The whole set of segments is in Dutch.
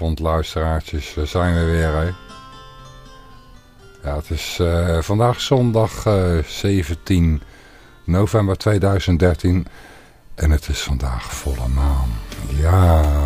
goedenavond luisteraartjes. We zijn er weer, hè. Ja, het is uh, vandaag zondag uh, eh, 17 november 2013. En het is vandaag volle maan. Ja...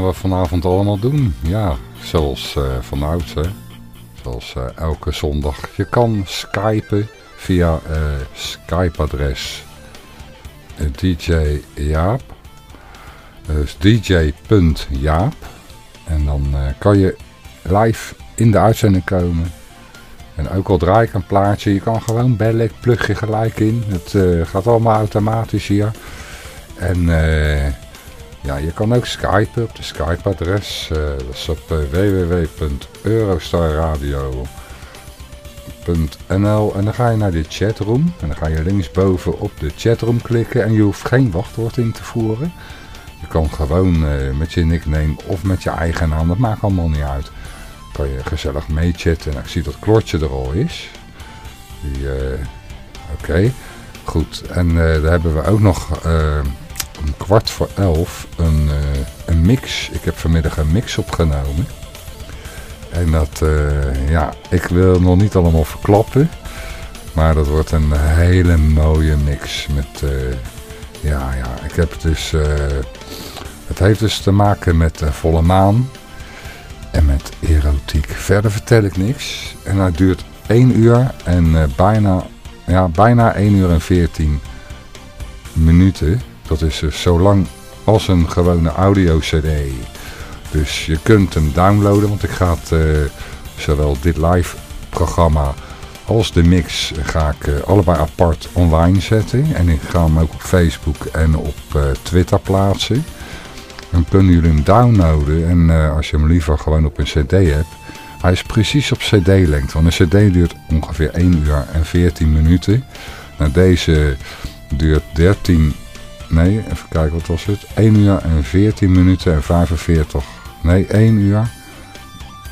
we vanavond allemaal doen? Ja, zoals uh, vanouds, hè. Zoals uh, elke zondag. Je kan skypen via uh, Skype-adres DJ Jaap. Dus dj.jaap. En dan kan je live in de uitzending komen. En ook al draai ik een plaatje, je kan gewoon bellen. Plug je gelijk in. Het gaat allemaal automatisch hier. En... Ja, je kan ook skypen op de Skype-adres. Uh, dat is op uh, www.eurostarradio.nl En dan ga je naar de chatroom. En dan ga je linksboven op de chatroom klikken. En je hoeft geen wachtwoord in te voeren. Je kan gewoon uh, met je nickname of met je eigen naam. Dat maakt allemaal niet uit. kan je gezellig meechatten. En ik zie dat Klortje er al is. Oké. Goed. En daar hebben we ook nog om kwart voor elf een, uh, een mix. Ik heb vanmiddag een mix opgenomen. En dat, uh, ja, ik wil nog niet allemaal verklappen. Maar dat wordt een hele mooie mix. Met, uh, ja, ja, ik heb dus, het heeft dus te maken met volle maan. En met erotiek. Verder vertel ik niks. En dat duurt 1 uur en bijna, ja, bijna 1 uur en 14 minuten. Dat is dus zo lang als een gewone audio-cd. Dus je kunt hem downloaden, want ik ga het, uh, zowel dit live programma als de mix ga ik uh, allebei apart online zetten. En ik ga hem ook op Facebook en op Twitter plaatsen. Dan kunnen jullie hem downloaden en als je hem liever gewoon op een cd hebt. Hij is precies op cd-lengte, want een cd duurt ongeveer 1 uur en 14 minuten. Nou, deze duurt 13 Nee, even kijken, wat was het? 1 uur en 14 minuten en 45. Nee, 1 uur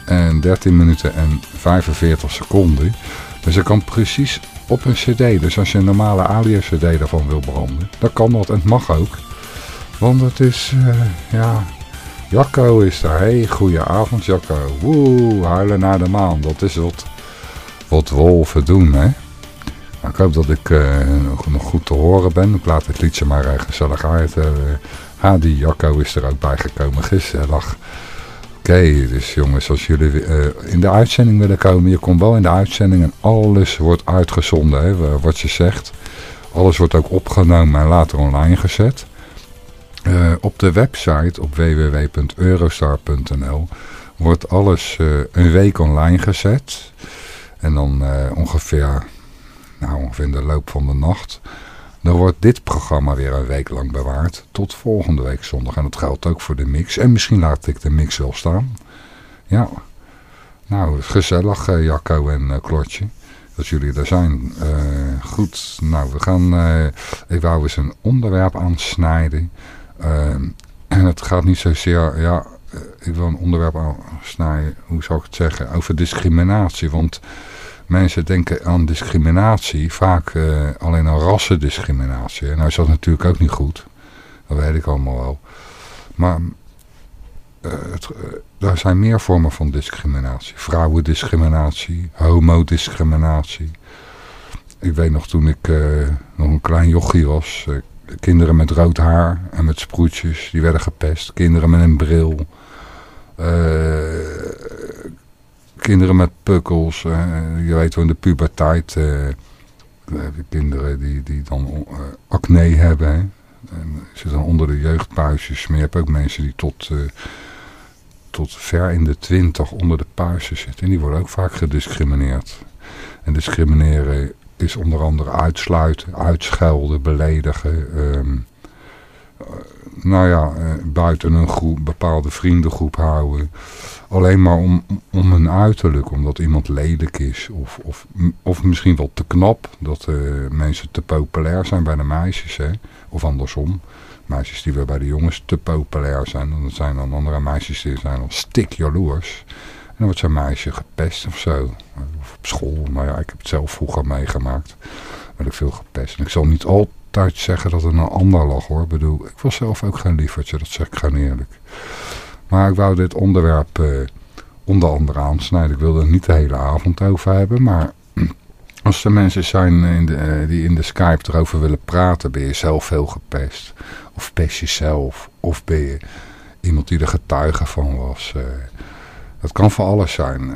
en 13 minuten en 45 seconden. Dus dat kan precies op een cd. Dus als je een normale audio cd daarvan wil branden, dan kan dat. En het mag ook. Want het is, uh, ja... Jacco is daar. Hey, goedenavond Jacco. Woe, huilen naar de maan. Dat is wat, wat wolven doen, hè. Nou, ik hoop dat ik uh, nog, goed te horen ben. Ik laat het liedje maar uh, gezellig uit. Uh, Hadi Jacco is er ook bij gekomen. Gezellig. Oké, dus jongens, als jullie in de uitzending willen komen, je komt wel in de uitzending en alles wordt uitgezonden, hè, wat je zegt. Alles wordt ook opgenomen en later online gezet. op de website op www.eurostar.nl wordt alles een week online gezet. En dan ongeveer nou ongeveer in de loop van de nacht. Dan wordt dit programma weer een week lang bewaard. Tot volgende week zondag. En dat geldt ook voor de mix. En misschien laat ik de mix wel staan. Ja. Nou, gezellig uh, Jacco en uh, Klotje. Dat jullie er zijn. Uh, goed. Nou, we gaan... ik wou eens een onderwerp aansnijden. en het gaat niet zozeer... Ja, ik wil een onderwerp aansnijden. Hoe zou ik het zeggen? Over discriminatie. Want mensen denken aan discriminatie, vaak uh, alleen aan rassendiscriminatie. En nou is dat natuurlijk ook niet goed. Dat weet ik allemaal wel. Maar uh, het, uh, er zijn meer vormen van discriminatie. Vrouwendiscriminatie, homodiscriminatie. Ik weet nog toen ik nog een klein jochie was. kinderen met rood haar en met sproetjes, die werden gepest. Kinderen met een bril kinderen met pukkels, uh, je weet wel in de puberteit, uh, kinderen die, die dan acne hebben. En zitten dan onder de jeugdpuisjes, maar je hebt ook mensen die tot, tot ver in de twintig onder de puisjes zitten. En die worden ook vaak gediscrimineerd. En discrimineren is onder andere uitsluiten, uitschelden, beledigen. Ehm, nou ja, buiten een groep, bepaalde vriendengroep houden. Alleen maar om, om een uiterlijk, omdat iemand lelijk is. Of, of, of misschien wel te knap, dat mensen te populair zijn bij de meisjes. Hè? Of andersom meisjes die weer bij de jongens te populair zijn. Dan zijn dan andere meisjes die zijn al stik jaloers. En dan wordt zo'n meisje gepest of zo. Of op school. Maar ja, ik heb het zelf vroeger meegemaakt. Werd ik veel gepest. En ik zal niet altijd zeggen dat het een ander lag hoor. Ik bedoel, ik was zelf ook geen liefertje. Dat zeg ik gewoon eerlijk. Maar ik wou dit onderwerp eh, onder andere aansnijden. Ik wilde er niet de hele avond over hebben. Maar als er mensen zijn in de, eh, die in de Skype erover willen praten, ben je zelf heel gepest. Of pest jezelf. Of ben je iemand die er getuige van was. Uh, dat kan voor alles zijn.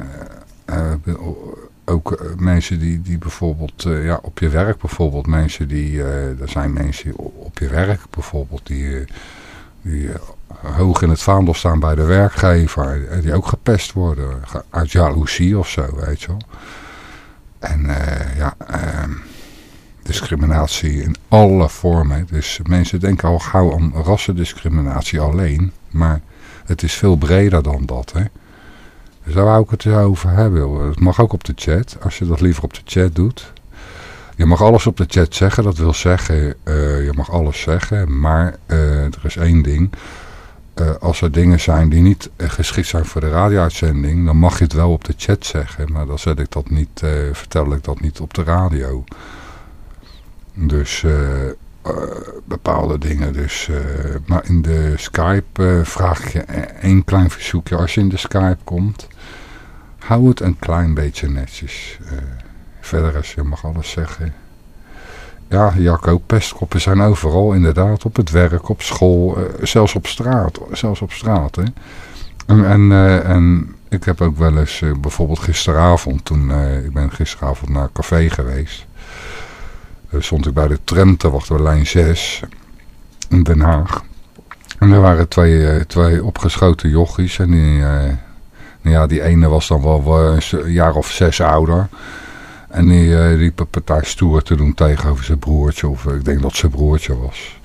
Ook mensen die, die bijvoorbeeld, ja, op je werk bijvoorbeeld, mensen die, er zijn mensen op je werk bijvoorbeeld, die, die hoog in het vaandel staan bij de werkgever, die ook gepest worden, uit jaloezie of zo, weet je wel. En uh, ja, uh, discriminatie in alle vormen. Dus mensen denken al gauw aan rassendiscriminatie alleen. Maar het is veel breder dan dat. Hè? Dus daar wou ik het over hebben. Het mag ook op de chat, als je dat liever op de chat doet. Je mag alles op de chat zeggen, dat wil zeggen, uh, je mag alles zeggen. Maar uh, er is één ding. Uh, als er dingen zijn die niet geschikt zijn voor de radio-uitzending, dan mag je het wel op de chat zeggen. Maar dan zet ik dat niet, vertel ik dat niet op de radio. Dus bepaalde dingen. Dus, maar in de Skype vraag ik je één klein verzoekje. Als je in de Skype komt, hou het een klein beetje netjes. Verder als je mag alles zeggen. Ja, Jacco, pestkoppen zijn overal inderdaad. Op het werk, op school, uh, zelfs op straat. Zelfs op straat, hè. En, en, uh, en ik heb ook wel eens, uh, bijvoorbeeld gisteravond, toen, ik ben gisteravond naar een café geweest. stond ik bij de tram te wachten lijn 6 in Den Haag. En er waren twee, twee opgeschoten jochies. En nou ja, die ene was dan wel een jaar of zes ouder. En die uh, riep een partij stoer te doen tegenover zijn broertje. Of ik denk dat zijn broertje was.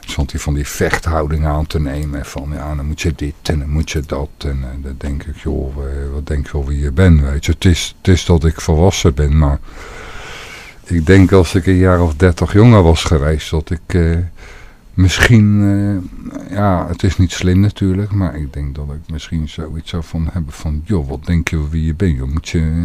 Stond hij van die vechthouding aan te nemen. Van ja, dan moet je dit en dan moet je dat. En uh, dan denk ik, joh, wat denk je wie je bent, weet je. Het is, het is dat ik volwassen ben, maar... Ik denk als ik een jaar of dertig jonger was geweest, dat ik misschien, ja, het is niet slim natuurlijk, maar ik denk dat ik misschien zoiets zou van hebben van, joh, wat denk je wie je bent, joh, moet je?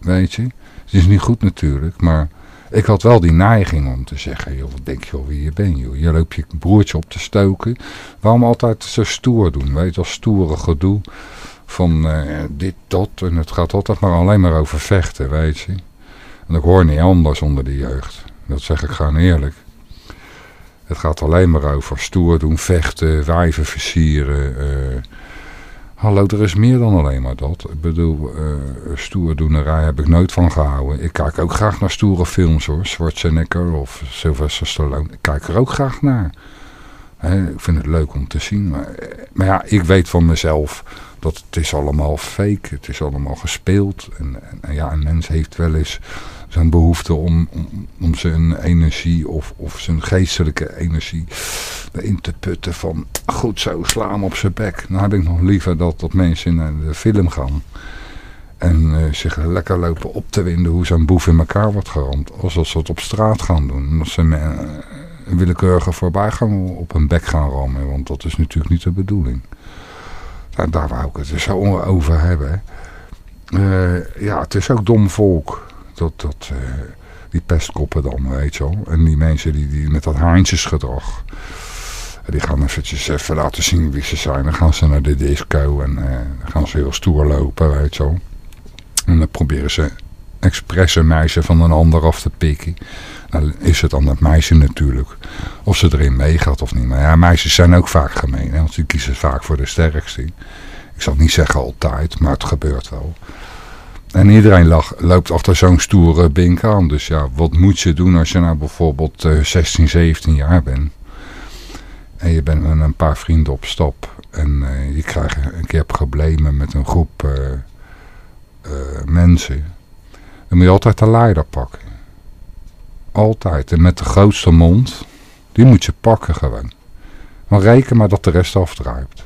Weet je. Het is niet goed natuurlijk, maar ik had wel die neiging om te zeggen, joh, wat denk je wel wie je bent, joh. Je loopt je broertje op te stoken. Waarom altijd zo stoer doen, weet je, als stoere gedoe van uh, dit, dat. En het gaat altijd maar alleen maar over vechten, weet je. En ik hoor niet anders onder de jeugd. Dat zeg ik gewoon eerlijk. Het gaat alleen maar over stoer doen, vechten, wijven versieren, uh, Hallo, er is meer dan alleen maar dat. Ik bedoel, uh, stoere doenerij heb ik nooit van gehouden. Ik kijk ook graag naar stoere films hoor. Schwarzenegger of Sylvester Stallone. Ik kijk er ook graag naar. Ik vind het leuk om te zien. Maar, maar, ja, ik weet van mezelf dat het is allemaal fake. Het is allemaal gespeeld. En, en ja, een mens heeft wel eens zijn behoefte om, om, om, zijn energie of, of zijn geestelijke energie erin te putten van goed zo slaan op zijn bek. Nou heb ik nog liever dat, dat mensen naar de film gaan en uh, zich lekker lopen op te winden hoe zo'n boef in elkaar wordt geramd. Als dat ze het op straat gaan doen. En als ze uh, een willekeurige voorbijganger op hun bek gaan rammen. Want dat is natuurlijk niet de bedoeling. Daar, daar wou ik het er zo over hebben. Uh, ja, het is ook dom volk dat, dat, uh, die pestkoppen dan, weet je wel. En die mensen die, die met dat haantjesgedrag... Die gaan eventjes even laten zien wie ze zijn. Dan gaan ze naar de disco en uh, dan gaan ze heel stoer lopen, weet je wel. En dan proberen ze expres een meisje van een ander af te pikken. Nou, is het dan dat meisje natuurlijk. Of ze erin meegaat of niet. Maar ja, meisjes zijn ook vaak gemeen. Hè, want ze kiezen vaak voor de sterkste. Ik zal niet zeggen altijd, maar het gebeurt wel. En iedereen loopt achter zo'n stoere bink aan. Dus ja, wat moet je doen als je nou bijvoorbeeld uh, 16, 17 jaar bent. En je bent met een paar vrienden op stap. En uh, je krijgt een keer problemen met een groep uh, mensen. Dan moet je altijd de leider pakken. Altijd. En met de grootste mond, die moet je pakken gewoon. Maar reken maar dat de rest afdruipt.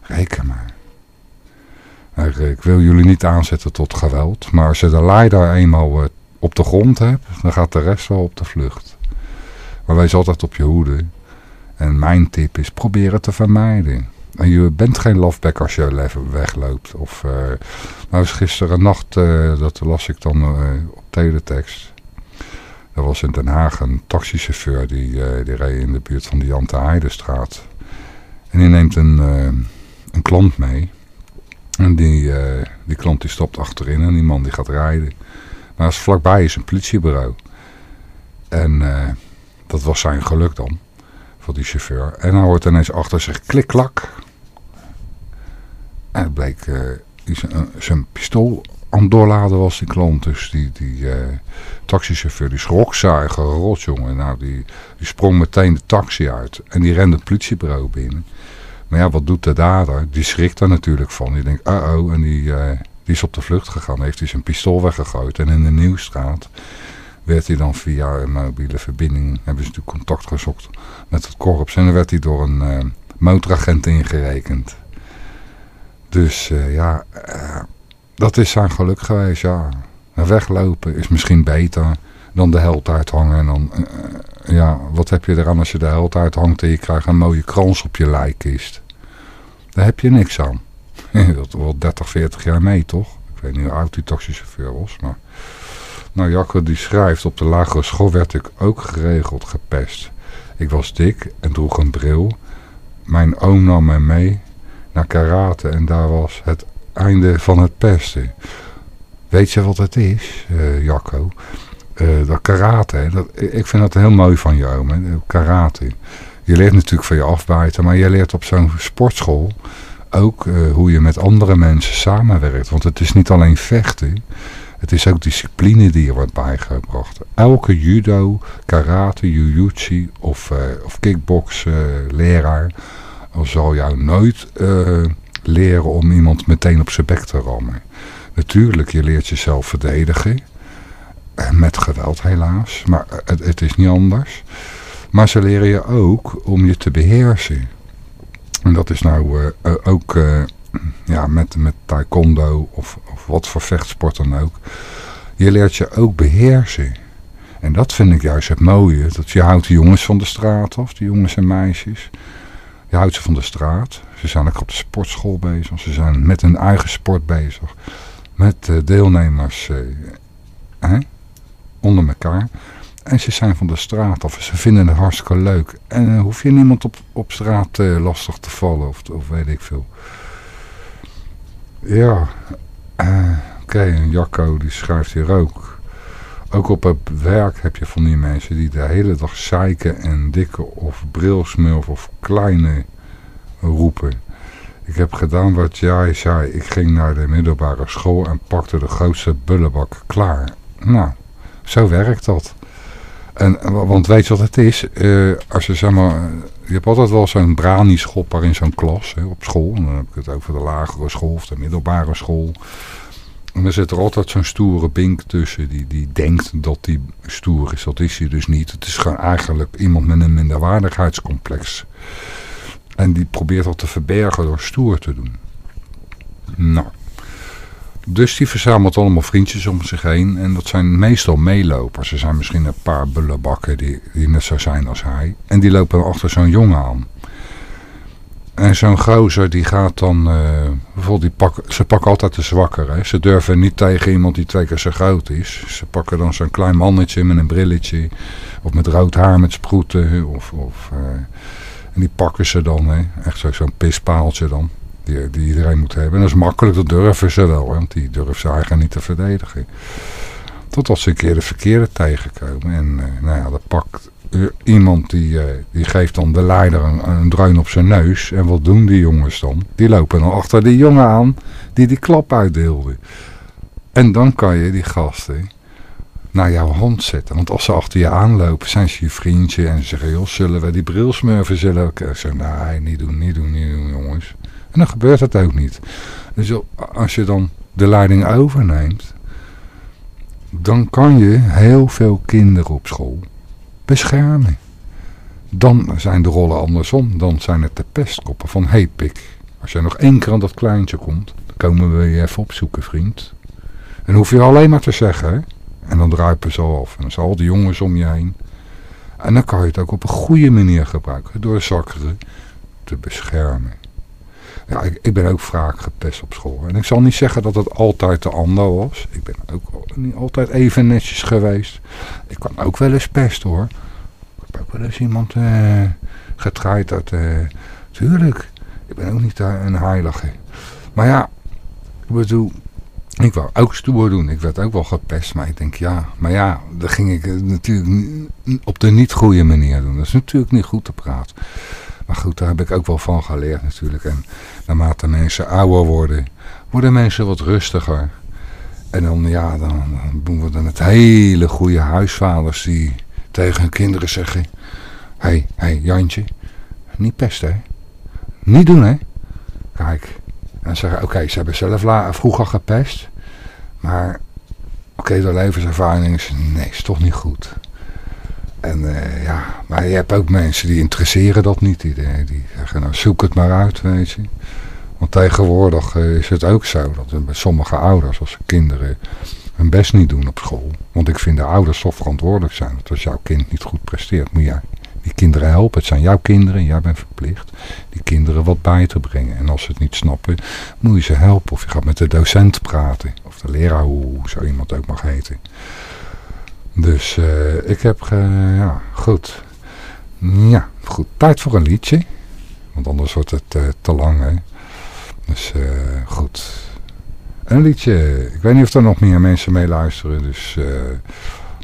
Reken maar. Ik wil jullie niet aanzetten tot geweld. Maar als je de leider eenmaal eh, op de grond hebt, dan gaat de rest wel op de vlucht. Maar wees altijd op je hoede. En mijn tip is, probeer het te vermijden. En je bent geen lafbek als je wegloopt. Of, uh, nou is gisteren nacht, dat las ik dan op teletext. Er was in Den Haag een taxichauffeur die, die reed in de buurt van de Jante Heidestraat. En die neemt een, een klant mee. En die, die klant die stopt achterin en die man die gaat rijden. Maar als vlakbij is een politiebureau. En dat was zijn geluk dan. Voor die chauffeur. En hij hoort ineens achter zich klik-klak. En het bleek uh, zijn pistool aan het doorladen was die klant. Dus die, die taxichauffeur die schrok zijn rot jongen. Nou, die, die sprong meteen de taxi uit. En die rende het politiebureau binnen. Maar ja, wat doet de dader? Die schrikt er natuurlijk van. Die denkt, uh oh. En die, uh, die is op de vlucht gegaan. Heeft hij zijn pistool weggegooid. En in de Nieuwstraat werd hij dan via een mobiele verbinding, hebben ze natuurlijk contact gezocht met het korps. En dan werd hij door een uh, motoragent ingerekend. Dus uh, ja, dat is zijn geluk geweest, ja. Weglopen is misschien beter dan de held uithangen. En dan, ja, wat heb je eraan als je de held uithangt en je krijgt een mooie krans op je lijkkist. Daar heb je niks aan. dat wel 30, 40 jaar mee, toch? Ik weet niet hoe oud die taxichauffeur was, maar... Nou, Jacco die schrijft, op de lagere school werd ik ook geregeld gepest. Ik was dik en droeg een bril. Mijn oom nam mij mee naar karate en daar was het einde van het pesten. Weet je wat het is, uh, Jacco? Uh, dat karate, dat, ik vind dat heel mooi van je oom, hè? karate. Je leert natuurlijk van je afbijten, maar je leert op zo'n sportschool ook uh, hoe je met andere mensen samenwerkt. Want het is niet alleen vechten, het is ook discipline die er wordt bijgebracht. Elke judo, karate, jujutsu of, uh, of kickbox leraar zal jou nooit leren om iemand meteen op zijn bek te rammen. Natuurlijk, je leert jezelf verdedigen. Met geweld helaas, maar het, het is niet anders. Maar ze leren je ook om je te beheersen. En dat is nou ook ja, met, met taekwondo of, of wat voor vechtsport dan ook. Je leert je ook beheersen. En dat vind ik juist het mooie. Dat je houdt de jongens van de straat af, de jongens en meisjes. Je houdt ze van de straat. Ze zijn ook op de sportschool bezig. Ze zijn met hun eigen sport bezig. Met deelnemers uh, onder elkaar. En ze zijn van de straat af. Ze vinden het hartstikke leuk. En uh, hoef je niemand op, op straat lastig te vallen of, of weet ik veel. Ja, uh, oké, en Jacco die schrijft hier ook. Ook op het werk heb je van die mensen die de hele dag zeiken en dikke of brilsmurf of kleine roepen. Ik heb gedaan wat jij zei. Ik ging naar de middelbare school en pakte de grootste bullebak klaar. Nou, zo werkt dat. En, want weet je wat het is? Uh, als je zeg maar, je hebt altijd wel zo'n brani-schopper in zo'n klas hè, op school. En dan heb ik het over de lagere school of de middelbare school. En dan zit er altijd zo'n stoere bink tussen die, die denkt dat die stoer is. Dat is hij dus niet. Het is gewoon eigenlijk iemand met een minderwaardigheidscomplex. En die probeert dat te verbergen door stoer te doen. Nou, dus die verzamelt allemaal vriendjes om zich heen. En dat zijn meestal meelopers. Er zijn misschien een paar bullebakken die, die net zo zijn als hij. En die lopen achter zo'n jongen aan. En zo'n gozer die gaat dan... Uh, bijvoorbeeld die pak, ze pakken altijd de zwakker. Ze durven niet tegen iemand die twee keer zo groot is. Ze pakken dan zo'n klein mannetje met een brilletje. Of met rood haar met sproeten. Of, of, uh, en die pakken ze dan. Hè. Echt zo'n pispaaltje dan die, die iedereen moet hebben. En dat is makkelijk, dat durven ze wel, want die durven ze eigenlijk niet te verdedigen. Totdat ze een keer de verkeerde tegenkomen. En uh, nou ja, dat pakt iemand die, uh, die geeft dan de leider een, een op zijn neus. En wat doen die jongens dan? Die lopen dan achter die jongen aan die die klap uitdeelde. En dan kan je die gasten naar jouw hand zetten. Want als ze achter je aanlopen, zijn ze je vriendje. En ze zeggen, joh, zullen we die brilsmurven zullen? Ik zeg, nee, niet doen, niet doen, niet doen, jongens. En dan gebeurt het ook niet. Dus als je dan de leiding overneemt, dan kan je heel veel kinderen op school beschermen. Dan zijn de rollen andersom. Dan zijn het de pestkoppen van, hey pik, als jij nog één keer aan dat kleintje komt, dan komen we je even opzoeken vriend. En hoef je alleen maar te zeggen, hè? En dan druipen ze af. En dan zijn al die jongens om je heen. En dan kan je het ook op een goede manier gebruiken. Door zakkeren te beschermen. Ja, ik, ben ook vaak gepest op school. En ik zal niet zeggen dat het altijd de ander was. Ik ben ook niet altijd even netjes geweest. Ik kan ook wel eens pest hoor. Ik heb ook wel eens iemand uh, getraaid uit... Uh, tuurlijk, ik ben ook niet een heilige. Maar ja, ik bedoel, ik wou ook stoer doen. Ik werd ook wel gepest. Maar ik denk, ja, maar ja, dat ging ik natuurlijk op de niet goede manier doen. Dat is natuurlijk niet goed te praten. Maar goed, daar heb ik ook wel van geleerd natuurlijk. En naarmate mensen ouder worden, worden mensen wat rustiger. En dan, ja, dan, doen we dan het hele goede huisvaders die tegen hun kinderen zeggen... Hé, hey, hey, Jantje, niet pesten, hè? Niet doen, hè? Kijk, en zeggen, oké, ze hebben zelf vroeger gepest. Maar, oké, okay, de levenservaring is, nee, is toch niet goed. En uh, ja, maar je hebt ook mensen die interesseren dat niet. Die, die zeggen, nou zoek het maar uit, weet je. Want tegenwoordig uh, is het ook zo dat bij sommige ouders, als kinderen hun best niet doen op school. Want ik vind de ouders toch verantwoordelijk zijn. Als jouw kind niet goed presteert, moet jij die kinderen helpen. Het zijn jouw kinderen en jij bent verplicht die kinderen wat bij te brengen. En als ze het niet snappen, moet je ze helpen. Of je gaat met de docent praten. Of de leraar, hoe zo iemand ook mag heten. Dus uh, ik heb, uh, ja, goed. Ja, goed. Tijd voor een liedje. Want anders wordt het uh, te lang, hè. Dus goed. Een liedje. Ik weet niet of er nog meer mensen mee luisteren. Dus,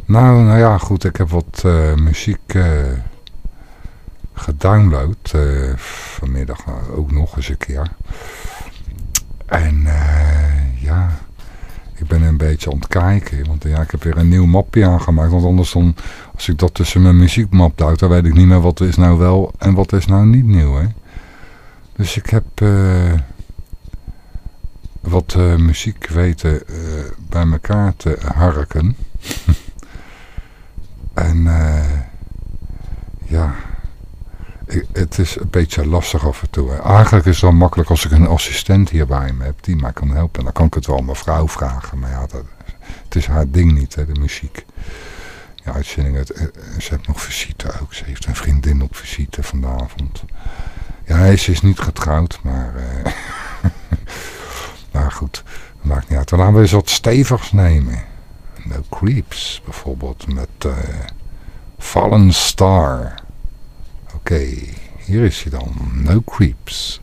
nou, nou ja, goed. Ik heb wat muziek gedownload. vanmiddag ook nog eens een keer. En ja ik ben een beetje aan het kijken. Want ja, ik heb weer een nieuw mapje aangemaakt. Want anders dan, als ik dat tussen mijn muziekmap duik, dan weet ik niet meer wat is nou wel en wat is nou niet nieuw. Hè? Dus ik heb uh, wat uh, muziek weten uh, bij elkaar te harken. en ja het is een beetje lastig af en toe. Eigenlijk is het wel makkelijk als ik een assistent hier bij me heb die mij kan helpen. En dan kan ik het wel aan mijn vrouw vragen. Maar ja, dat, het is haar ding niet, hè, de muziek. Ja, uitzending. Het, eh, ze heeft nog visite ook. Ze heeft een vriendin op visite vanavond. Ja, ze is niet getrouwd, maar... Uh, maar goed, dat maakt niet uit. Dan laten we eens wat stevigs nemen. No Creeps bijvoorbeeld met uh, Fallen Star... Okay, hier is hij dan. No Creeps.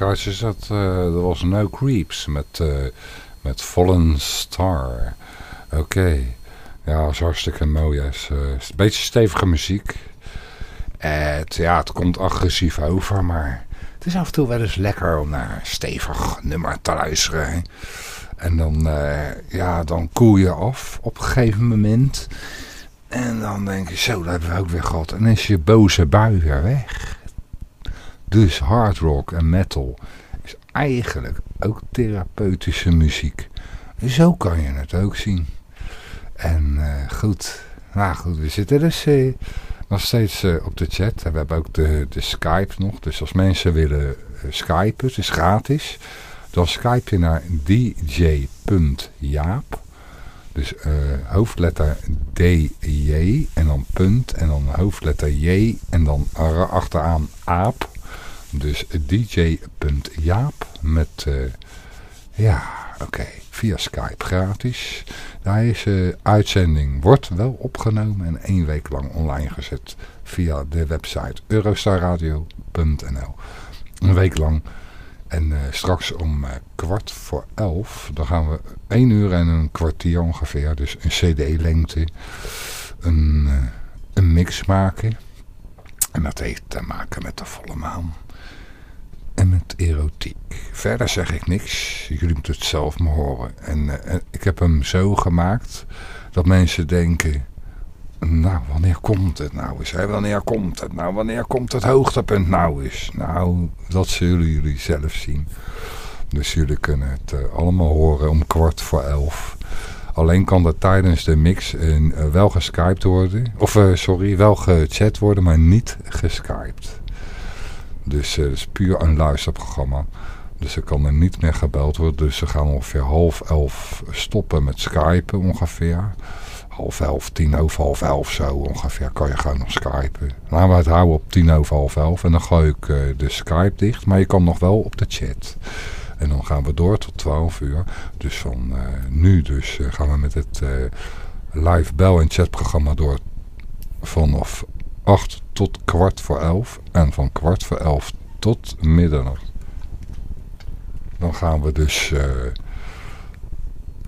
Luisteraars, dat, dat was No Creeps met, met Fallen Star. Oké. Ja, dat is hartstikke mooi. is, een beetje stevige muziek. Het, ja, het komt agressief over, maar het is af en toe wel eens lekker om naar een stevig nummer te luisteren. En dan, ja, dan koel je af op een gegeven moment. En dan denk je, zo, dat hebben we ook weer gehad. En is je boze bui weer weg. Dus hard rock en metal is eigenlijk ook therapeutische muziek. Zo kan je het ook zien. En uh, goed, nou goed, we zitten dus uh, nog steeds uh, op de chat. En we hebben ook de, de Skype nog. Dus als mensen willen skypen, het is gratis. Dan skype je naar dj.jaap. Dus hoofdletter DJ en dan punt en dan hoofdletter J en dan achteraan aap. Dus dj.jaap met, uh, ja, oké, via Skype gratis. Deze uitzending wordt wel opgenomen en één week lang online gezet via de website eurostarradio.nl. Een week lang en uh, straks om kwart voor elf, dan gaan we één uur en een kwartier ongeveer, dus een cd-lengte, een, een mix maken. En dat heeft te maken met de volle maan. En met erotiek. Verder zeg ik niks. Jullie moeten het zelf maar horen. En, en ik heb hem zo gemaakt dat mensen denken... Nou, wanneer komt het nou eens? Hè? Wanneer komt het nou? Wanneer komt het hoogtepunt nou eens? Nou, dat zullen jullie zelf zien. Dus jullie kunnen het uh, allemaal horen om kwart voor elf. Alleen kan dat tijdens de mix uh, wel geskyped worden. Of sorry, wel gechat worden, maar niet geskyped. Dus het is puur een luisterprogramma. Dus er kan er niet meer gebeld worden. Dus ze gaan ongeveer half elf stoppen met skypen ongeveer half elf, tien over half elf zo ongeveer, kan je gewoon nog skypen. Laten we het houden op tien over half elf en dan gooi ik uh, de Skype dicht, maar je kan nog wel op de chat. En dan gaan we door tot 12 uur. Dus van uh, nu dus gaan we met het live bel- en chatprogramma door vanaf 8 tot kwart voor 11. En van kwart voor 11 tot middernacht. Dan gaan we dus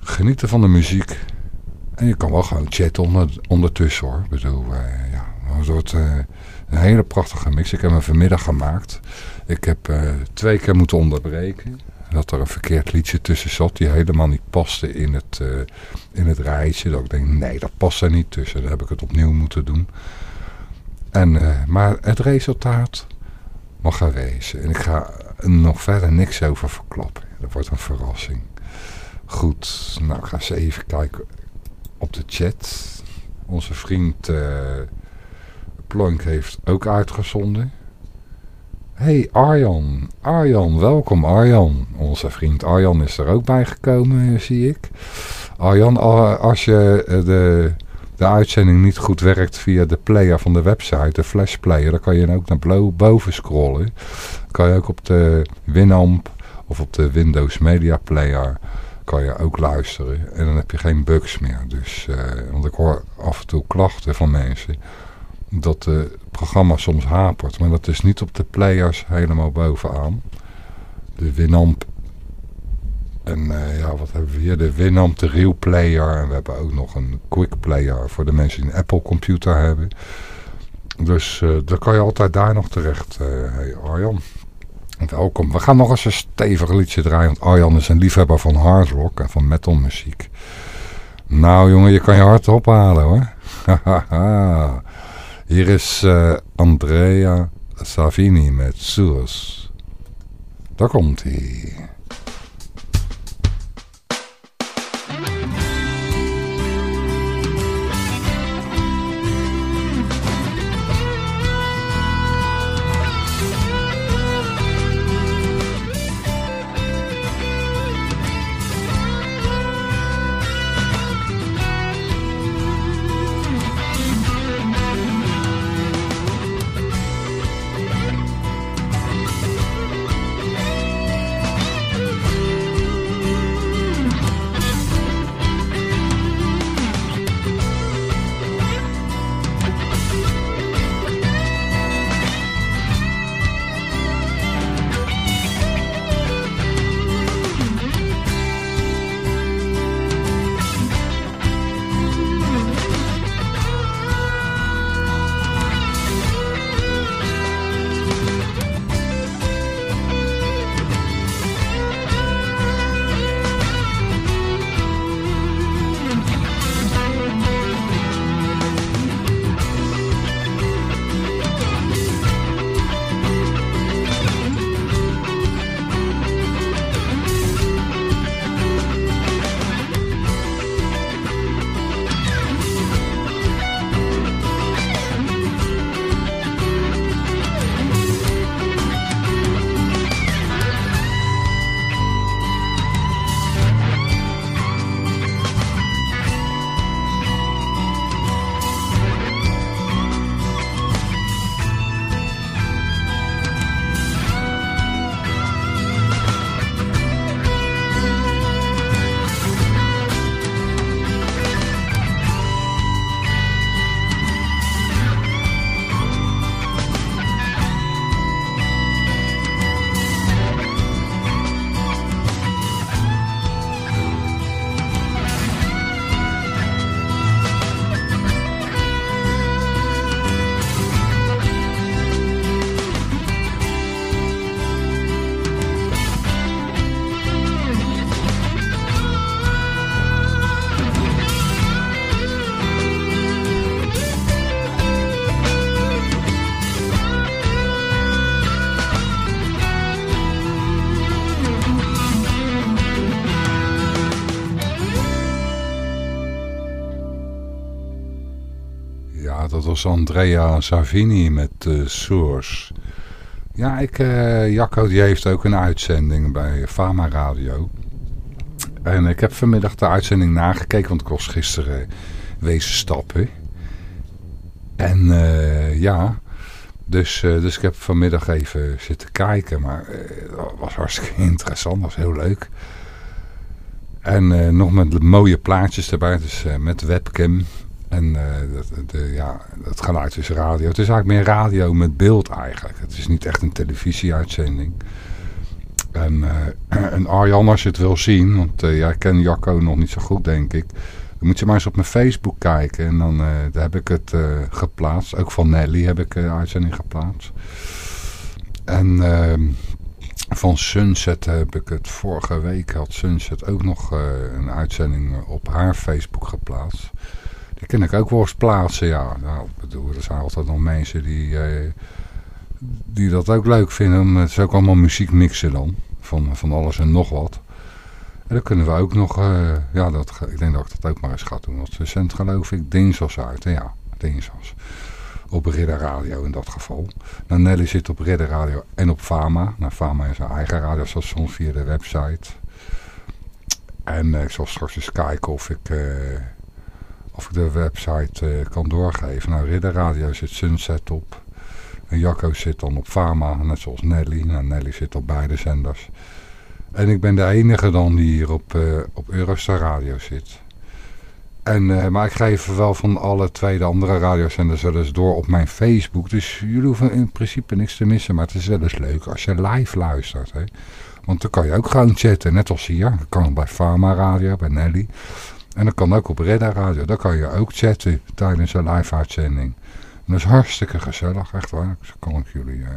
genieten van de muziek en je kan wel gewoon chatten onder, ondertussen hoor. Ik bedoel, uh, ja, het wordt uh, een hele prachtige mix. Ik heb hem vanmiddag gemaakt. Ik heb twee keer moeten onderbreken. Dat er een verkeerd liedje tussen zat die helemaal niet paste in het, in het rijtje. Dat ik denk, nee dat past er niet tussen. Dan heb ik het opnieuw moeten doen. En, maar het resultaat mag er wezen. En ik ga nog verder niks over verklappen. Dat wordt een verrassing. Goed, nou ga eens even kijken op de chat. Onze vriend uh, Plank heeft ook uitgezonden. Hey Arjan, Arjan, welkom Arjan. Onze vriend Arjan is er ook bij gekomen, eh, zie ik. Arjan, als je eh, de, de uitzending niet goed werkt via de player van de website, de flash player, dan kan je ook naar boven scrollen. Dan kan je ook op de Winamp of op de Windows Media Player kan je ook luisteren. En dan heb je geen bugs meer. Dus, uh, want ik hoor af en toe klachten van mensen dat het programma soms hapert. Maar dat is niet op de players helemaal bovenaan. De Winamp. En uh, ja, wat hebben we hier? De Winamp, de Real Player. En we hebben ook nog een Quick Player voor de mensen die een Apple computer hebben. Dus uh, dan kan je altijd daar nog terecht. hey Arjan. Welkom. We gaan nog eens een stevig liedje draaien. Want Arjan is een liefhebber van hard rock en van metalmuziek. Nou jongen, je kan je hart ophalen hoor. Hier is Andrea Savini met Soers. Daar komt hij. Andrea Savini met uh, Source. Ja, ik, uh, Jacco die heeft ook een uitzending bij Fama Radio. En ik heb vanmiddag de uitzending nagekeken, want ik was gisteren wezen stappen. En uh, ja, dus, dus ik heb vanmiddag even zitten kijken. Maar dat was hartstikke interessant, was heel leuk. En nog met mooie plaatjes erbij, dus met webcam. En uh, de, de, ja, het geluid is radio. Het is eigenlijk meer radio met beeld eigenlijk. Het is niet echt een televisieuitzending. En, en Arjan, als je het wil zien, want uh, jij kent Jacco nog niet zo goed denk ik. Dan moet je maar eens op mijn Facebook kijken. En dan daar heb ik het geplaatst. Ook van Nelly heb ik een uitzending geplaatst. En ehm, van Sunset heb ik het vorige week had Sunset ook nog een uitzending op haar Facebook geplaatst. Die kan ik ook wel eens plaatsen, ja. Nou, bedoel, er zijn altijd nog mensen die, eh, die dat ook leuk vinden. Het is ook allemaal muziek mixen dan. Van, van alles en nog wat. En dan kunnen we ook nog, uh, ja, dat, ik denk dat ik dat ook maar eens ga doen. Want ze zendt geloof ik dinsdags uit. ja, dinsdags. Op Ridder Radio in dat geval. Nou, Nelly zit op Ridder Radio en op Fama. Nou, Fama is een eigen radiostation via de website. En ik zal straks eens kijken of ik... of ik de website uh, kan doorgeven. Nou, Ridder Radio zit Sunset op. En Jacco zit dan op Fama, net zoals Nelly. Nou, Nelly zit op beide zenders. En ik ben de enige dan die hier op, uh, op Eurostar Radio zit. En, uh, maar ik geef wel van alle twee de andere radiozenders wel eens door op mijn Facebook. Dus jullie hoeven in principe niks te missen. Maar het is wel eens leuk als je live luistert. Hè? Want dan kan je ook gewoon chatten, net als hier. Dat kan bij Pharma Radio, bij Nelly. En dat kan ook op Redda Radio. Daar kan je ook chatten tijdens een live uitzending. En dat is hartstikke gezellig, echt waar. Dus kan ik jullie, uh,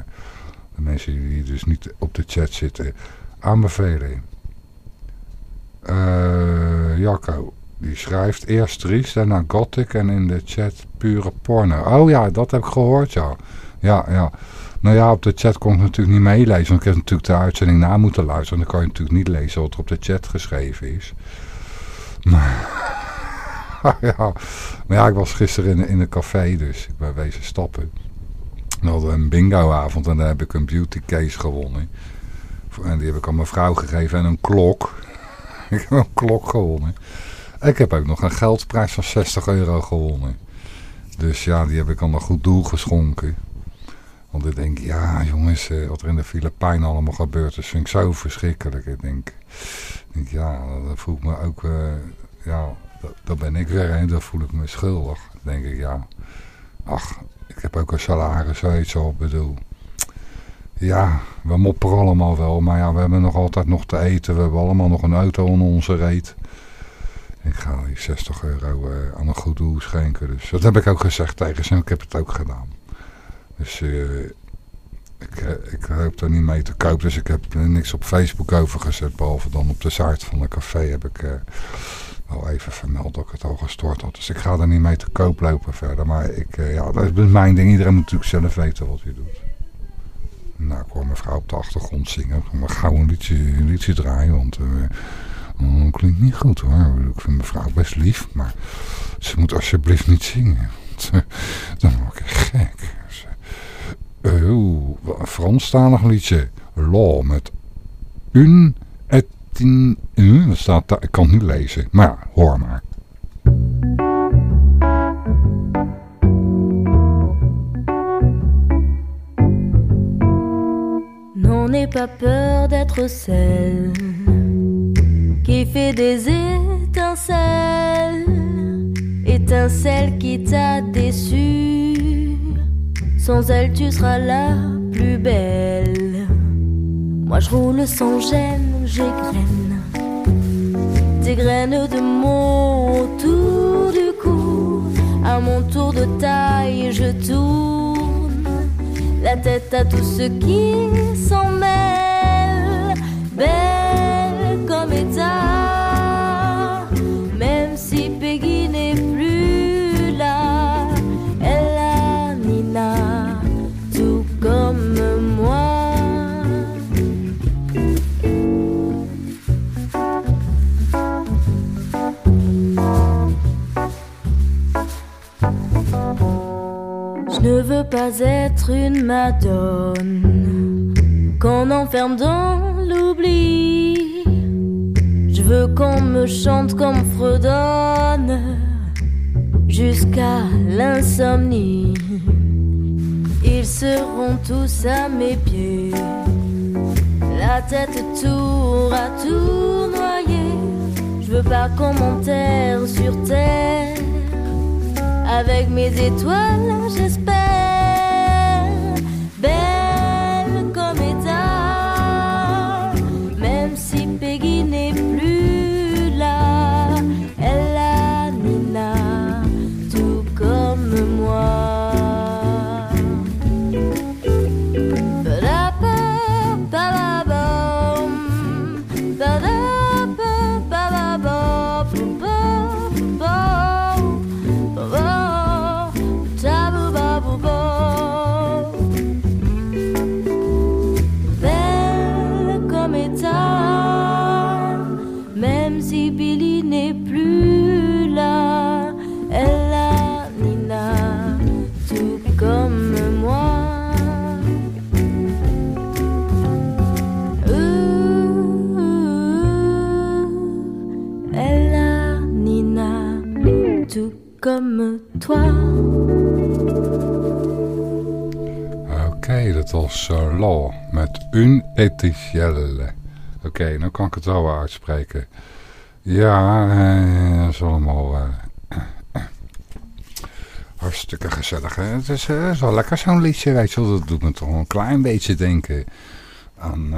de mensen die dus niet op de chat zitten, aanbevelen. Uh, Jacco, die schrijft eerst en dan gothic en in de chat pure porno. Oh ja, dat heb ik gehoord, ja. Ja, ja. Nou ja, op de chat kon ik natuurlijk niet meelezen. Want ik heb natuurlijk de uitzending na moeten luisteren. Dan kan je natuurlijk niet lezen wat er op de chat geschreven is. ja. Maar ja, ik was gisteren in, in een café, dus ik ben wezen stappen. We hadden een bingo-avond en daar heb ik een beauty case gewonnen. En die heb ik aan mijn vrouw gegeven en een klok. ik heb een klok gewonnen. Ik heb ook nog een geldprijs van 60 euro gewonnen. Dus ja, die heb ik aan een goed doel geschonken. Want ik denk, ja jongens, eh, wat er in de Filipijnen allemaal gebeurt, dat vind ik zo verschrikkelijk. Ik denk, denk ja, dat voelt me ook, uh, ja, dat, ben ik weer en dat voel ik me schuldig. Denk ik, ja, ach, ik heb ook een salaris, weet je wel, bedoel. Ja, we mopperen allemaal wel, maar ja, we hebben nog altijd nog te eten. We hebben allemaal nog een auto in onze reet. Ik ga die 60 euro uh, aan een goed doel schenken. Dus dat heb ik ook gezegd tegen ze ik heb het ook gedaan. Dus uh, ik, eh, ik hoop er niet mee te koop. Dus ik heb niks op Facebook over gezet. Behalve dan op de site van de café heb ik uh, wel even vermeld dat ik het al gestort had. Dus ik ga er niet mee te koop lopen verder. Maar ik, ja, dat is mijn ding. Iedereen moet natuurlijk zelf weten wat hij doet. Nou, ik hoor mevrouw op de achtergrond zingen. Maar gauw een liedje, een draaien. Want uh, klinkt niet goed hoor. Ik vind mevrouw best lief. Maar ze moet alsjeblieft niet zingen. dan word ik gek. Uh, een Franstalig liedje. Law met un et in... Uh, dat staat daar, ik kan het niet lezen. Maar ja, hoor maar. N'en pas peur d'être celle qui fait des étincelles, étincelle qui t'a déçu. Sans elle, tu seras la plus belle. Moi, je roule sans gêne, j'égrène des graines de mon tour du cou. À mon tour de taille, je tourne la tête à tout ce qui s'en mêle. Belle pas être une madone qu'on enferme dans l'oubli. Je veux qu'on me chante comme fredonne jusqu'à l'insomnie. Ils seront tous à mes pieds, la tête tour à tour noyée. Je veux pas qu'on m'enterre sur terre avec mes étoiles, j'espère. Comme toi. Oké, dat was uh, met Un Eticielle. Oké, nu kan ik het wel uitspreken. Ja, eh, dat is allemaal eh, hartstikke gezellig. Hè? Het is, wel lekker zo'n liedje, weet je wel. Dat doet me toch een klein beetje denken aan,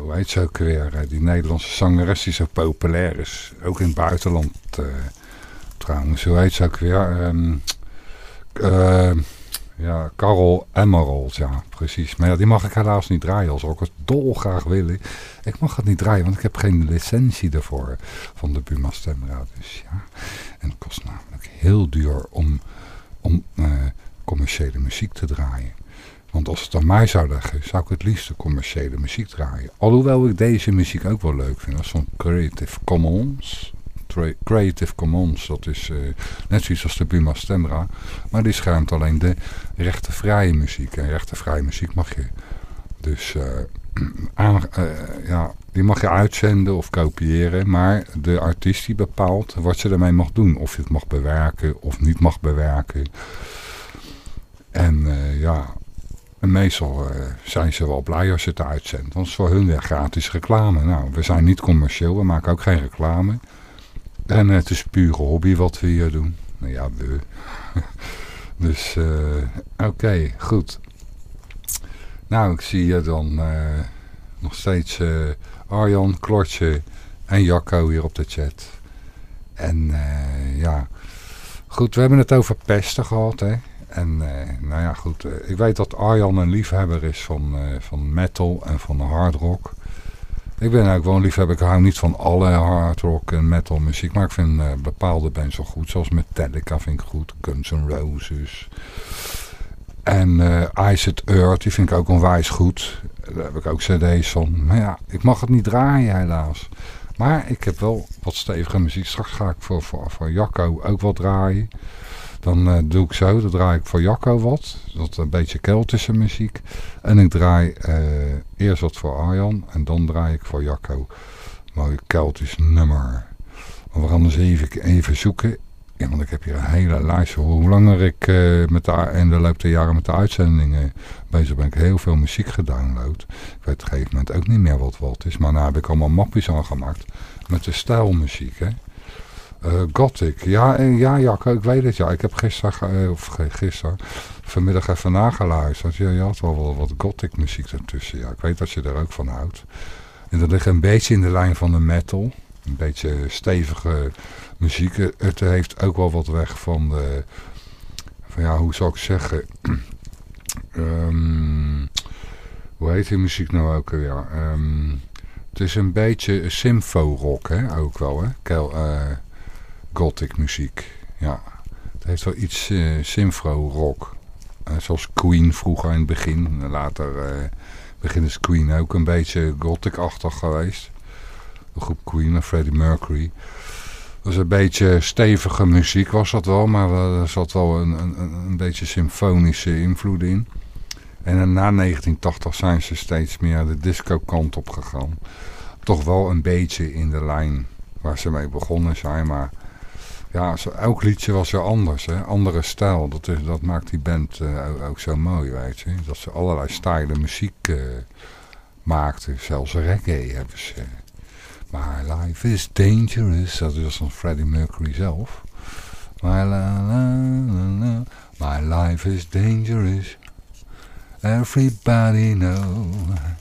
hoe heet ze ook weer, die Nederlandse zangeres die zo populair is. Ook in het buitenland trouwens. Hoe heet ze ook weer? Eh, ja, Carol Emerald, ja, precies. Maar ja, die mag ik helaas niet draaien, als ik het dolgraag willen. Ik mag het niet draaien, want ik heb geen licentie ervoor van de Buma Stemraad. Dus ja, en het kost namelijk heel duur om, om eh, commerciële muziek te draaien. Want als het aan mij zou leggen, zou ik het liefst de commerciële muziek draaien. Alhoewel ik deze muziek ook wel leuk vind. Dat is van Creative Commons. Creative Commons, dat is eh, net zoiets als de Buma Stemra. Maar die schermt alleen de rechtenvrije muziek. En rechtenvrije muziek mag je dus eh, eh, ja, die mag je uitzenden of kopiëren. Maar de artiest die bepaalt wat je ermee mag doen. Of je het mag bewerken of niet mag bewerken. En ja, meestal zijn ze wel blij als je het uitzendt. Want het is voor hun weer gratis reclame. Nou, we zijn niet commercieel, we maken ook geen reclame. En het is pure hobby wat we hier doen. Nou ja, we. dus, eh, oké, goed. Nou, ik zie je dan eh, nog steeds eh, Arjan, Klortje en Jacco hier op de chat. En ja, goed, we hebben het over pesten gehad, hè. En nou ja, goed, ik weet dat Arjan een liefhebber is van, van metal en van hard rock. Ik ben wel een liefhebber. Ik hou niet van alle hard rock en metal muziek. Maar ik vind eh, bepaalde bands wel goed. Zoals Metallica vind ik goed. Guns N' Roses. En eh Iced Earth, die vind ik ook onwijs goed. Daar heb ik ook cd's van. Maar ja, ik mag het niet draaien helaas. Maar ik heb wel wat stevige muziek. Straks ga ik voor, voor, voor Jacco ook wat draaien. Dan eh, doe ik zo, dan draai ik voor Jacco wat. Dat een beetje Keltische muziek. En ik draai eh, eerst wat voor Arjan en dan draai ik voor Jacco. Mooi Keltisch nummer. Maar we gaan eens even, even zoeken. Want ik heb hier een hele lijst. Hoe langer ik eh, met de, in de loop der jaren met de uitzendingen bezig ben, ik heel veel muziek gedownload. Ik weet op een gegeven moment ook niet meer wat wat is. Maar nu heb ik allemaal mapjes aangemaakt met de stijlmuziek, hè. Eh, Gothic, ja, eh, ja Jacco, ik weet het ja. Ik heb gisteren, eh, of gisteren, vanmiddag even nageluisterd. Ja, je had wel, wel wat Gothic muziek ertussen. Ja, ik weet dat je er ook van houdt. En dat ligt een beetje in de lijn van de metal. Een beetje stevige muziek. Het heeft ook wel wat weg van de, van ja, hoe zou ik zeggen... Ehm, hoe heet die muziek nou ook weer? Ehm, het is een beetje symfo-rock, hè, ook wel, hè? Kel, gothic muziek, ja. Het heeft wel iets eh symfo-rock. Eh, zoals Queen vroeger in het begin. Later eh begin is Queen ook een beetje gothic-achtig geweest. De groep Queen en Freddie Mercury. was een beetje stevige muziek was dat wel, maar er zat wel een, een, een beetje symfonische invloed in. En na 1980 zijn ze steeds meer de disco kant op gegaan. Toch wel een beetje in de lijn waar ze mee begonnen zijn, maar ja, elk liedje was weer anders, hè? andere stijl. Dat, is, dat maakt die band uh, ook zo mooi, weet je. Dat ze allerlei stijlen muziek uh, maakten, zelfs reggae hebben ze. My life is dangerous, dat is van Freddie Mercury zelf. My, My life is dangerous, everybody know.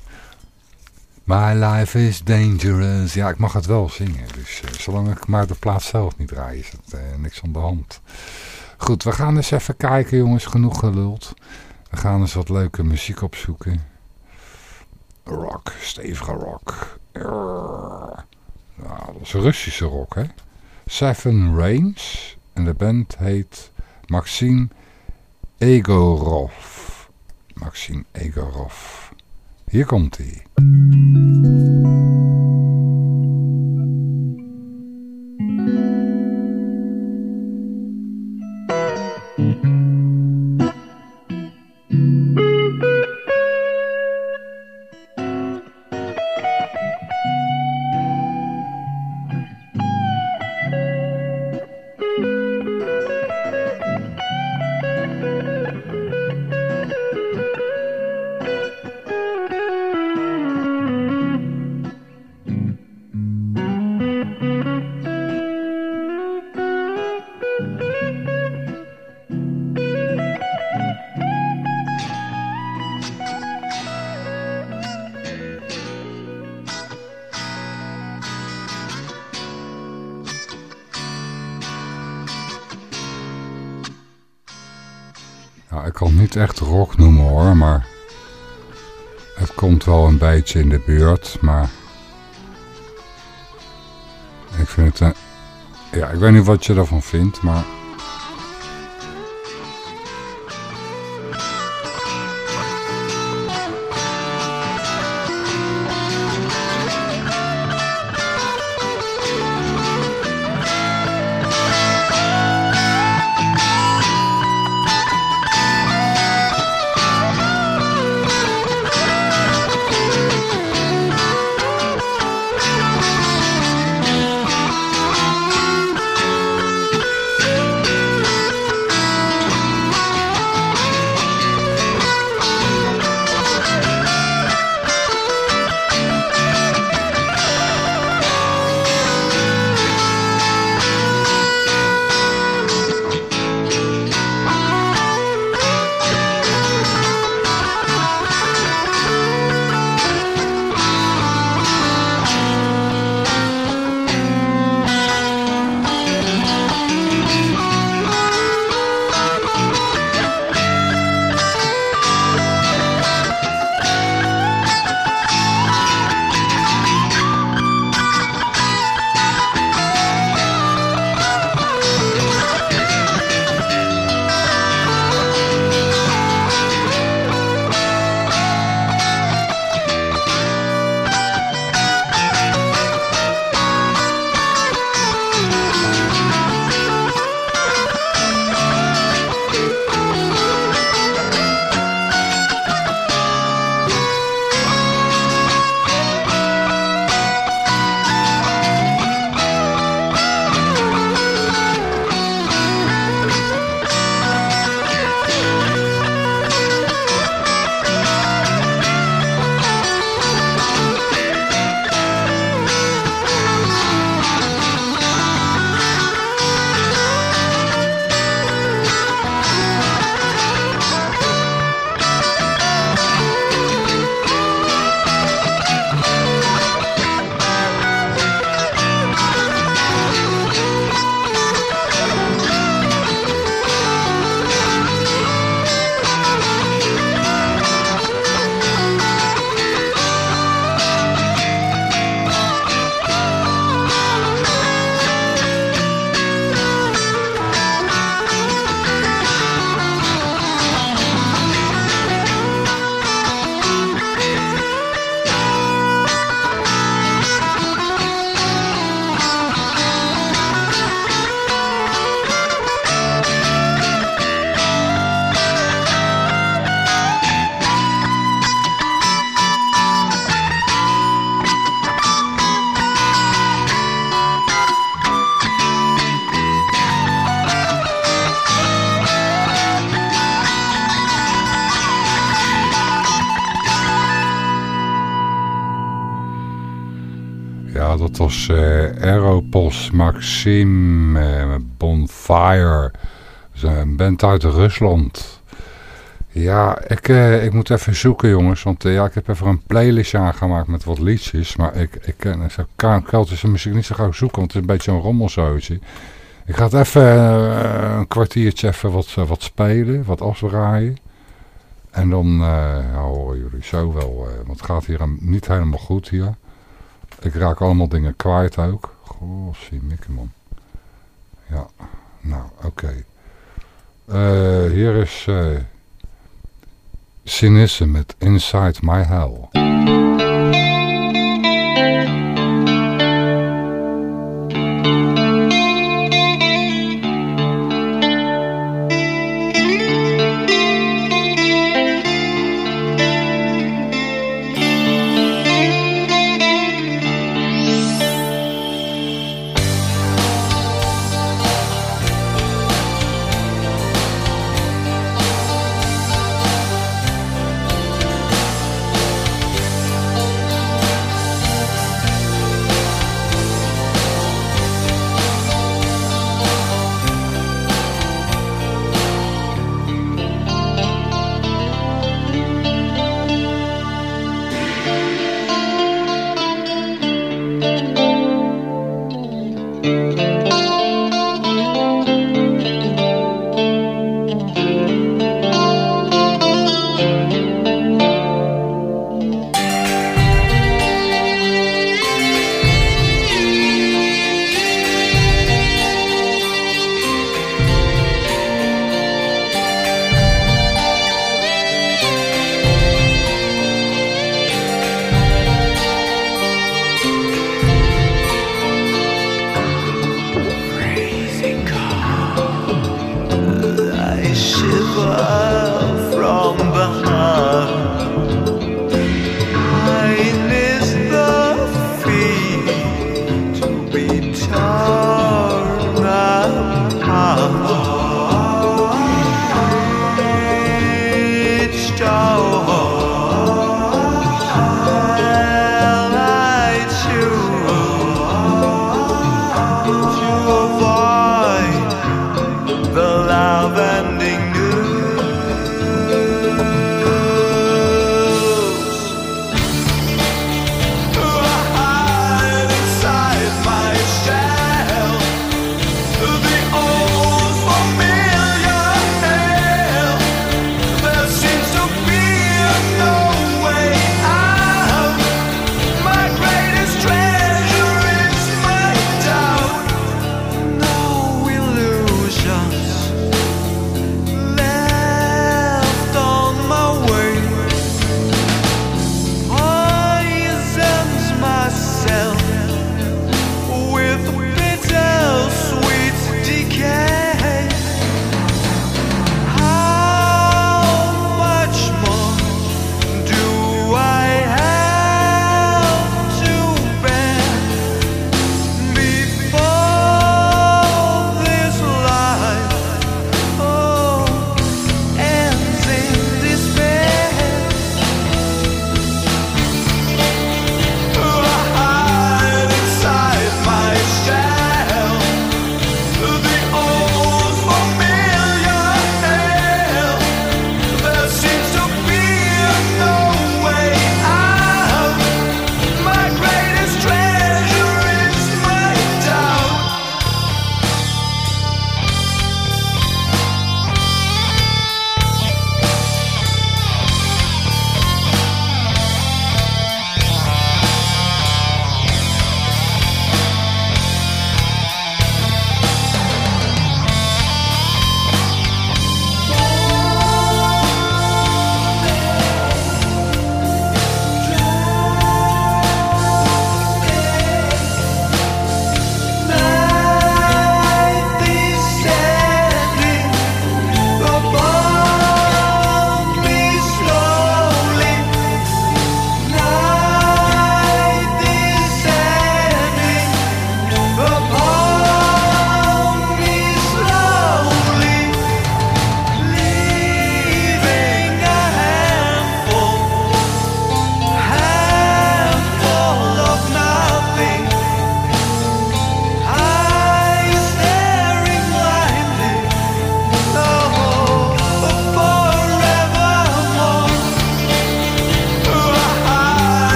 My life is dangerous. Ja, ik mag het wel zingen. Dus uh, zolang ik maar de plaats zelf niet draai, is het uh, niks aan de hand. Goed, we gaan eens even kijken, jongens. Genoeg geluld. We gaan eens wat leuke muziek opzoeken. Rock, stevige rock. Nou, dat is Russische rock, hè. Seven Rains. En de band heet Maxime Egorov. Maxime Egorov. Hier komt hij. Een in de buurt, maar ik vind het een, ja, ik weet niet wat je ervan vindt, maar Maxime uh, Bonfire. een band uit Rusland. Ja, ik, uh, ik moet even zoeken jongens. Want ja, ik heb even een playlist aangemaakt met wat liedjes. Maar ik, ik kan Keltische muziek niet zo gauw zoeken. Want het is een beetje zo'n rommelzootje. Ik ga het even een kwartiertje even wat, wat spelen. Wat afdraaien. En dan ja, horen jullie zo wel. want het gaat hier niet helemaal goed hier. Ik raak allemaal dingen kwijt ook. Goh, zie. Ja, nou, oké. Uh, hier is uh, Cynism met Inside My Hell.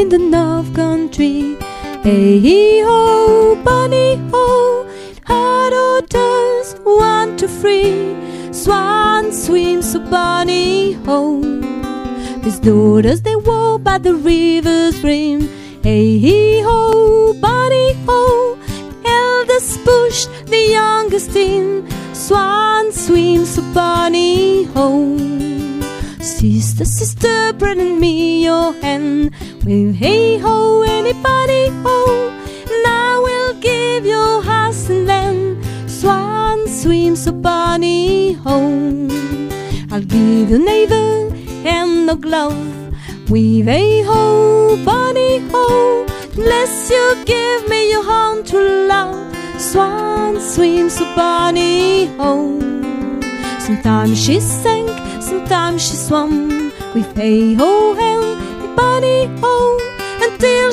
In the North Country. Hey ho, bunny ho, hard orders, one to three. Swan swims so bunny ho. His daughters they walk by the river's rim. Hey ho, bunny ho. Eldest pushed the youngest in. Swan swims so bunny ho. Sister, sister, bring me your hand. With hey ho, anybody ho. And I will give you house and land. Swan swims so bunny ho. I'll give you neighbor and no glove. With a ho, bunny ho. Unless you give me your hand to love. Swan swims so bunny ho. Sometimes she sank, sometimes she swam. With a ho and bunny ho.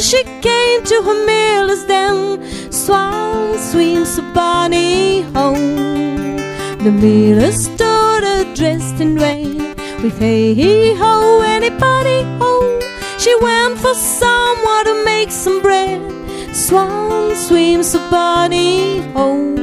She came to her miller's den. Swan swims a bunny home. The miller's daughter dressed in rain with hey ho anybody home. She went for someone to make some bread. Swan swims a bunny ho.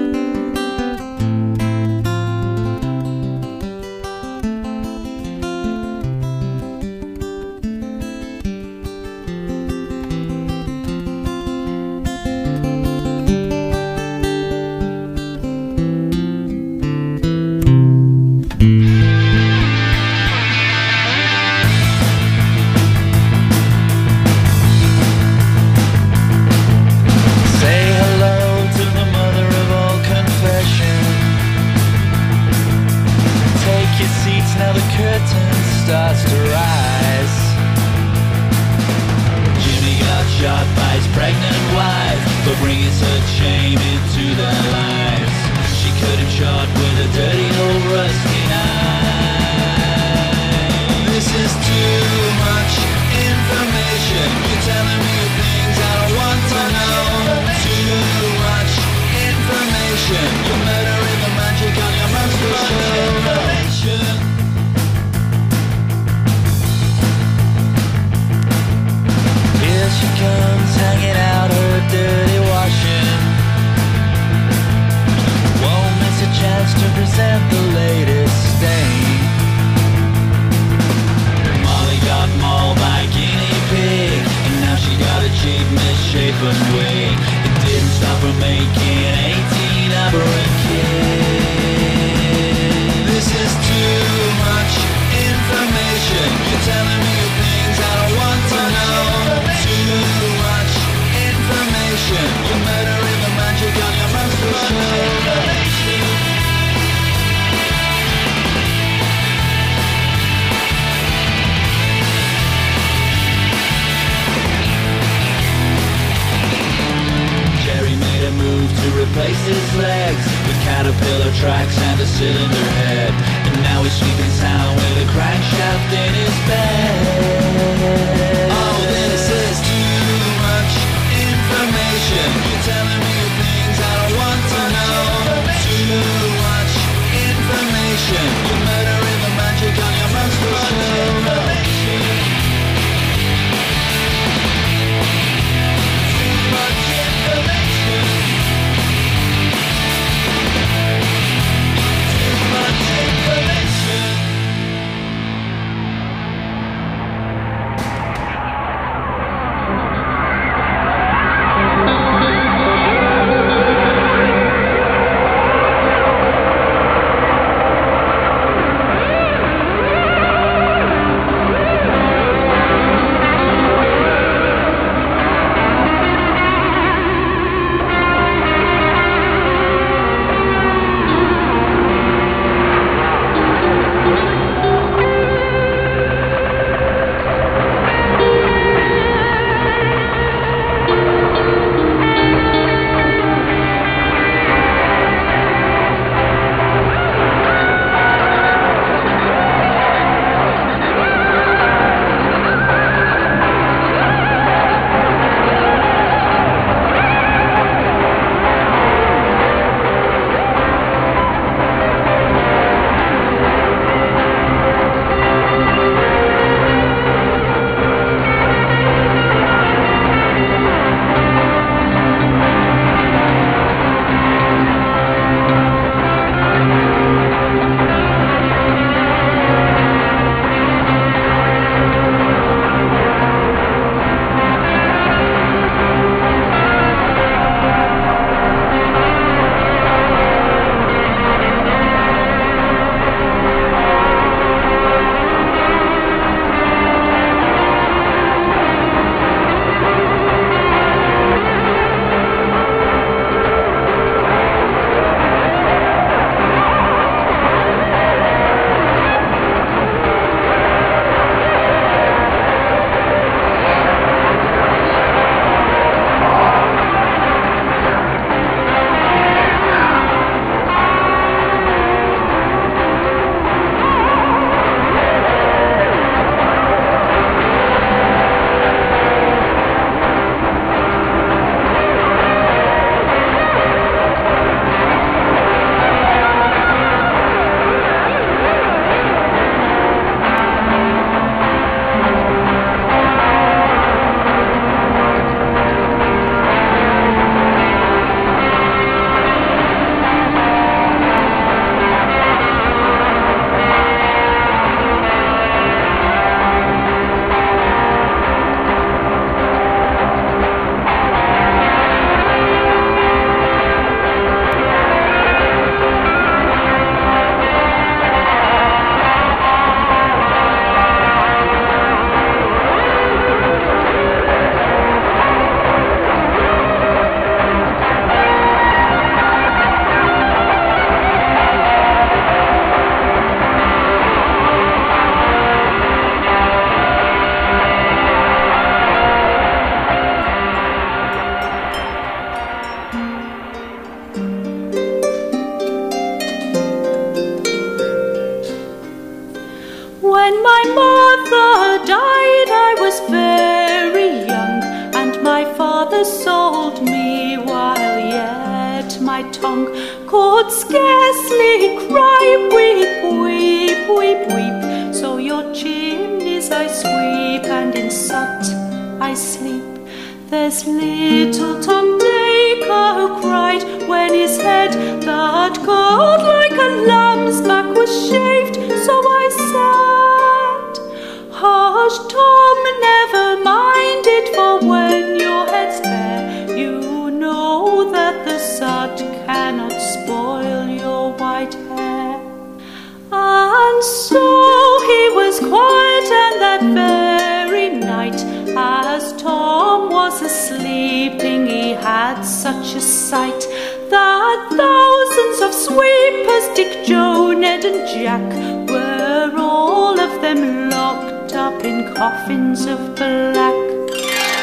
coffins of black,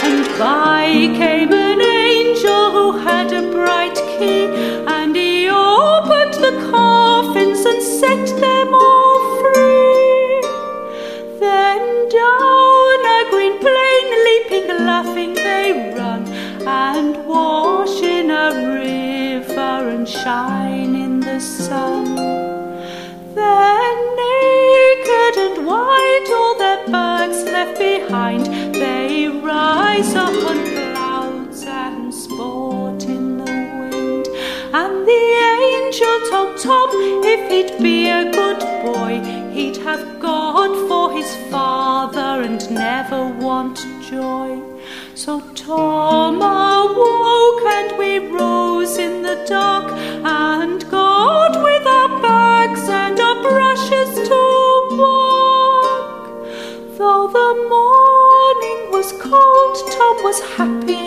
and by came Tom awoke and we rose in the dark and got with our bags and our brushes to work. Though the morning was cold, Tom was happy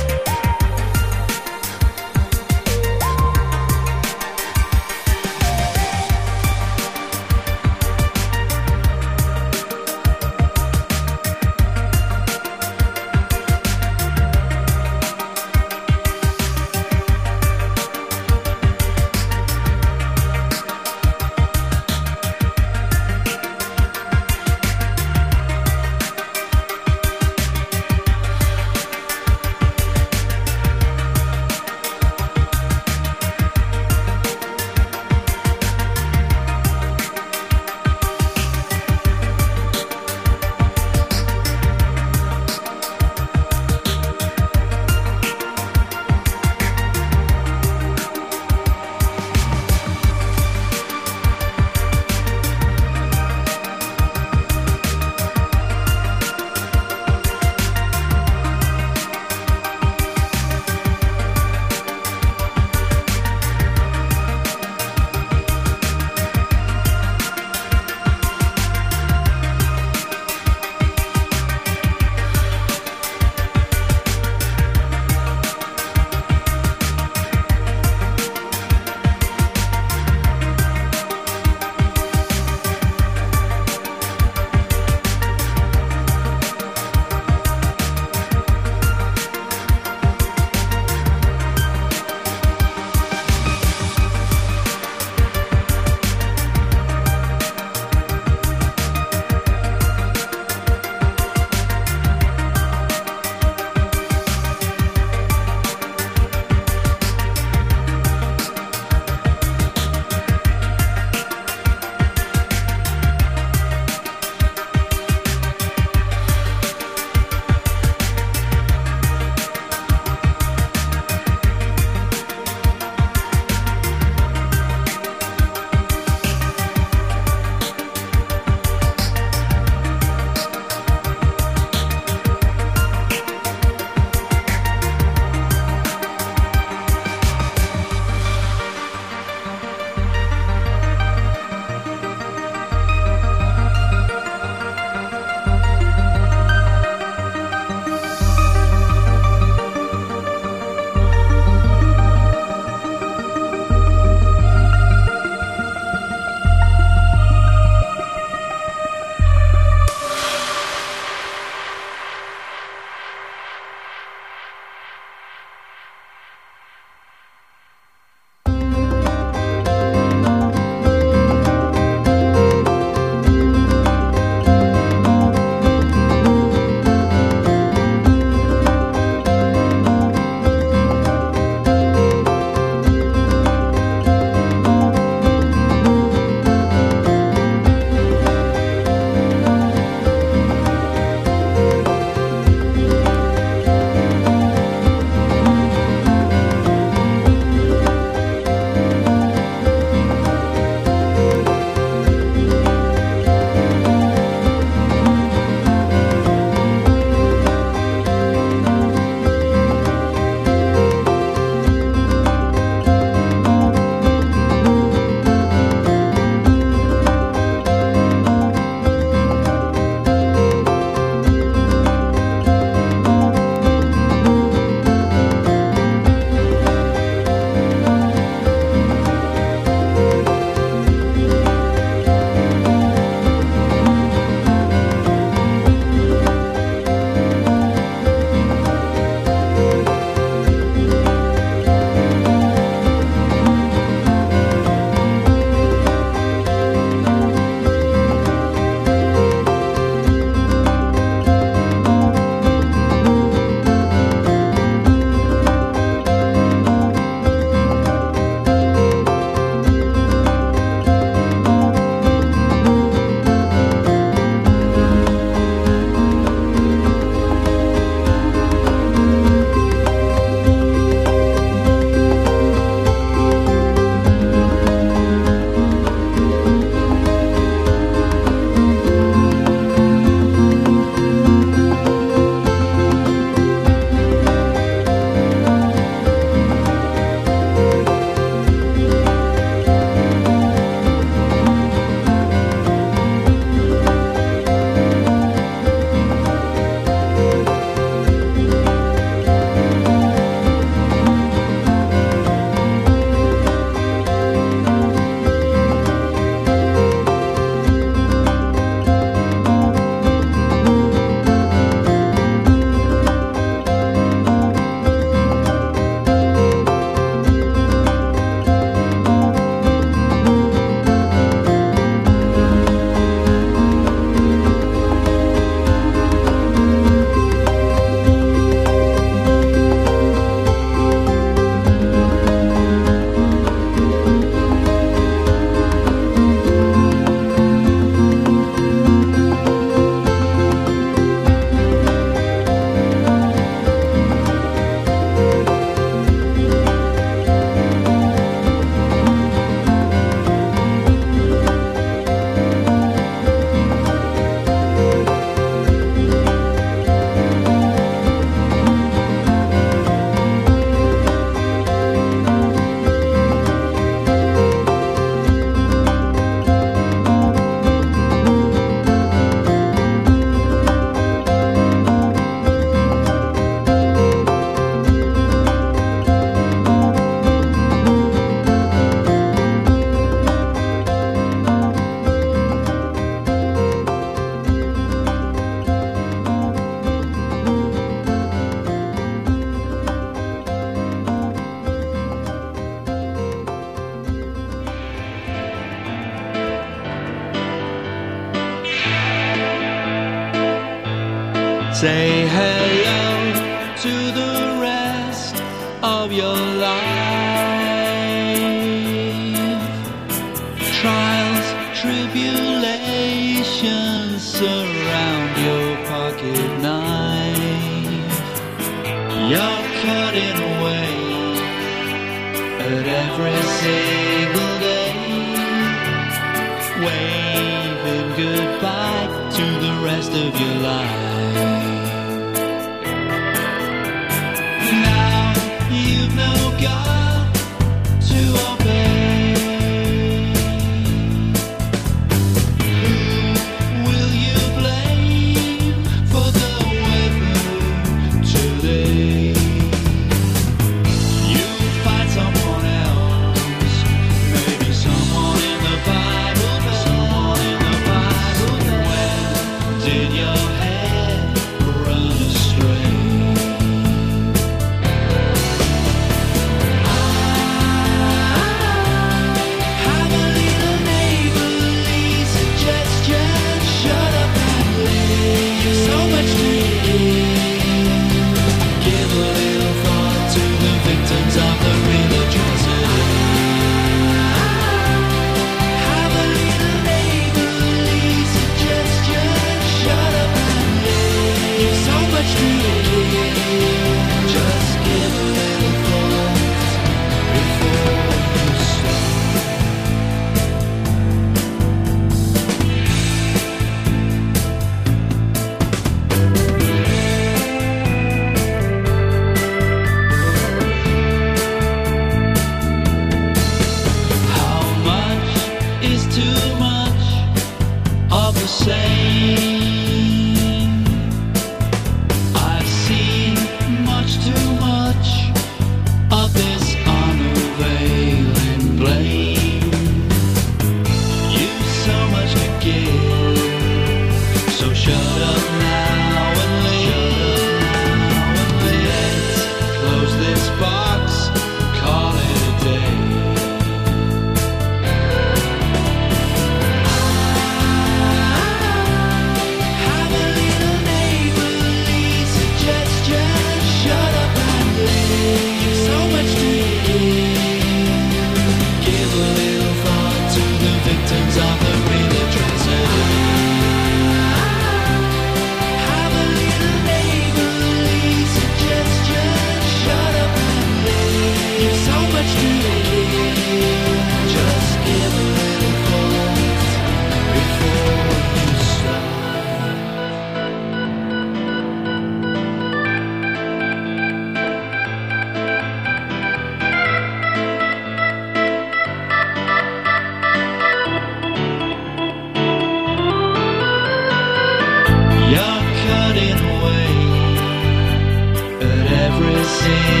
Yeah.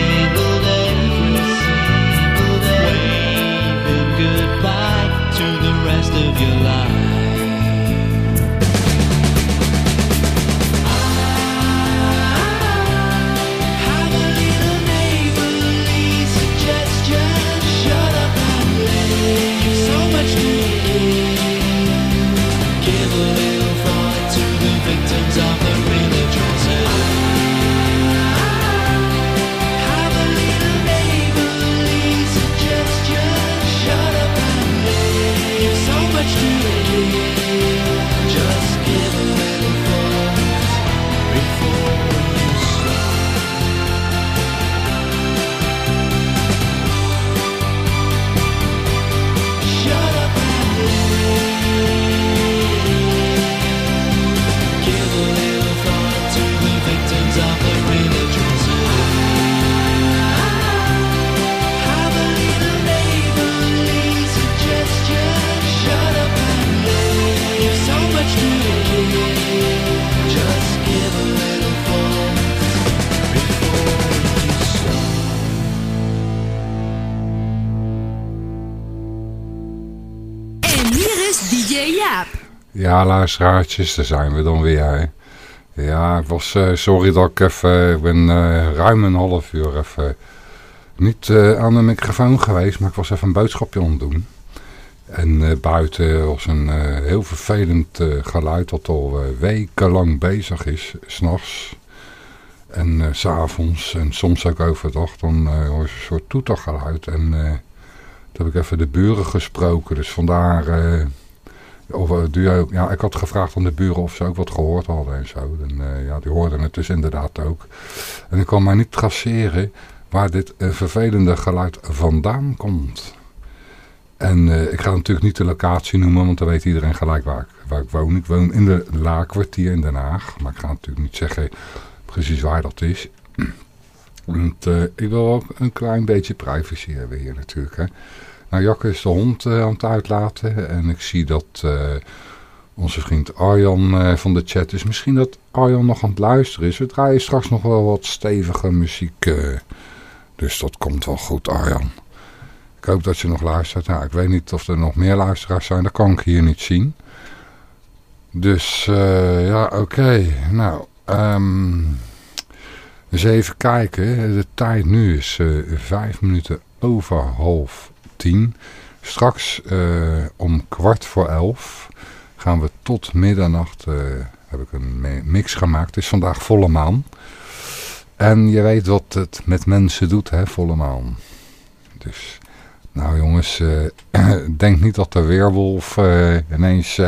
Luisteraartjes, daar zijn we dan weer. Ja, ik was, eh, sorry dat ik even, ik ben eh, ruim een half uur even niet eh, aan de microfoon geweest, maar ik was even een boodschapje aan het doen. En buiten was een heel vervelend geluid dat al wekenlang bezig is, s'nachts. En s s'avonds en soms ook overdag, dan hoor je een soort toetergeluid. En toen heb ik even de buren gesproken, dus vandaar... eh, of, eh, ook- ja, ik had gevraagd aan de buren of ze ook wat gehoord hadden en zo. En eh, ja, die hoorden het dus inderdaad ook. En ik kan maar niet traceren waar dit eh, vervelende geluid vandaan komt. En eh, ik ga natuurlijk niet de locatie noemen, want dan weet iedereen gelijk waar ik, waar ik woon. Ik woon in de Laakkwartier in Den Haag, maar ik ga natuurlijk niet zeggen precies waar dat is. Want, eh, ik wil ook een klein beetje privacy hebben hier natuurlijk. Hè. Nou, Jakke is de hond eh, aan het uitlaten en ik zie dat eh, onze vriend Arjan eh, van de chat is. Misschien dat Arjan nog aan het luisteren is. We draaien straks nog wel wat stevige muziek. dus dat komt wel goed, Arjan. Ik hoop dat je nog luistert. Nou, ik weet niet of er nog meer luisteraars zijn. Dat kan ik hier niet zien. Dus ja, oké. Nou, ehm, eens even kijken. De tijd nu is vijf minuten over half tien. Straks eh, om kwart voor elf gaan we tot middernacht. eh, heb ik een mix gemaakt. Het is vandaag volle maan. En je weet wat het met mensen doet, hè, volle maan. Dus, nou jongens, eh, denk niet dat de weerwolf ineens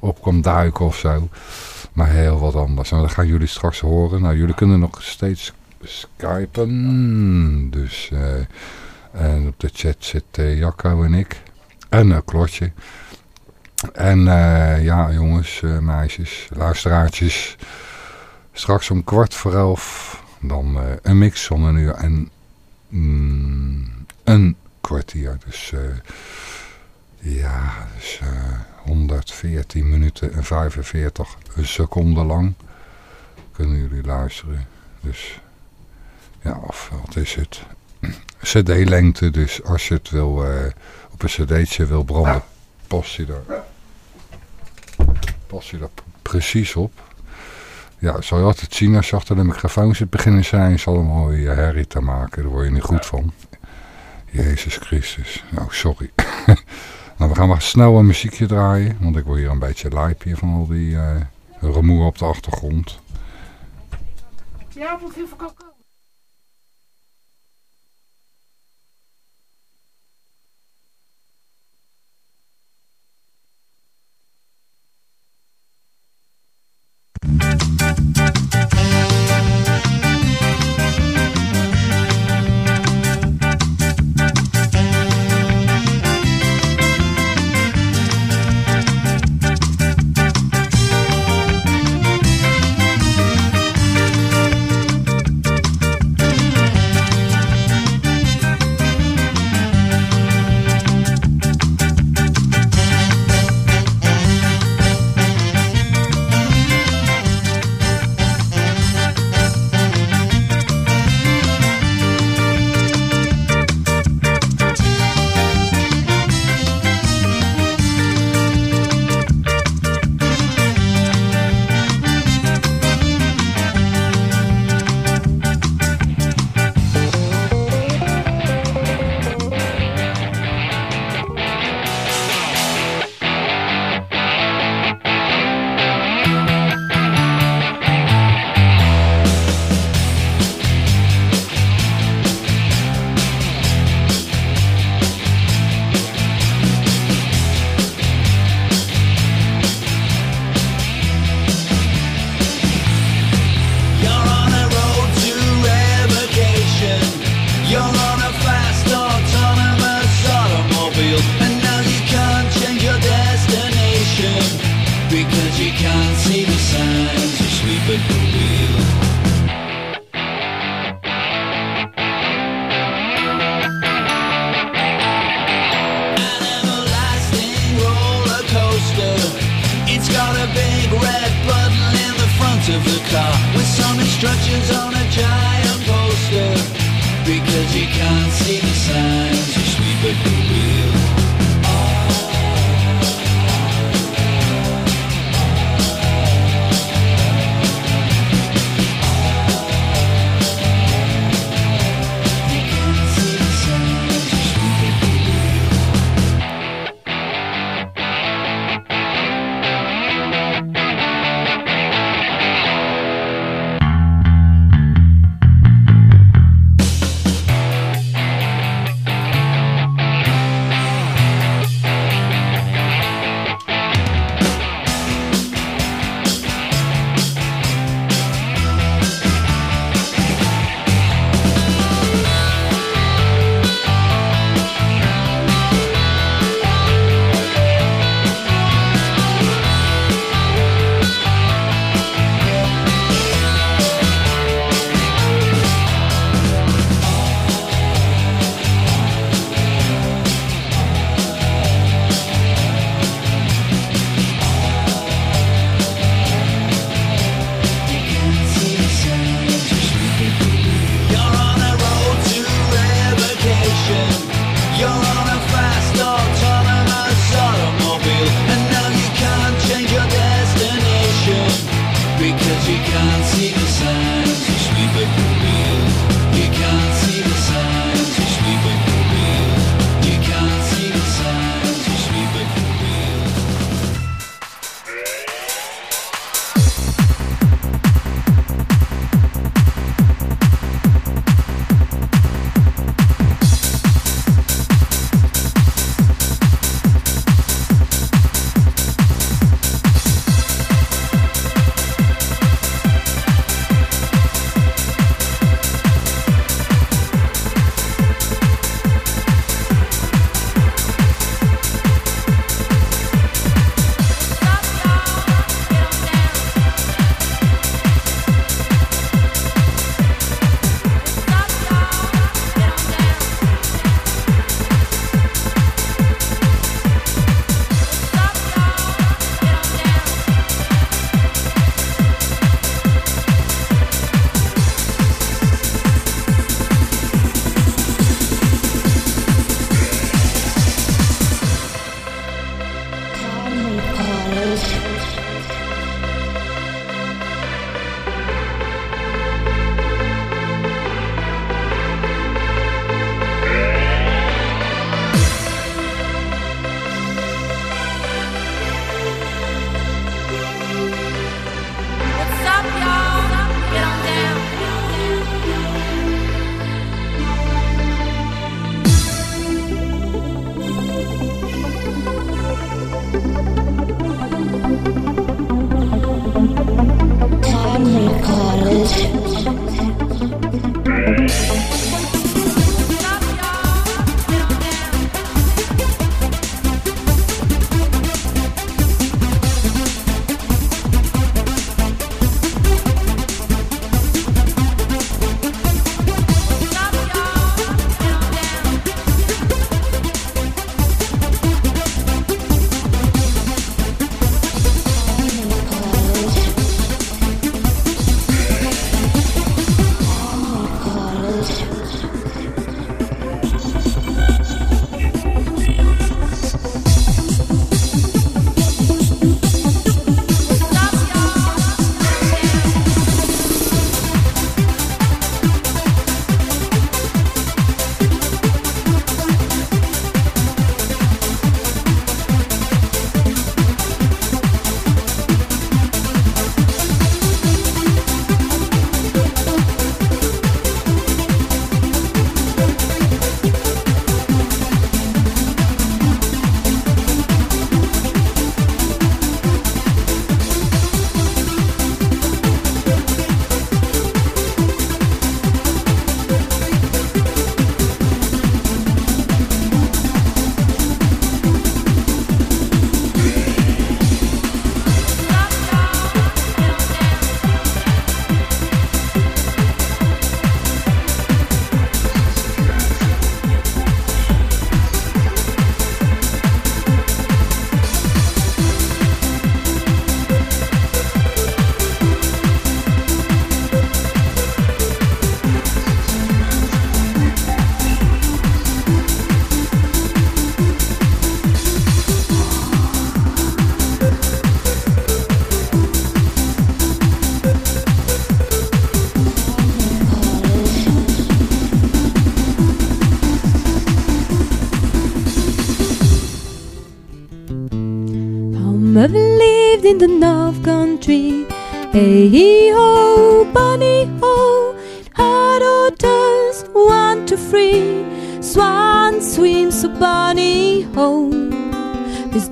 op komt duiken of zo. Maar heel wat anders. En dat gaan jullie straks horen. Nou, jullie kunnen nog steeds skypen. Dus, en op de chat zit eh, Jacco en ik. En uh, Klotje. En eh, ja, jongens, eh, meisjes, luisteraartjes. Straks om kwart voor elf dan eh, een mix van een uur en mm, een kwartier. Dus eh, ja, dus, eh, 114 minuten en 45 seconden lang kunnen jullie luisteren. Dus ja, of wat is het? CD-lengte, dus als je het wil eh, op een cd'tje wil branden, pas je daar, pas precies op. Ja, zal je altijd zien als je achter de microfoon zit beginnen zijn, zal een mooie herrie te maken. Daar word je niet goed van. Jezus Christus. Nou, sorry. nou, we gaan maar snel een muziekje draaien, want ik word hier een beetje lijp hier van al die eh rumoer op de achtergrond. Ja, hoeveel verkopen? You're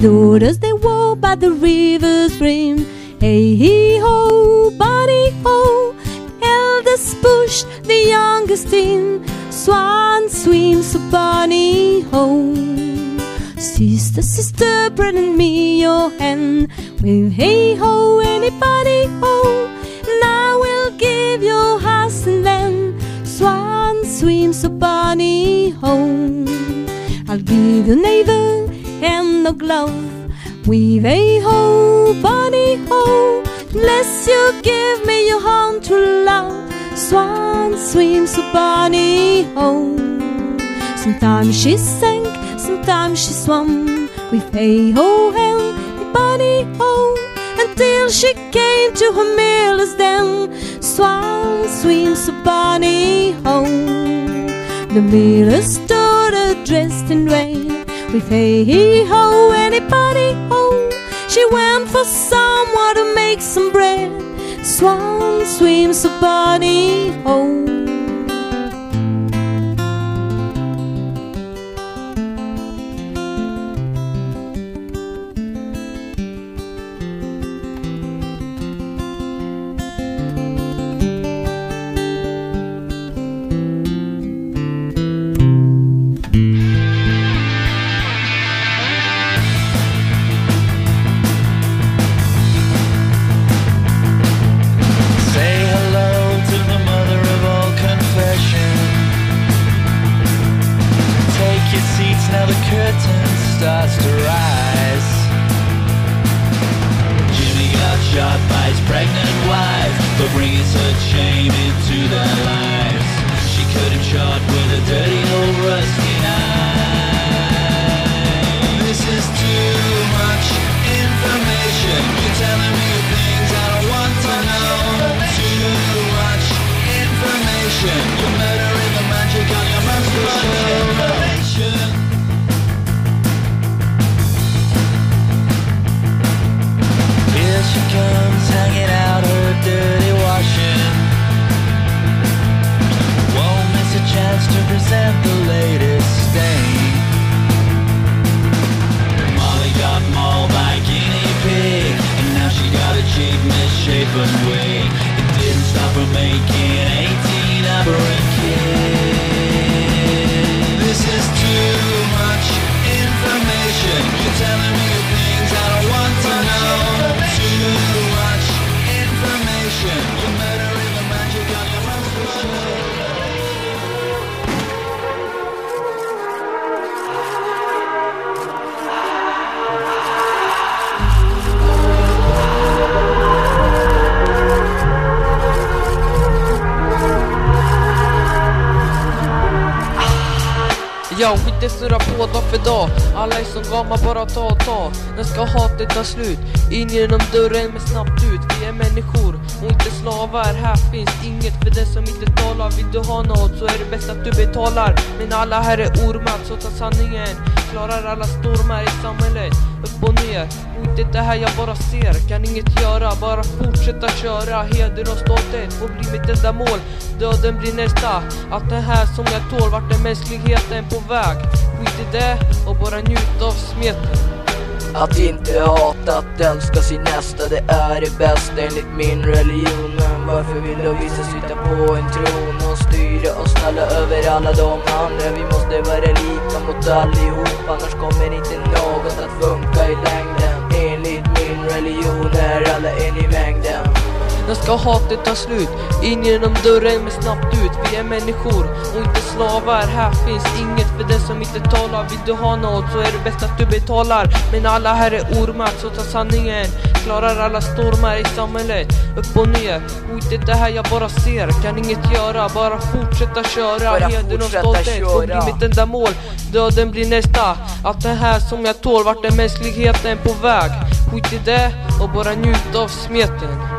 daughters they walk by the river's rim. She swam. With a ho and a bunny ho. Until she came to her miller's den. Swan swims so bunny ho. The miller's daughter dressed in rain with a hee ho and a bunny ho. She went for someone to make some bread. Swan swims a bunny inget den som inte talar. Vill du ha något så är det bäst att du betalar. Men alla här är ormar, så ta sanningen. Klarar alla stormar i samhället? Upp och ner, mot det här jag bara ser Kan inget göra, bara fortsätta köra. Heder och stolthet får bli mitt enda mål. Döden blir nästa. Allt det här som jag tål, vart är mänskligheten på väg? Skit i det och bara njut av smeten. Att inte hata, att älska sin nästa Det är det bästa enligt min religion. Men varför vill då vissa sitta på en tron och styra och snälla över alla de andra? Vi måste vara lika mot allihop Annars kommer inte något att funka i längden. Enligt min religion är alla en i mängden. När ska hatet ta slut? In genom dörren men snabbt ut. Vi är människor och inte slavar. Här finns inget för den som inte talar. Vill du ha något så är det bäst att du betalar. Men alla här är ormar, så ta sanningen. Klarar alla stormar i samhället? Upp och ner, hotet det här jag bara ser. Kan inget göra, bara fortsätta köra. Bara och stolthet. får bli mitt enda mål Döden blir nästa. Allt det här som jag tål, vart är mänskligheten på väg? Skit i det och bara njut av smeten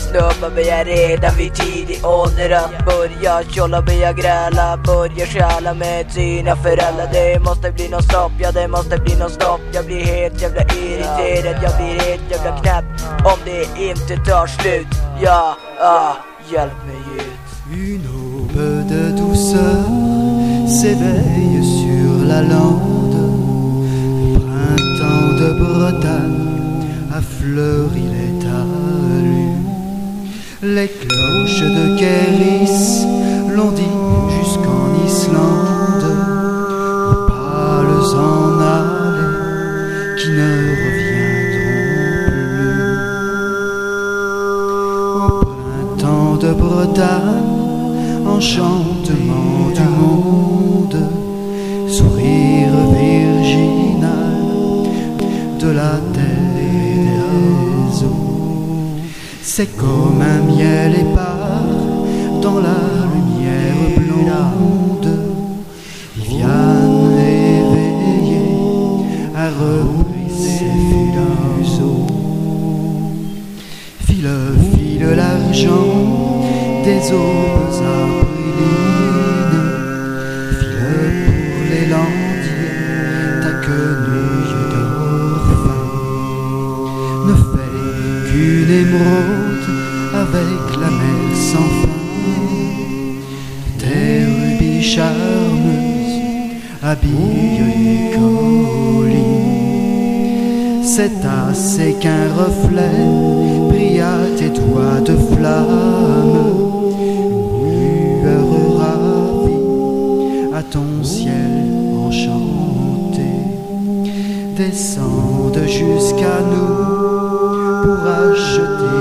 Många Många snubbar börjar redan vid tidig ålder att börja tjolla, börja gräla, börja stjäla med sina föräldrar. Det måste bli någon stopp, ja det måste bli någon stopp. Jag blir helt jävla irriterad, jag blir helt jävla knäpp om det inte tar slut. Ja, ah, hjälp mig ut. Une aube de douceur s'éveille sur la lande. Printemps de Bretagne a fleuri les. Les cloches de Kéris l'ont dit jusqu'en Islande. Aux pâles en allées qui ne reviendront plus. Au printemps de Bretagne, enchantement du monde, sourire virginal C'est comme un miel épars dans la lumière blonde. Viviane éveillée a repris ses fuseaux. File, file l'argent des aubes aprilines. File pour les landiers ta quenouille d'orphin. Ne fait qu'une émeraude C'est assez qu'un reflet brille à tes doigts de flamme. Lueur ravie à ton ciel enchanté. Descende jusqu'à nous pour acheter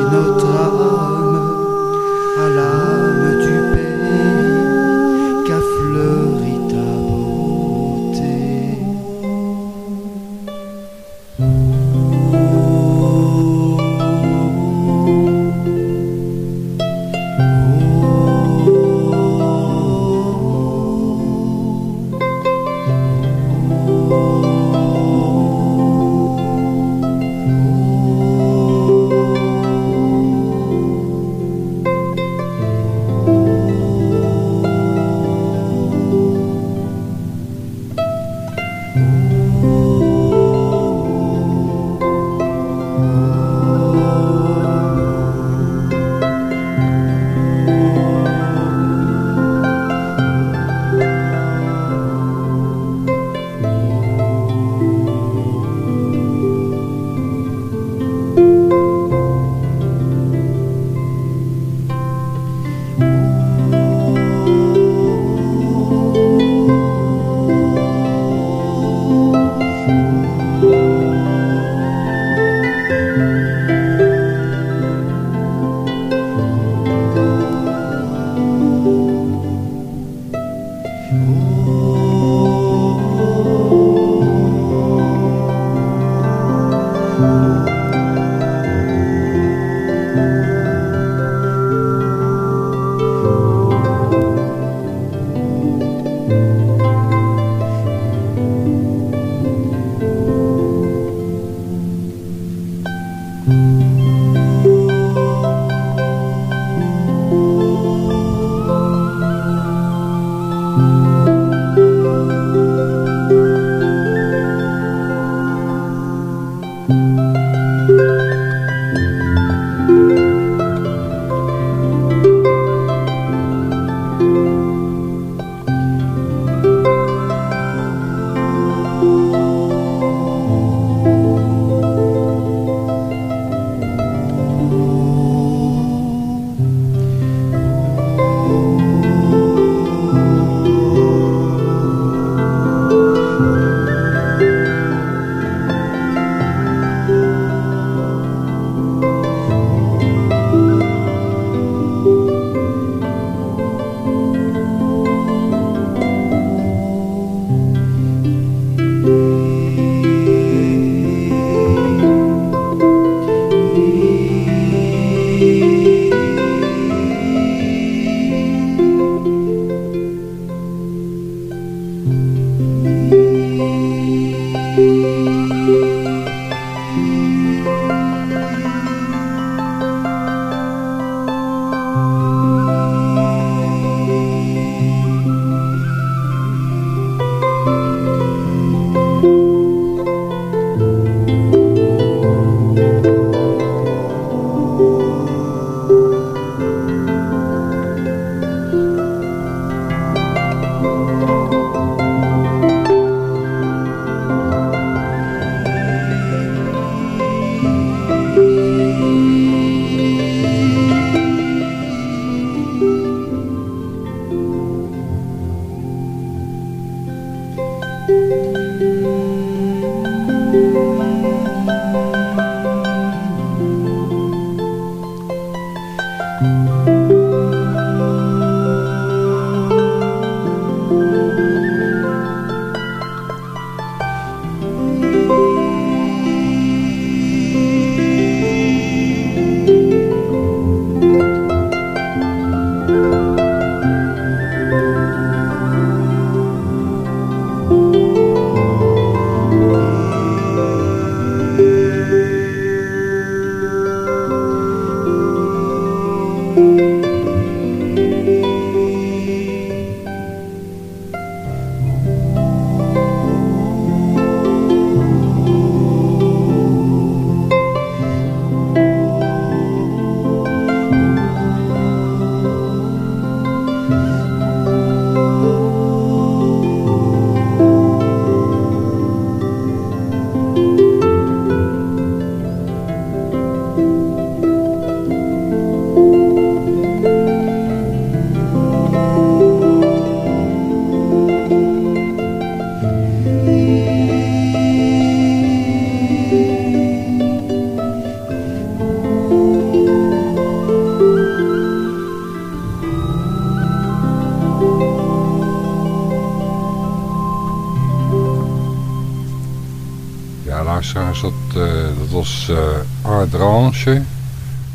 eh Ardrange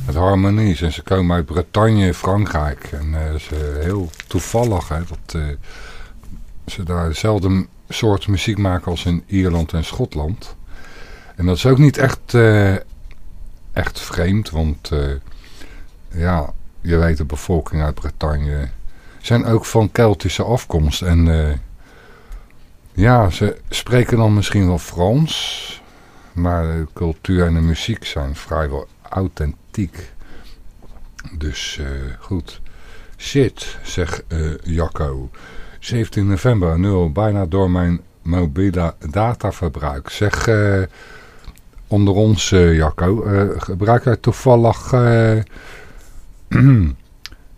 met harmonies. En ze komen uit Bretagne, Frankrijk. En eh, ze heel toevallig hè, dat eh, ze daar dezelfde soort muziek maken als in Ierland en Schotland. En dat is ook niet echt, eh, echt vreemd, want eh, ja, je weet de bevolking uit Bretagne zijn ook van Keltische afkomst. En eh, ja, ze spreken dan misschien wel Frans, maar de cultuur en de muziek zijn vrijwel authentiek. Dus eh, goed. Shit, zegt eh, Jacco. 17 november, nul, bijna door mijn mobiele dataverbruik. Zeg, eh, onder ons Jacco, gebruik jij toevallig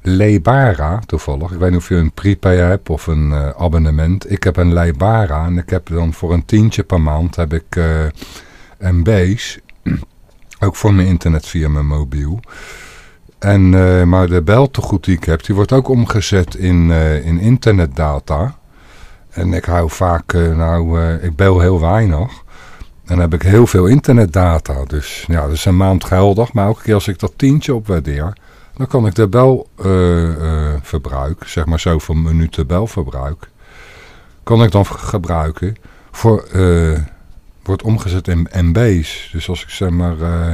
Lebara, toevallig. Ik weet niet of je een prepay hebt of een abonnement. Ik heb een Lebara en ik heb dan voor een tientje per maand heb ik MB's. Ook voor mijn internet via mijn mobiel. En, eh, maar de beltegoed die ik heb, die wordt ook omgezet in, eh, in internetdata. En ik hou vaak, eh, nou, ik bel heel weinig. En dan heb ik heel veel internetdata. Dus ja, dat is een maand geldig. Maar elke keer als ik dat tientje opwaardeer, dan kan ik de belverbruik, zeg maar zoveel minuten belverbruik, kan ik dan gebruiken voor, wordt omgezet in MB's. Dus als ik zeg maar eh,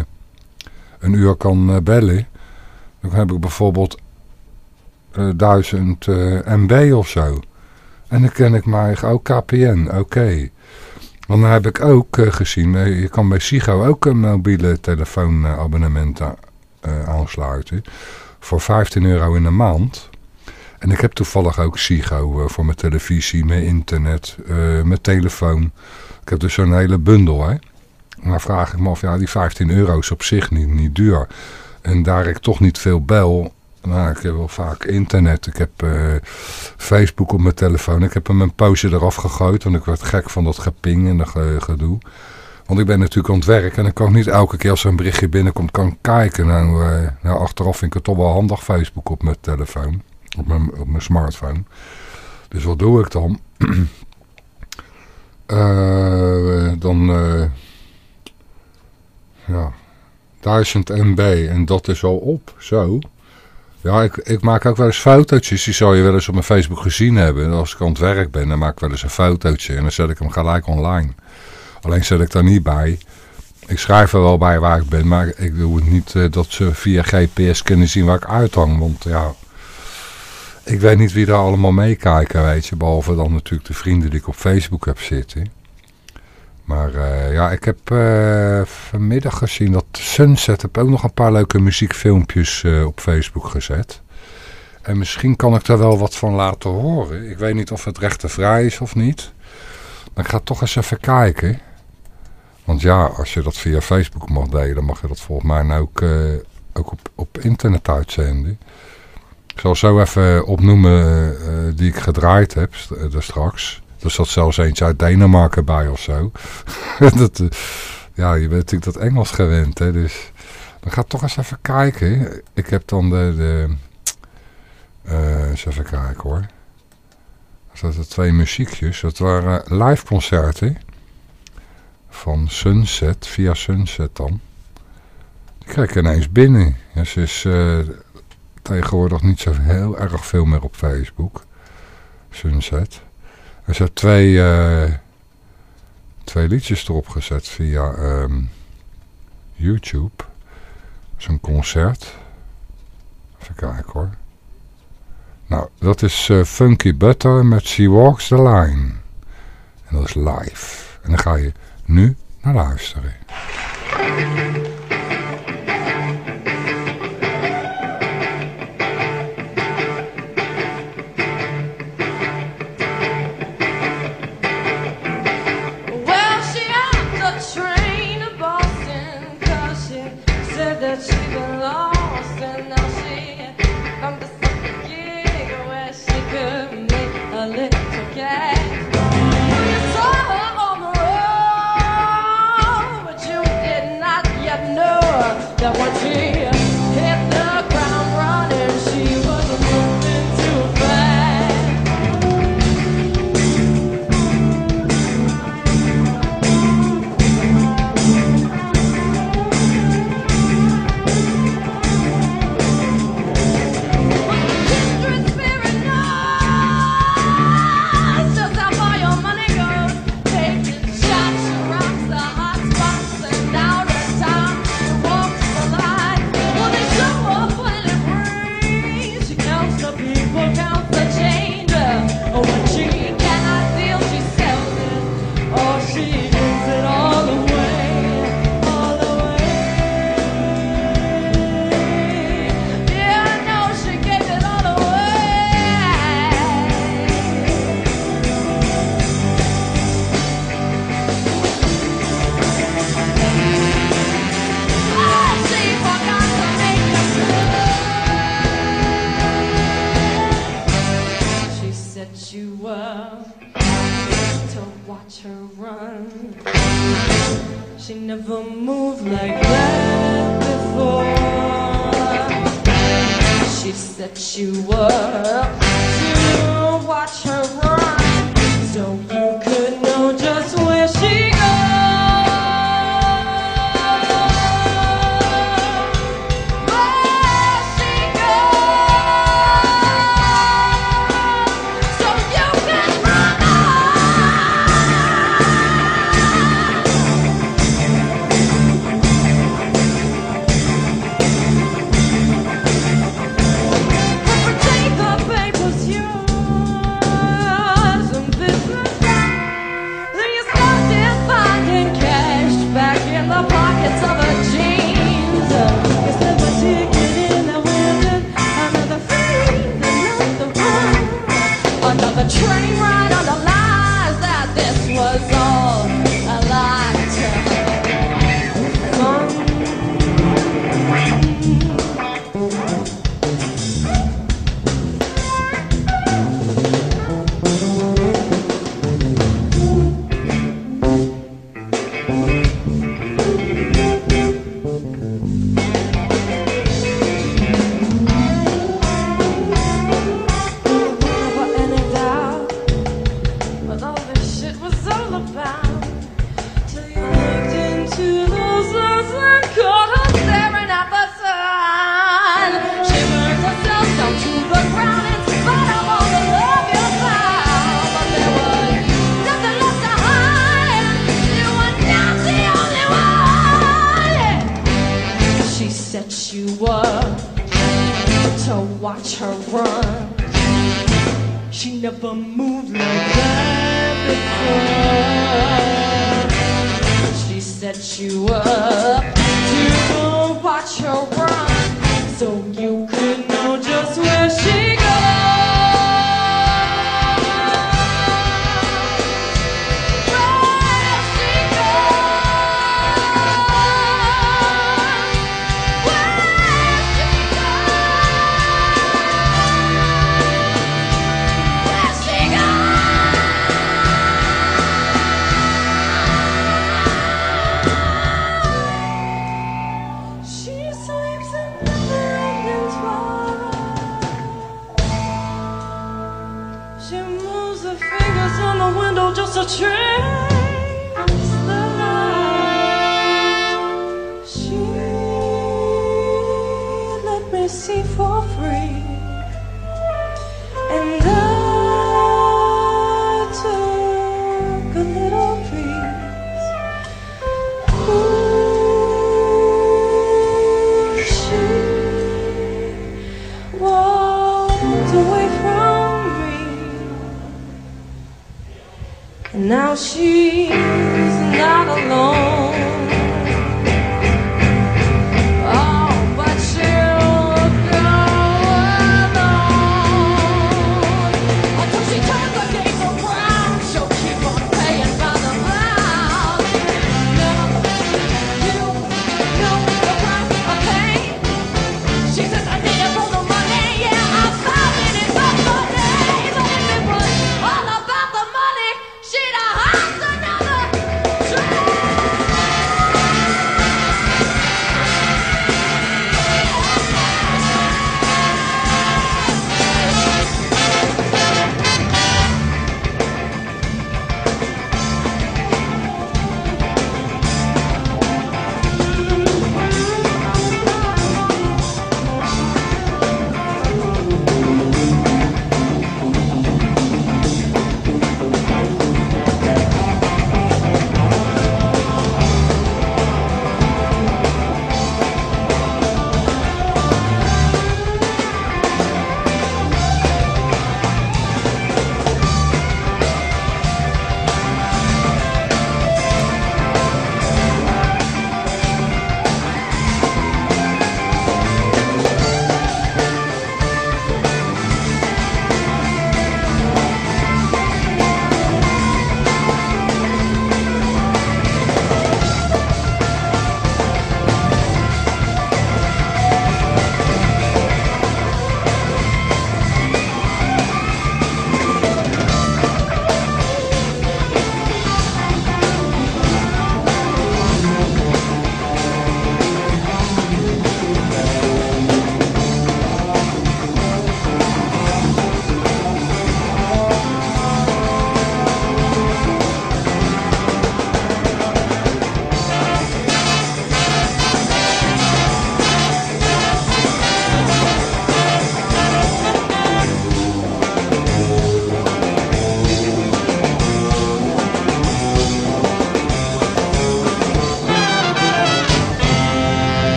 een uur kan eh, bellen, dan heb ik bijvoorbeeld eh 1000 eh, MB of zo. En dan ken ik eigen ook KPN, oké. Want dan heb ik ook eh, gezien, je kan bij Sigo ook een mobiele telefoonabonnement aansluiten. Voor 15 euro in de maand. En ik heb toevallig ook Sigo voor mijn televisie, mijn internet, mijn telefoon. Ik heb dus zo'n hele bundel, hè. En dan vraag ik me af, ja, die 15 euro is op zich niet, niet duur. En daar ik toch niet veel bel, nou, ik heb wel vaak internet. Ik heb eh, Facebook op mijn telefoon. Ik heb hem een poosje eraf gegooid, want ik werd gek van dat geping en dat ge- gedoe. Want ik ben natuurlijk aan het werk en dan kan ik niet elke keer als er een berichtje binnenkomt, kan ik kijken. Nou, eh, nou, achteraf vind ik het toch wel handig Facebook op mijn telefoon, op mijn, op mijn smartphone. Dus wat doe ik dan? Eh, dan, eh, ja, 1000 MB en dat is al op, zo. Ja, ik, ik maak ook wel eens fotootjes, die zou je wel eens op mijn Facebook gezien hebben. En als ik aan het werk ben, dan maak ik wel eens een fotootje en dan zet ik hem gelijk online. Alleen zet ik daar niet bij. Ik schrijf er wel bij waar ik ben, maar ik doe het niet eh, dat ze via GPS kunnen zien waar ik uithang. Want ja, ik weet niet wie daar allemaal meekijken, weet je. Behalve dan natuurlijk de vrienden die ik op Facebook heb zitten. Maar eh, ja, ik heb eh, vanmiddag gezien dat Sunset heb ook nog een paar leuke muziekfilmpjes eh, op Facebook gezet. En misschien kan ik daar wel wat van laten horen. Ik weet niet of het rechtenvrij is of niet. Maar ik ga toch eens even kijken. Want ja, als je dat via Facebook mag delen, mag je dat volgens mij nou ook, ook op, op internet uitzenden. Ik zal zo even opnoemen eh, die ik gedraaid heb eh, daar straks. Er zat zelfs eentje uit Denemarken bij of zo. dat, eh, ja, je bent natuurlijk dat Engels gewend, hè. Dus dan ga ik toch eens even kijken. Ik heb dan de... de eh, eens even kijken hoor. Er zaten twee muziekjes. Dat waren live concerten. Van Sunset, via Sunset dan. Die krijg ik ineens binnen. Ja, ze is eh, tegenwoordig niet zo heel erg veel meer op Facebook. Sunset. Er zijn twee, eh, twee liedjes erop gezet via ehm, YouTube. Een concert. Even kijken hoor. Nou, dat is eh, Funky Butter met She Walks the Line. En dat is live. En dan ga je nu naar luisteren. Never moved like that before. She set you up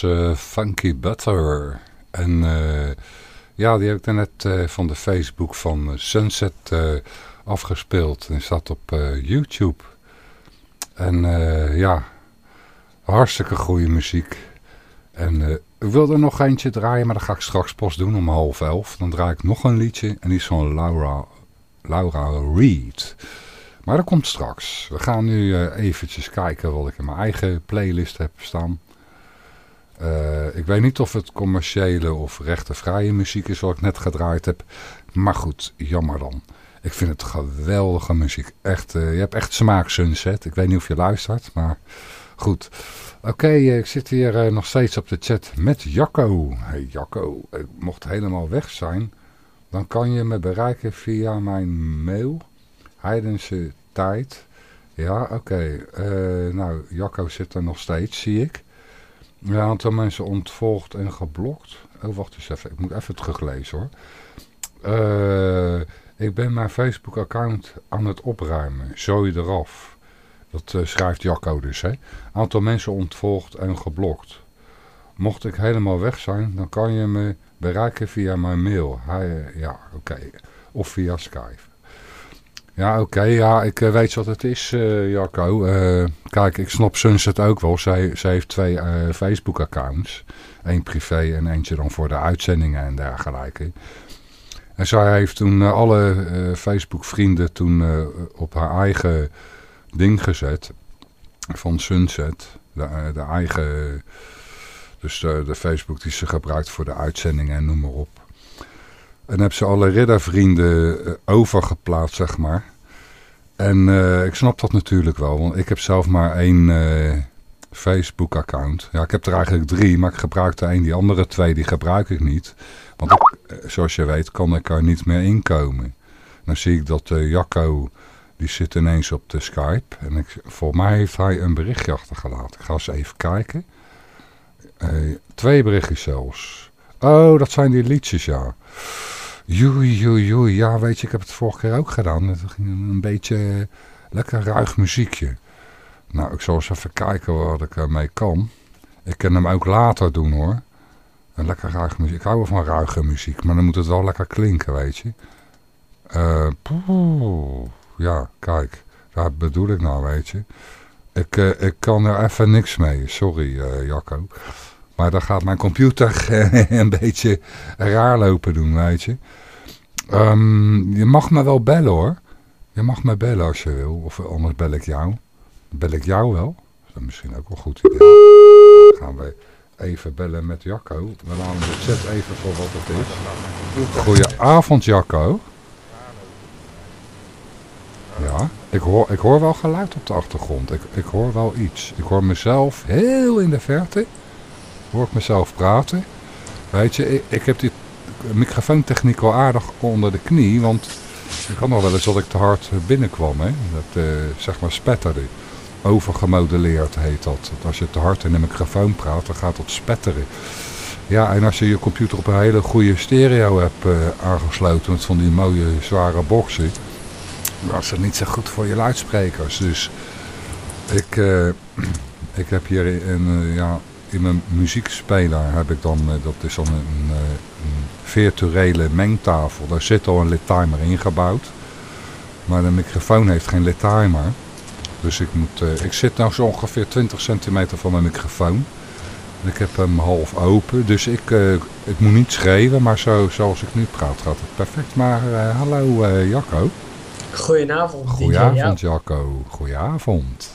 eh, Funky Butter. En eh, ja, die heb ik daarnet eh van de Facebook van Sunset afgespeeld. En staat op YouTube. En ja, hartstikke goede muziek. En ik wil er nog eentje draaien, maar dat ga ik straks pas doen om half elf. Dan draai ik nog een liedje en die is van Laura, Laura Reed. Maar dat komt straks. We gaan nu eventjes kijken wat ik in mijn eigen playlist heb staan. Eh, ik weet niet of het commerciële of rechtenvrije muziek is wat ik net gedraaid heb. Maar goed, jammer dan. Ik vind het geweldige muziek. Echt, eh, je hebt echt smaak, Sunset. Ik weet niet of je luistert, maar goed. Oké, eh, ik zit hier nog steeds op de chat met Jacco. Hey Jacco, ik mocht helemaal weg zijn. Dan kan je me bereiken via mijn mail. Heidense tijd. Ja, oké. Nou, Jacco zit er nog steeds, zie ik. Ja, een aantal mensen ontvolgd en geblokt. Oh, wacht eens even. Ik moet even teruglezen hoor. Eh, ik ben mijn Facebook-account aan het opruimen. Zooi eraf. Dat eh, schrijft Jacco dus, hè. Aantal mensen ontvolgd en geblokt. Mocht ik helemaal weg zijn, dan kan je me bereiken via mijn mail. Eh, ja, oké. Of via Skype. Ja, oké. ja, ik eh, weet wat het is, eh, Jacco. Eh, kijk, ik snap Sunset ook wel. Zij, zij heeft twee Facebook-accounts. Eén privé en eentje dan voor de uitzendingen en dergelijke. En zij heeft toen alle Facebook-vrienden toen op haar eigen ding gezet. Van Sunset. De, de eigen... Dus de, de Facebook die ze gebruikt voor de uitzendingen en noem maar op. En heb ze alle riddervrienden eh, overgeplaatst, zeg maar. En eh, ik snap dat natuurlijk wel, want ik heb zelf maar één eh, Facebook-account. Ja, ik heb er eigenlijk drie, maar ik gebruik de een. Die andere twee, die gebruik ik niet. Want zoals je weet, kan ik er niet meer inkomen. Dan zie ik dat Jacco, die zit ineens op de Skype. En ik, volgens mij heeft hij een berichtje achtergelaten. Ik ga eens even kijken. Twee berichtjes zelfs. Oh, dat zijn die liedjes, ja. Joei, joei, joei. Ja, weet je, ik heb het vorige keer ook gedaan. Het ging een beetje lekker ruig muziekje. Nou, ik zal eens even kijken wat ik ermee kan. Ik kan hem ook later doen, hoor. Een lekker ruig muziek. Ik hou wel van ruige muziek, maar dan moet het wel lekker klinken, weet je. Eh, poeh. ja, kijk. Daar bedoel ik nou, weet je. Ik, eh, ik kan er even niks mee. Sorry, eh, Jacco. Maar dan gaat mijn computer een beetje raar lopen doen, weet je. Ehm, je mag me wel bellen hoor. Je mag me bellen als je wil. Of anders bel ik jou. Bel ik jou wel. Dat is misschien ook wel een goed idee. Dan gaan we even bellen met Jacco. We laten de chat even voor wat het is. Goedenavond Jacco. Ja, ik hoor, ik hoor wel geluid op de achtergrond. Ik, ik hoor wel iets. Ik hoor mezelf heel in de verte. Hoor ik mezelf praten. Weet je, ik, heb die microfoontechniek wel aardig onder de knie. Want ik had nog wel eens dat ik te hard binnenkwam. Hè? Dat eh, zeg maar spetterde. Overgemodelleerd heet dat. dat. Als je te hard in de microfoon praat, dan gaat dat spetteren. Ja, en als je je computer op een hele goede stereo hebt eh, aangesloten met van die mooie zware boxen, dan is dat niet zo goed voor je luidsprekers. Dus ik, eh, ik heb hier eh, ja, in mijn muziekspeler heb ik dan, eh, dat is dan een, eh, een virtuele mengtafel. Daar zit al een littimer ingebouwd. Maar de microfoon heeft geen littimer. Dus ik, moet, eh, ik zit nou zo ongeveer 20 centimeter van mijn microfoon. En ik heb hem half open. Dus ik, ik moet niet schreeuwen, maar zo, zoals ik nu praat gaat het perfect. Maar hallo Jacco. Goedenavond, DJ Goedenavond. Jacco. Goedenavond.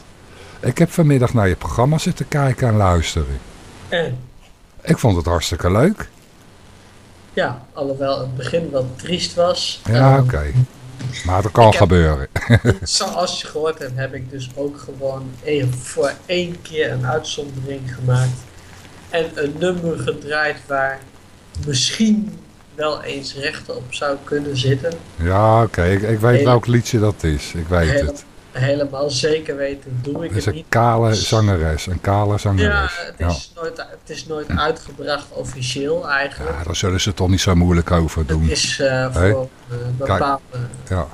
Ik heb vanmiddag naar je programma zitten kijken en luisteren. En Ik vond het hartstikke leuk. ja, alhoewel het begin wat triest was. Ja, ehm, oké. Maar dat kan heb- gebeuren. Zoals je gehoord hebt, heb ik dus ook gewoon voor één keer een uitzondering gemaakt. En een nummer gedraaid waar misschien wel eens rechten op zou kunnen zitten. ja, oké. Ik, ik weet Hele- welk liedje dat is. Ik weet Hele- het. Helemaal zeker weten doe ik Het is het een niet. kale zangeres. Een kale Ja, zangeres. het Ja, is, Nooit, het is nooit uitgebracht officieel eigenlijk. ja daar zullen ze toch niet zo moeilijk over doen. Het is Hè? voor eh, bepaalde... Ja.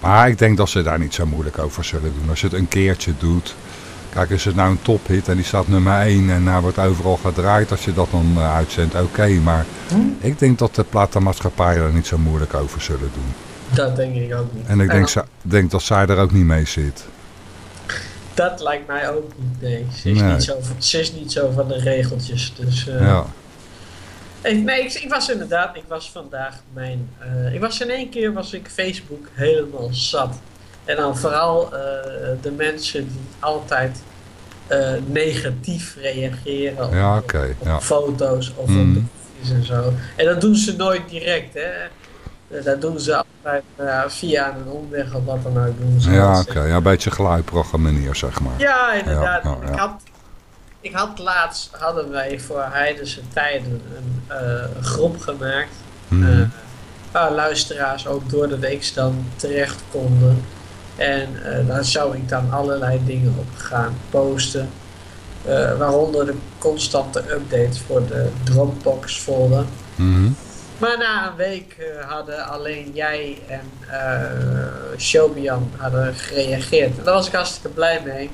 Maar ik denk dat ze daar niet zo moeilijk over zullen doen. Als je het een keertje doet. Kijk, is het nou een tophit en die staat nummer 1 en nou wordt overal gedraaid als je dat dan eh, uitzendt, oké. maar ik denk dat de platenmaatschappijen er niet zo moeilijk over zullen doen. Dat denk ik ook niet. En ik denk, denk dat zij er ook niet mee zit. Dat lijkt mij ook niet, nee. Ze is, Nee. Niet, zo, ze is niet zo van de regeltjes, dus... eh, Ja. Ik, nee, ik, ik was inderdaad, ik was vandaag mijn... eh, ik was in één keer, was ik Facebook helemaal zat. En dan vooral eh, de mensen die altijd eh, negatief reageren op, Ja, oké. op ja. foto's of op Mhm. de en zo. En dat doen ze nooit direct, hè. Eh, Dat doen ze altijd eh, via een omweg of wat dan ook doen ze. Ja, oké. Ja, een beetje geluidprige manier, zeg maar. Ja, inderdaad. Ja, ja, ja. Ik, had, ik had laatst, hadden wij voor Heidense Tijden een eh, groep gemaakt. Mhm. waar luisteraars ook door de week dan terecht konden. En daar zou ik dan allerlei dingen op gaan posten. Waaronder de constante updates voor de Dropbox folder. Mhm. Maar na een week eh, hadden alleen jij en eh Shobian hadden gereageerd. En daar was ik hartstikke blij mee.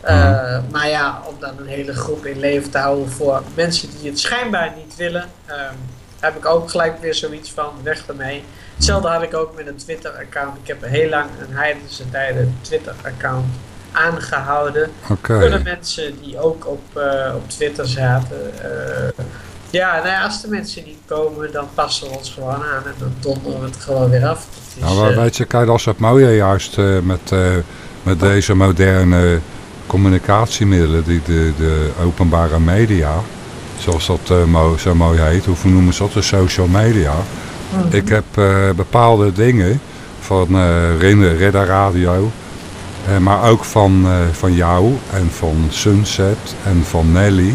Eh, Maar ja, om dan een hele groep in leven te houden voor mensen die het schijnbaar niet willen, ehm, heb ik ook gelijk weer zoiets van weg ermee. Hetzelfde had ik ook met een Twitter-account. Ik heb heel lang een heidense tijden Twitter-account aangehouden. Voor de mensen die ook op, op Twitter zaten. Ja, nou ja, als de mensen niet komen, dan passen we ons gewoon aan en dan donderen we het gewoon weer af. Is, Nou, maar eh, weet je, kijk, dat is het mooie juist eh, met, eh, met deze moderne communicatiemiddelen, die de, de openbare media, zoals dat mo- zo mooi heet, hoe noemen ze dat, de social media. Ik heb bepaalde dingen van Ridder Radio, maar ook van, van jou en van Sunset en van Nelly,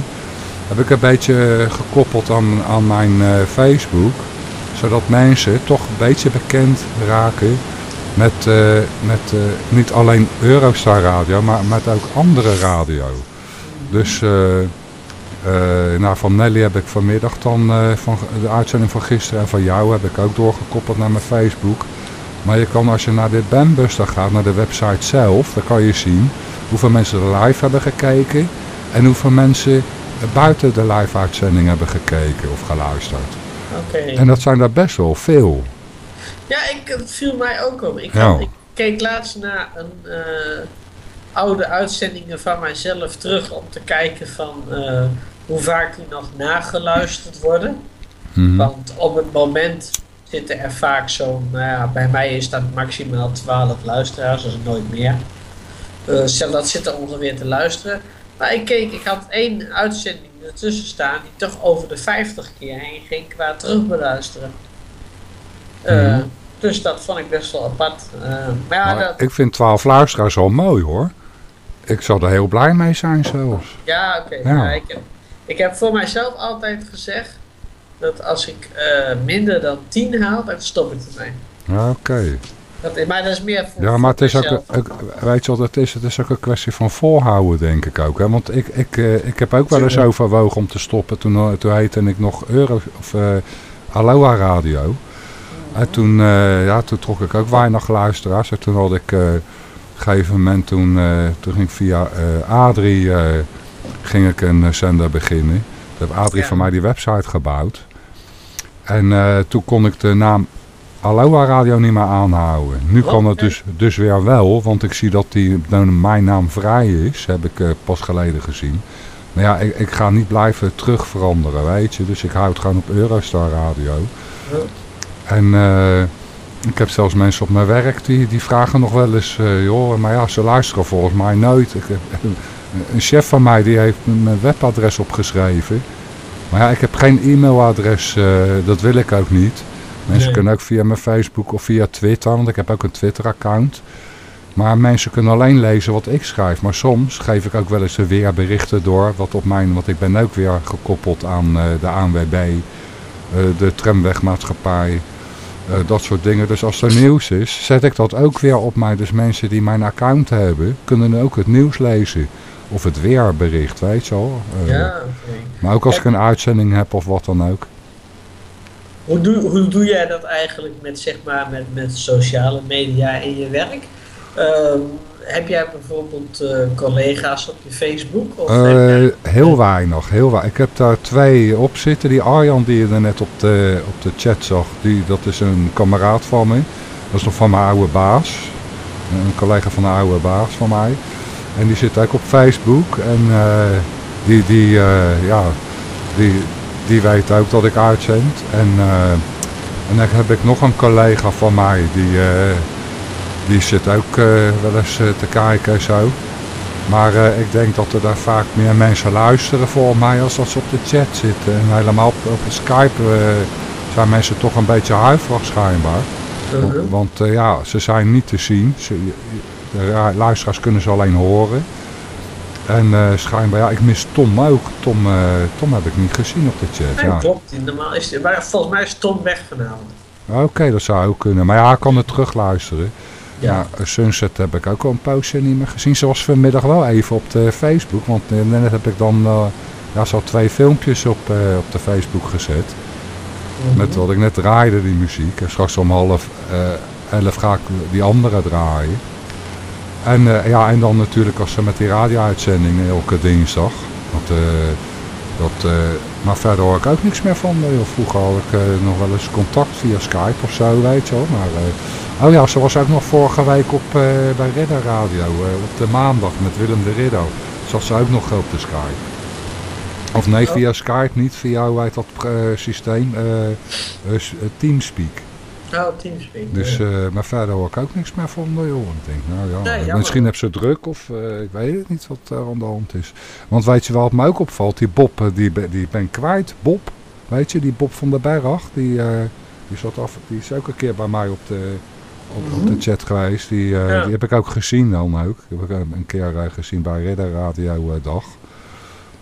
heb ik een beetje gekoppeld aan, aan mijn eh, Facebook zodat mensen toch een beetje bekend raken met, eh, met eh, niet alleen Eurostar Radio, maar met ook andere radio. Dus nou, van Nelly heb ik vanmiddag dan van de uitzending van gisteren en van jou heb ik ook doorgekoppeld naar mijn Facebook. Maar je kan als je naar de Bandbuster gaat, naar de website zelf, dan kan je zien hoeveel mensen er live hebben gekeken en hoeveel mensen buiten de live uitzending hebben gekeken of geluisterd. Oké. En dat zijn er best wel veel. Ja, ik, het viel mij ook op. Ik, had- ik keek laatst naar een eh, oude uitzendingen van mijzelf terug om te kijken van eh, hoe vaak die nog nageluisterd worden. Mhm. Want op het moment zitten er vaak zo'n, nou ja, bij mij is dat maximaal 12 luisteraars, dus nooit meer. Eh, stel dat zit er ongeveer te luisteren. Maar ik keek, ik had één uitzending ertussen staan die toch over de 50 keer heen ging qua terugbeluisteren. Eh, Mhm. Dus dat vond ik best wel apart. Eh, maar ja, Maar dat, ik vind 12 luisteraars wel mooi hoor. Ik zou er heel blij mee zijn zelfs. ja oké. Ja. Ja, ik, heb, ik heb voor mijzelf altijd gezegd dat als ik eh, minder dan 10 haal, dan stop ik ermee. Ja, oké. Dat, maar dat is meer voor, Ja, maar het is ook, weet je wat het is? Het is ook een kwestie van volhouden, denk ik ook. Hè? Want ik, ik, eh, ik heb ook wel eens overwogen om te stoppen. Toen, eh, toen heette ik nog Euro, of, eh, Aloha Radio. En toen, ja, toen trok ik ook weinig luisteraars. En toen had ik eh, op een gegeven moment, toen, toen ging ik via eh, Adrie ging ik een zender beginnen. Toen heeft Adrie Ja. van mij die website gebouwd. En toen kon ik de naam Aloha Radio niet meer aanhouden. Nu kan het dus, dus weer wel, want ik zie dat die, nou, mijn naam vrij is, heb ik eh, pas geleden gezien. Maar ja, ik, ik ga niet blijven terug veranderen, weet je. Dus ik hou het gewoon op Eurostar Radio. Ja. En eh, ik heb zelfs mensen op mijn werk die, die vragen nog wel eens, eh, joh, maar ja, ze luisteren volgens mij nooit. Ik, een chef van mij die heeft mijn webadres opgeschreven. Maar ja, ik heb geen e-mailadres, dat wil ik ook niet. Mensen Nee. kunnen ook via mijn Facebook of via Twitter, want ik heb ook een Twitter-account. Maar mensen kunnen alleen lezen wat ik schrijf. Maar soms geef ik ook wel eens de weerberichten door. Wat op mijn, want ik ben ook weer gekoppeld aan eh, de ANWB, eh, de tramwegmaatschappij, eh, dat soort dingen. Dus als er nieuws is, zet ik dat ook weer op mij. Dus mensen die mijn account hebben, kunnen ook het nieuws lezen. Of het weerbericht, weet je wel. Ja. Maar ook als ik een uitzending heb of wat dan ook. Hoe doe, hoe doe jij dat eigenlijk met, zeg maar, met, met sociale media in je werk? Ehm, heb jij bijvoorbeeld eh, collega's op je Facebook? Of Eh, jij- heel weinig, heel weinig. Ik heb daar twee op zitten. Die Arjan die je er net op de, op de chat zag, die, dat is een kameraad van me. Dat is nog van mijn oude baas. Een collega van een oude baas van mij. En die zit ook op Facebook. En eh, die, die, ja, die, die weet ook dat ik uitzend. En, eh, en dan heb ik nog een collega van mij. Die, eh, die zit ook eh, wel eens te kijken en zo. Maar ik denk dat er daar vaak meer mensen luisteren voor mij als dat ze op de chat zitten. En helemaal op, op Skype zijn mensen toch een beetje huiverig schijnbaar. Want ja, ze zijn niet te zien. Ze, de ra- luisteraars kunnen ze alleen horen. En eh, schijnbaar, ja, ik mis Tom ook. Tom, eh, Tom heb ik niet gezien op de chat. Nee, Ja. klopt. Normaal is maar volgens mij is Tom weg vanavond. Oké, dat zou ook kunnen. Maar ja, hij kan het terugluisteren. Ja. Ja, Sunset heb ik ook al een poosje niet meer gezien. Ze was vanmiddag wel even op de Facebook. Want eh, net heb ik dan ja, zo twee filmpjes op, op de Facebook gezet. Mhm. Met wat ik net draaide, die muziek. En straks om half elf ga ik die andere draaien. En, eh, ja, en dan natuurlijk als ze met die radio-uitzendingen elke dinsdag. Dat, eh, dat, eh, maar verder hoor ik ook niks meer van. Vroeger had ik nog wel eens contact via Skype of zo, weet je wel. Maar, oh ja, ze was ook nog vorige week op, bij Ridder Radio. op de maandag met Willem de Ridder. Zat ze ook nog op de Skype. Of nee, Oh. via Skype niet. Via, hoe heet dat systeem? Eh, Teamspeak. Dus, eh, maar verder hoor ik ook niks meer van. eh, Joh. Ik denk, nou ja, Nee, misschien heb ze druk of eh, ik weet het niet wat er aan de hand is. Want weet je wel wat mij ook opvalt? Die Bob, die, die ben ik kwijt. Bob, weet je, die Bob van der Berg, die, die, zat af, die is ook een keer bij mij op de, op, op de chat geweest. Die, Ja. die heb ik ook gezien dan ook. Die heb ik een keer gezien bij Ridder Radio Dag.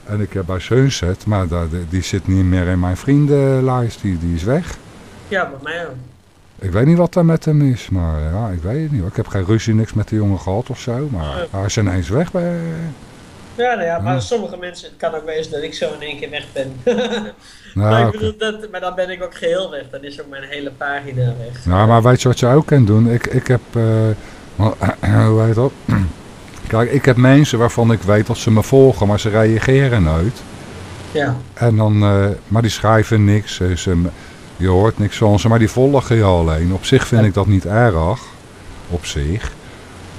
En ik heb bij Sunset, maar daar, die, die zit niet meer in mijn vriendenlijst, die, die is weg. Ja, bij mij ook. Ik weet niet wat er met hem is, maar ja, ik weet het niet. hoor. Ik heb geen ruzie, niks met die jongen gehad of zo, maar hij is ineens weg bij... Ja, nou ja, maar Ja. sommige mensen, het kan ook wezen dat ik zo in één keer weg ben. Nou, maar, ik bedoel, dat, maar dan ben ik ook geheel weg, dan is ook mijn hele pagina weg. Nou, maar weet je wat je ook kan doen? Ik, ik heb, eh, wel, hoe heet dat? Kijk, ik heb mensen waarvan ik weet dat ze me volgen, maar ze reageren nooit. Ja. En dan, eh, maar die schrijven niks, eh, ze, je hoort niks van ze, maar die volgen je alleen. Op zich vind ik dat niet erg, op zich.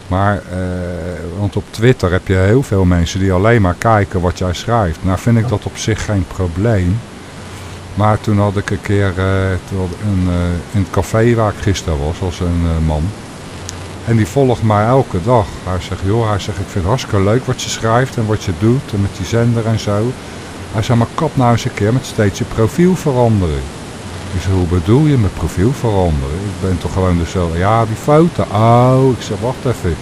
Maar, eh, want op Twitter heb je heel veel mensen die alleen maar kijken wat jij schrijft. Nou vind ik dat op zich geen probleem. Maar toen had ik een keer had een, eh, in het café waar ik gisteren was, was een man. En die volgt mij elke dag. Hij zegt, joh, hij zegt, ik vind het hartstikke leuk wat je schrijft en wat je doet en met die zender en zo. Hij zei, maar kap nou eens een keer met steeds je profiel veranderen. Ik zeg, hoe bedoel je met profiel veranderen? Ik ben toch gewoon dezelfde. Ja, die foto. Oh, ik zeg, wacht even.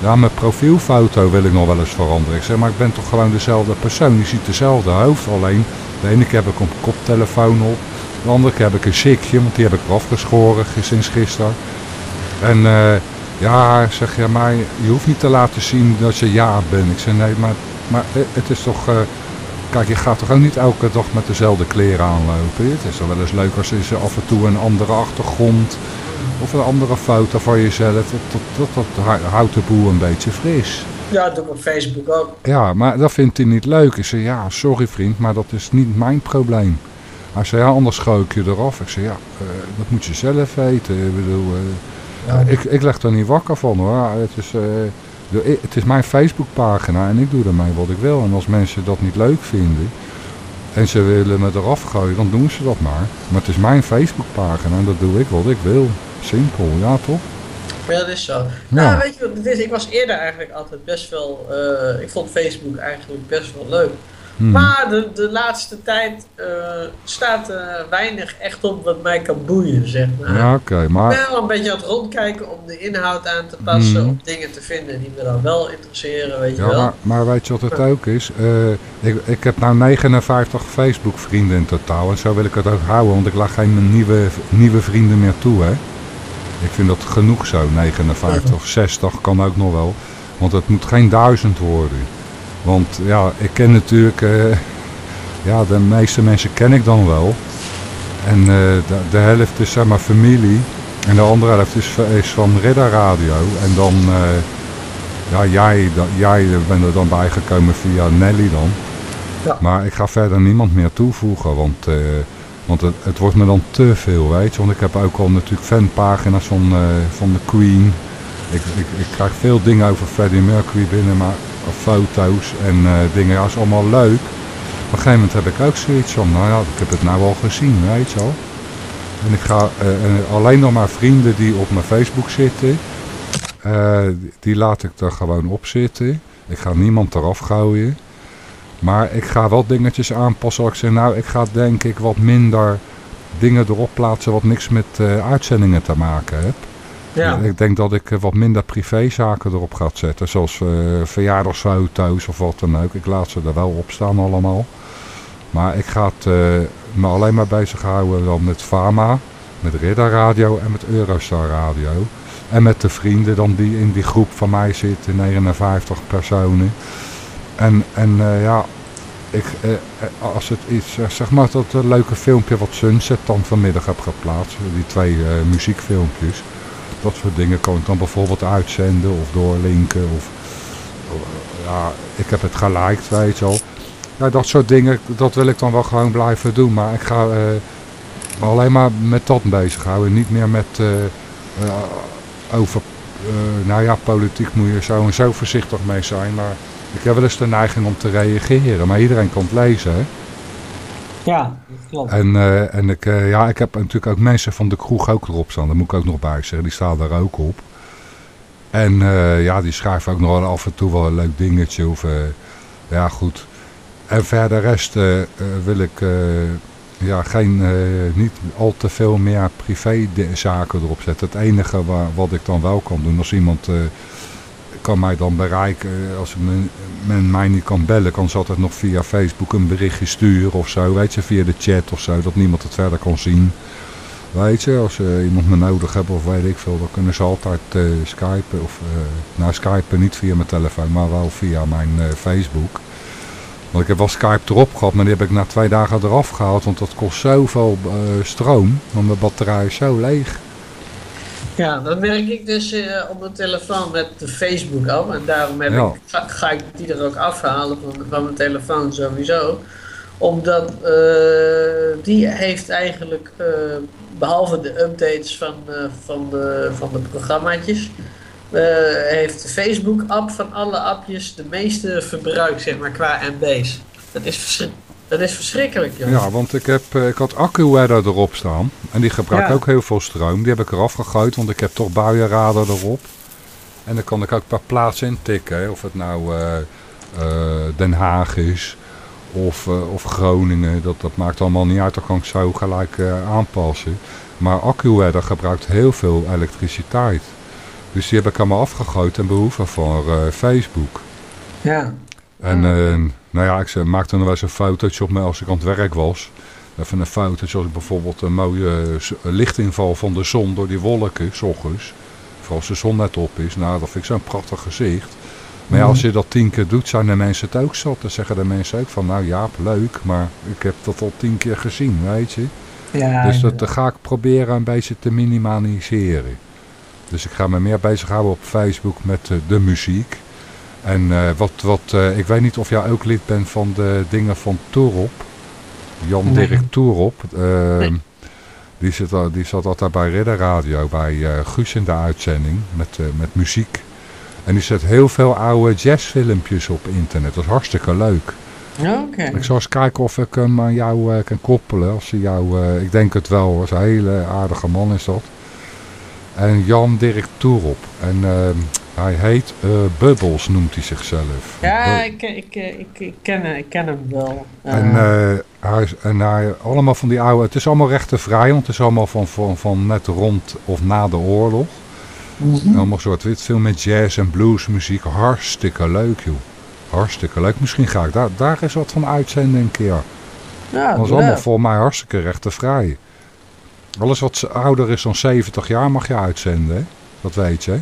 Ja, mijn profielfoto wil ik nog wel eens veranderen. Ik zeg, maar ik ben toch gewoon dezelfde persoon. Je ziet dezelfde hoofd. Alleen, de ene keer heb ik een koptelefoon op. De andere keer heb ik een sikje, want die heb ik eraf geschoren sinds gisteren. En eh, ja, zeg, ja, maar je hoeft niet te laten zien dat je ja bent. Ik zeg, nee, maar, maar eh, het is toch... eh, Kijk, je gaat toch ook niet elke dag met dezelfde kleren aanlopen. Het is toch wel eens leuk als je af en toe een andere achtergrond of een andere foto van jezelf. Dat, dat, dat, dat hou- houdt de boel een beetje fris. Ja, dat doe ik op Facebook ook. Ja, maar dat vindt hij niet leuk. Ik zei, ja, sorry vriend, maar dat is niet mijn probleem. Hij zei, ja, anders gooi ik je eraf. Ik zei, ja, eh, dat moet je zelf weten. Ik bedoel, eh, ik, ik leg er niet wakker van hoor. Het is, eh, het is mijn Facebookpagina en ik doe ermee wat ik wil. En als mensen dat niet leuk vinden en ze willen me eraf gooien, dan doen ze dat maar. Maar het is mijn Facebookpagina en dat doe ik wat ik wil. Simpel, ja toch? Ja, dat is zo. Nou, weet je wat het is? Ik was eerder eigenlijk altijd best wel... eh, ik vond Facebook eigenlijk best wel leuk. Hmm. Maar de, de laatste tijd eh, staat er weinig echt op wat mij kan boeien, zeg maar. Ja, oké, Ik maar... ben wel een beetje aan het rondkijken om de inhoud aan te passen. Hmm. Om dingen te vinden die me dan wel interesseren, weet je Ja, wel. maar, maar weet je wat het ook is? Eh, ik, ik heb nou 59 Facebook vrienden in totaal en zo wil ik het ook houden, want ik laat geen nieuwe, nieuwe vrienden meer toe, hè. Ik vind dat genoeg zo, 59 of 60 kan ook nog wel, want het moet geen duizend worden. Want ja, ik ken natuurlijk, eh, ja, de meeste mensen ken ik dan wel. En eh, de, de helft is zeg maar familie. En de andere helft is, is van Ridder Radio. En dan, eh, ja, jij, jij bent er dan bijgekomen via Nelly dan. Ja. Maar ik ga verder niemand meer toevoegen, want, want het, het wordt me dan te veel, weet je. Want ik heb ook al natuurlijk fanpagina's van, van de Queen. Ik, ik, ik krijg veel dingen over Freddie Mercury binnen, maar of foto's en eh, dingen. Ja, is allemaal leuk. Op een gegeven moment heb ik ook zoiets van, nou ja, ik heb het nou al gezien, weet je wel. En ik ga eh, en alleen nog maar vrienden die op mijn Facebook zitten, eh, die laat ik er gewoon op zitten. Ik ga niemand eraf gooien. Maar ik ga wel dingetjes aanpassen. Ik zeg, nou, ik ga denk ik wat minder dingen erop plaatsen wat niks met eh, uitzendingen te maken heeft. Ja. Ik denk dat ik eh, wat minder privézaken erop ga zetten. Zoals verjaardagsfoto's of wat dan ook. Ik laat ze er wel op staan allemaal. Maar ik ga eh, me alleen maar bezighouden dan met Fama, met Ridder Radio en met Eurostar Radio. En met de vrienden dan die in die groep van mij zitten, 59 personen. En, en ja, ik, eh, als het iets, zeg maar dat leuke filmpje wat Sunset dan vanmiddag heb geplaatst, die twee muziekfilmpjes. Dat soort dingen kan ik dan bijvoorbeeld uitzenden of doorlinken. Of, ja, ik heb het geliked, weet je wel. Ja, dat soort dingen, dat wil ik dan wel gewoon blijven doen. Maar ik ga me alleen maar met dat bezighouden. Niet meer met eh, eh, over, nou ja, politiek moet je zo en zo voorzichtig mee zijn. Maar ik heb wel eens de neiging om te reageren. Maar iedereen kan het lezen, hè. Ja, dat klopt. En, eh, en ik, eh, ja, ik heb natuurlijk ook mensen van de kroeg ook erop staan. Dat moet ik ook nog bij zeggen. Die staan daar ook op. En eh, ja, die schrijven ook nog wel af en toe wel een leuk dingetje. Of, ja, goed. En verder rest wil ik ja, geen, niet al te veel meer privézaken erop zetten. Het enige waar, wat ik dan wel kan doen, als iemand kan mij dan bereiken, eh, als men, men mij niet kan bellen, kan ze altijd nog via Facebook een berichtje sturen of zo. Weet je, via de chat of zo, dat niemand het verder kan zien. Weet je, als ze iemand me nodig hebben of weet ik veel, dan kunnen ze altijd eh, skypen. Of, eh, nou, skypen niet via mijn telefoon, maar wel via mijn eh, Facebook. Want ik heb wel Skype erop gehad, maar die heb ik na twee dagen eraf gehaald. Want dat kost zoveel eh, stroom, want mijn batterij is zo leeg. Ja, dan werk ik dus eh, op mijn telefoon met de Facebook af. En daarom heb Ja. ik, ga, ga ik die er ook afhalen van, van mijn telefoon sowieso. Omdat eh, die heeft eigenlijk, eh, behalve de updates van, van, de, van de programmaatjes... heeft de Facebook-app van alle appjes de meeste verbruik, zeg maar, qua MB's. Dat is, verschri- dat is verschrikkelijk, joh. Ja, want ik, heb, eh, ik had AccuWeather erop staan. En die gebruikt Ja. ook heel veel stroom. Die heb ik eraf gegooid, want ik heb toch buienradar erop. En dan kan ik ook per plaats intikken. hè. Of het nou eh, eh, Den Haag is of, of Groningen. Dat, dat maakt allemaal niet uit. Dat kan ik zo gelijk aanpassen. Maar AccuWeather gebruikt heel veel elektriciteit. Dus die heb ik allemaal afgegooid ten behoeve van eh, Facebook. Ja. En nou ja, ik maakte nog wel eens een fotootje op me als ik aan het werk was. Even een fotootje als ik bijvoorbeeld een mooie eh, lichtinval van de zon door die wolken, s ochtends. Vooral als de zon net op is. Nou, dat vind ik zo'n prachtig gezicht. Maar ja, als je dat tien keer doet, zijn de mensen het ook zat. Dan zeggen de mensen ook van, nou Jaap, leuk, maar ik heb dat al tien keer gezien, weet je. Ja, dus dat eh, ga ik proberen een beetje te minimaliseren. Dus ik ga me meer bezighouden op Facebook met eh, de muziek. En eh, wat, wat eh, ik weet niet of jij ook lid bent van de dingen van Toerop. Jan Nee. Dirk Toerop. eh, Nee. die, zit, die zat altijd bij Ridder Radio, bij eh, Guus in de uitzending met, met muziek. En die zet heel veel oude jazzfilmpjes op internet. Dat is hartstikke leuk. Oké. Ik zal eens kijken of ik hem aan jou kan koppelen. Als hij jou, ik denk het wel hoor. Is een hele aardige man is dat. En Jan Dirk Toerop. En ehm, hij heet eh, Bubbles noemt hij zichzelf. Ja, ik, ik, ik, ik, ken, ik ken hem wel. En, Eh, eh, hij, is- en hij, allemaal van die oude, het is allemaal rechtenvrij, want het is allemaal van, van, van net rond of na de oorlog. mhm. Allemaal soort wit, veel met jazz en bluesmuziek. Hartstikke leuk joh. Hartstikke leuk. Misschien ga ik daar, daar eens wat van uitzenden een keer. ja, Dat is allemaal voor mij hartstikke rechtenvrij. Alles wat ouder is dan 70 jaar mag je uitzenden, hè? Dat weet je, hè?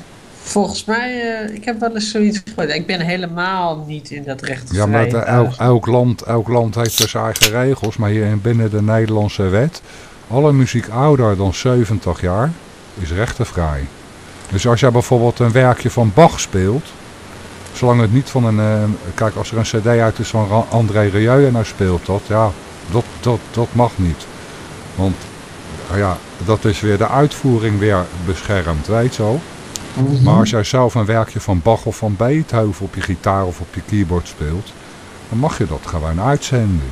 Volgens mij, eh, ik heb wel eens zoiets gehoord. Ik ben helemaal niet in dat recht Ja, maar het, elk, elk, land, elk land heeft dus zijn eigen regels. Maar hier in- binnen de Nederlandse wet, alle muziek ouder dan 70 jaar, is rechtenvrij. Dus als jij bijvoorbeeld een werkje van Bach speelt, zolang het niet van een... eh, kijk, als er een cd uit is van André Rieu en hij speelt dat, ja, dat, dat, dat mag niet. Want ja, dat is weer de uitvoering weer beschermd, weet je wel. Maar als jij zelf een werkje van Bach of van Beethoven op je gitaar of op je keyboard speelt, dan mag je dat gewoon uitzenden.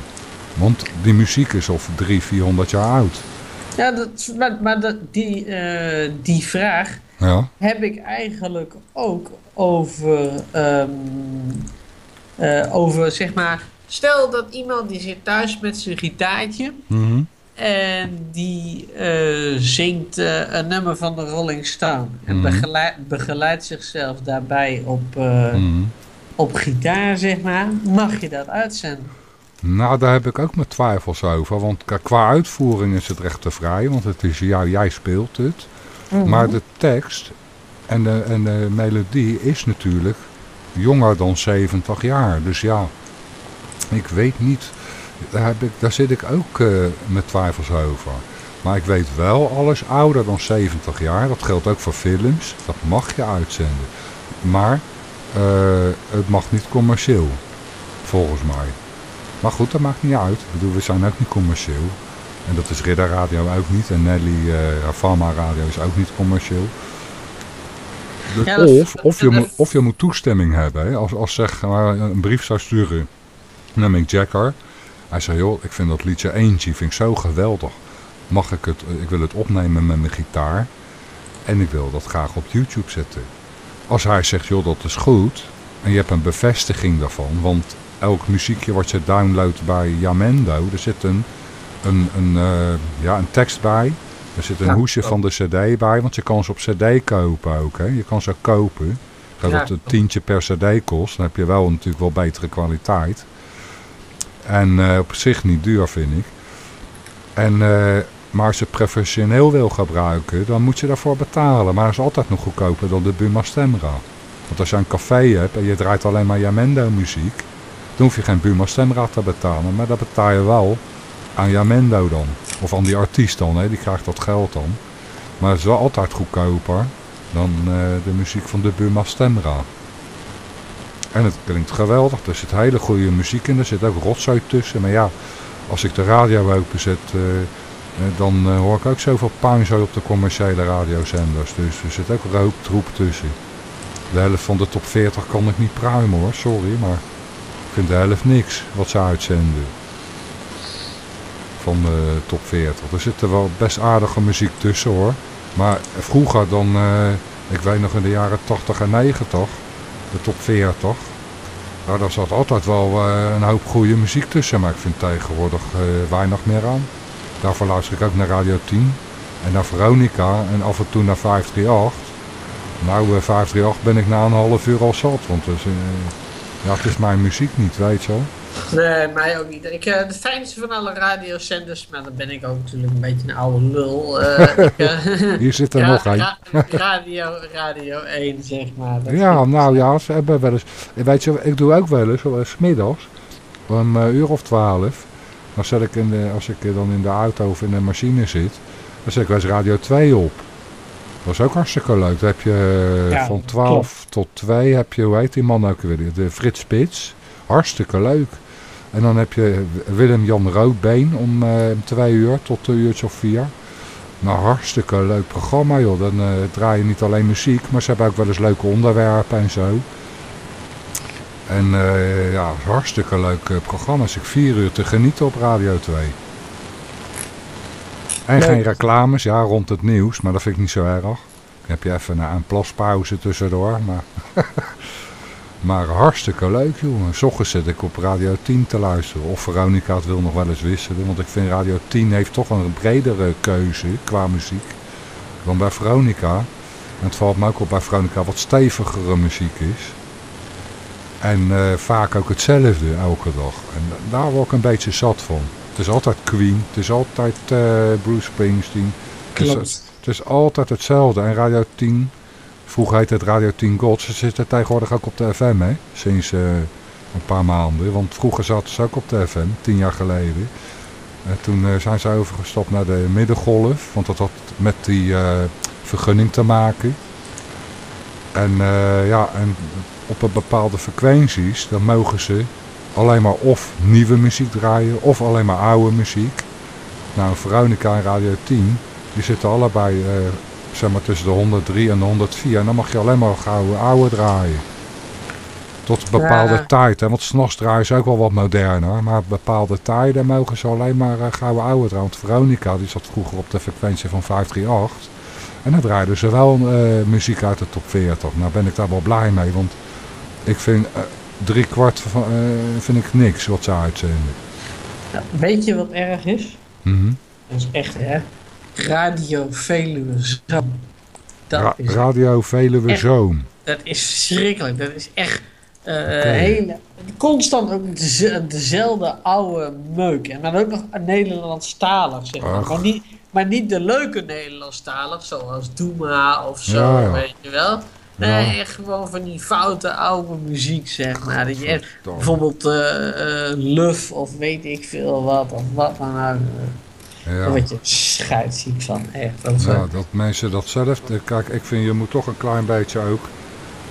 Want die muziek is of 300, 400 jaar oud. Ja, dat, maar, maar dat, die, eh, die vraag Ja. heb ik eigenlijk ook over, ehm, eh, over, zeg maar, stel dat iemand die zit thuis met zijn gitaartje Mhm. En die eh, zingt eh, een nummer van de Rolling Stone en Mhm. begeleid, begeleidt zichzelf daarbij op, eh, Mhm. op gitaar, zeg maar, mag je dat uitzenden? Nou, daar heb ik ook mijn twijfels over. Want qua uitvoering is het rechtenvrij, want het is jou, jij speelt het. Mhm. Maar de tekst en de, en de melodie is natuurlijk jonger dan 70 jaar. Dus ja, ik weet niet. Daar, heb ik, daar zit ik ook eh, met twijfels over. Maar ik weet wel, alles ouder dan 70 jaar, dat geldt ook voor films, dat mag je uitzenden. Maar eh, het mag niet commercieel, volgens mij. Maar goed, dat maakt niet uit. Ik bedoel, we zijn ook niet commercieel. En dat is Ridder Radio ook niet. En Nelly uh, Radio is ook niet commercieel. Dus Ja, of, of, je moet, of je moet toestemming hebben. Hè. Als, als zeg maar een brief zou sturen naar Mick Jagger. Hij zei, joh, ik vind dat liedje Eentje vind ik zo geweldig. Mag ik het, ik wil het opnemen met mijn gitaar. En ik wil dat graag op YouTube zetten. Als hij zegt, joh, dat is goed. En je hebt een bevestiging daarvan. Want elk muziekje wat je downloadt bij Jamendo, er zit een, een, een, eh, ja, een tekst bij. Er zit een Ja, hoesje van de cd bij, want je kan ze op cd kopen ook. Hè? Je kan ze kopen. Ja, dat het klopt. tientje per cd kost. Dan heb je wel natuurlijk wel betere kwaliteit. En eh, op zich niet duur vind ik. En, eh, maar als je professioneel wil gebruiken, dan moet je daarvoor betalen. Maar dat is altijd nog goedkoper dan de Buma Stemra. Want als je een café hebt en je draait alleen maar Jamendo muziek, dan hoef je geen Buma Stemra te betalen. Maar dat betaal je wel aan Jamendo dan. Of aan die artiest dan, hè. die krijgt dat geld dan. Maar het is wel altijd goedkoper dan eh, de muziek van de Buma Stemra. En het klinkt geweldig. Er zit hele goede muziek in. Er zit ook rotzooi tussen. Maar ja, als ik de radio openzet, eh, eh, dan eh, hoor ik ook zoveel puinzooi op de commerciële radiozenders. Dus er zit ook rooktroep tussen. De helft van de top 40 kan ik niet pruimen hoor, sorry. Maar ik vind de helft niks wat ze uitzenden. Van de top 40. Er zit er wel best aardige muziek tussen hoor. Maar vroeger dan, ik weet nog in de jaren 80 en 90, de top 40. Nou, daar zat altijd wel eh, een hoop goede muziek tussen. Maar ik vind tegenwoordig eh, weinig meer aan. Daarvoor luister ik ook naar Radio 10. En naar Veronica. En af en toe naar 538. Nou, eh, 538 ben ik na een half uur al zat. Want dus, ja, het is mijn muziek niet, weet je wel. Nee, mij ook niet. Ik, eh, de fijnste van alle radiozenders, maar dan ben ik ook natuurlijk een beetje een oude lul. eh, ik, eh, Hier zit er nog een. ra- radio, radio 1, zeg maar. Dat Ja, nou ja, ze hebben wel eens. Weet je, ik doe ook wel eens, 's middags, om een uur of twaalf. Dan zet ik in de, als ik dan in de auto of in de machine zit, dan zet ik wel eens Radio 2 op. Dat is ook hartstikke leuk. Dan heb je Ja, van 12 tot 2 heb je, hoe heet die man ook weer, de Frits Spits. Hartstikke leuk. En dan heb je Willem-Jan Roodbeen om eh, twee uur tot een uurtje of vier. Nou, hartstikke leuk programma joh. Dan eh, draai je niet alleen muziek, maar ze hebben ook wel eens leuke onderwerpen en zo. En eh, ja, hartstikke leuk programma. Dus ik vier uur te genieten op Radio 2. En Leuk. geen reclames, ja, rond het nieuws, maar dat vind ik niet zo erg. Dan heb je even een, een plaspauze tussendoor, maar... maar hartstikke leuk, jongen. S ochtends zit ik op Radio 10 te luisteren. Of Veronica het wil nog wel eens wisselen. Want ik vind Radio 10 heeft toch een bredere keuze qua muziek dan bij Veronica. En het valt me ook op bij Veronica wat stevigere muziek is. En eh, vaak ook hetzelfde elke dag. En da- daar word ik een beetje zat van. Het is altijd Queen, het is altijd eh, Bruce Springsteen. Het is- Klopt. Het is altijd hetzelfde. En Radio 10, vroeger heette het Radio 10 Gold. Ze zitten tegenwoordig ook op de FM, hè? Sinds eh, een paar maanden. Want vroeger zaten ze ook op de FM, tien jaar geleden. En toen eh, zijn ze overgestapt naar de middengolf. Want dat had met die, eh, vergunning te maken. En ja, en op een bepaalde frequenties, dan mogen ze alleen maar of nieuwe muziek draaien of alleen maar oude muziek. Nou, Veronica en Radio 10, die zitten allebei zeg maar tussen de 103 en de 104. En dan mag je alleen maar gouden oude draaien. Tot een bepaalde Ja. tijd. Hè? Want s'nachts draaien ze ook wel wat moderner. Maar bepaalde tijden mogen ze alleen maar eh, gouden oude draaien. Want Veronica die zat vroeger op de frequentie van 538. En dan draaiden ze wel eh, muziek uit de top 40. Nou ben ik daar wel blij mee. Want ik vind eh, drie kwart van, vind ik niks wat ze uitzenden. Nou, weet je wat erg is? Mhm. Dat is echt, hè? Radio Veluwe Zoom. Dat, Ra- is, Radio Veluwe echt- Zoom. dat is verschrikkelijk. Dat is echt eh, hele, constant ook deze- dezelfde oude meuk. En dan ook nog Nederlandstalig, zeg maar. Maar niet, maar niet de leuke Nederlandstalig, zoals Doema of zo, Ja, ja. weet je wel. Nee, echt gewoon van die foute oude muziek, zeg maar. Dat je echt, bijvoorbeeld eh eh, Luf of weet ik veel wat, of wat dan ook. Ja. Daar word je van, echt. Dat Ja, dat mensen dat zelf... eh, Kijk, ik vind je moet toch een klein beetje ook...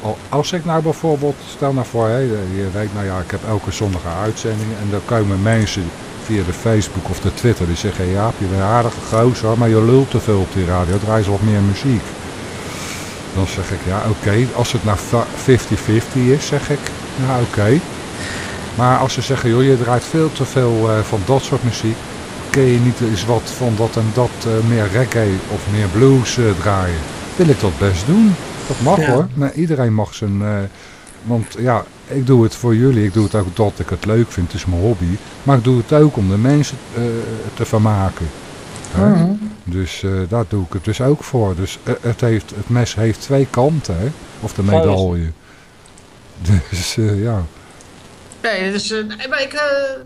al- Als ik nou bijvoorbeeld, stel nou voor, hè, je weet nou ja, ik heb elke zondag een uitzending en dan komen mensen via de Facebook of de Twitter die zeggen, ja, je bent een aardige gozer, maar je lult te veel op die radio, draai eens wat meer muziek. Dan zeg ik, ja, oké, als het nou va- 50-50 is, zeg ik, ja, oké. Maar als ze zeggen, joh, je draait veel te veel eh, van dat soort muziek, kun je niet eens wat van dat en dat eh, meer reggae of meer blues eh, draaien? Wil ik dat best doen. Dat mag Ja. hoor. Maar iedereen mag zijn... eh, want ja, ik doe het voor jullie. Ik doe het ook dat ik het leuk vind. Het is mijn hobby. Maar ik doe het ook om de mensen te vermaken. Hè? Mhm. Dus daar doe ik het dus ook voor. Dus het, heeft, het mes heeft twee kanten. Hè? Of de medaille. Dus ja. Nee, dus, nee, maar ik, eh,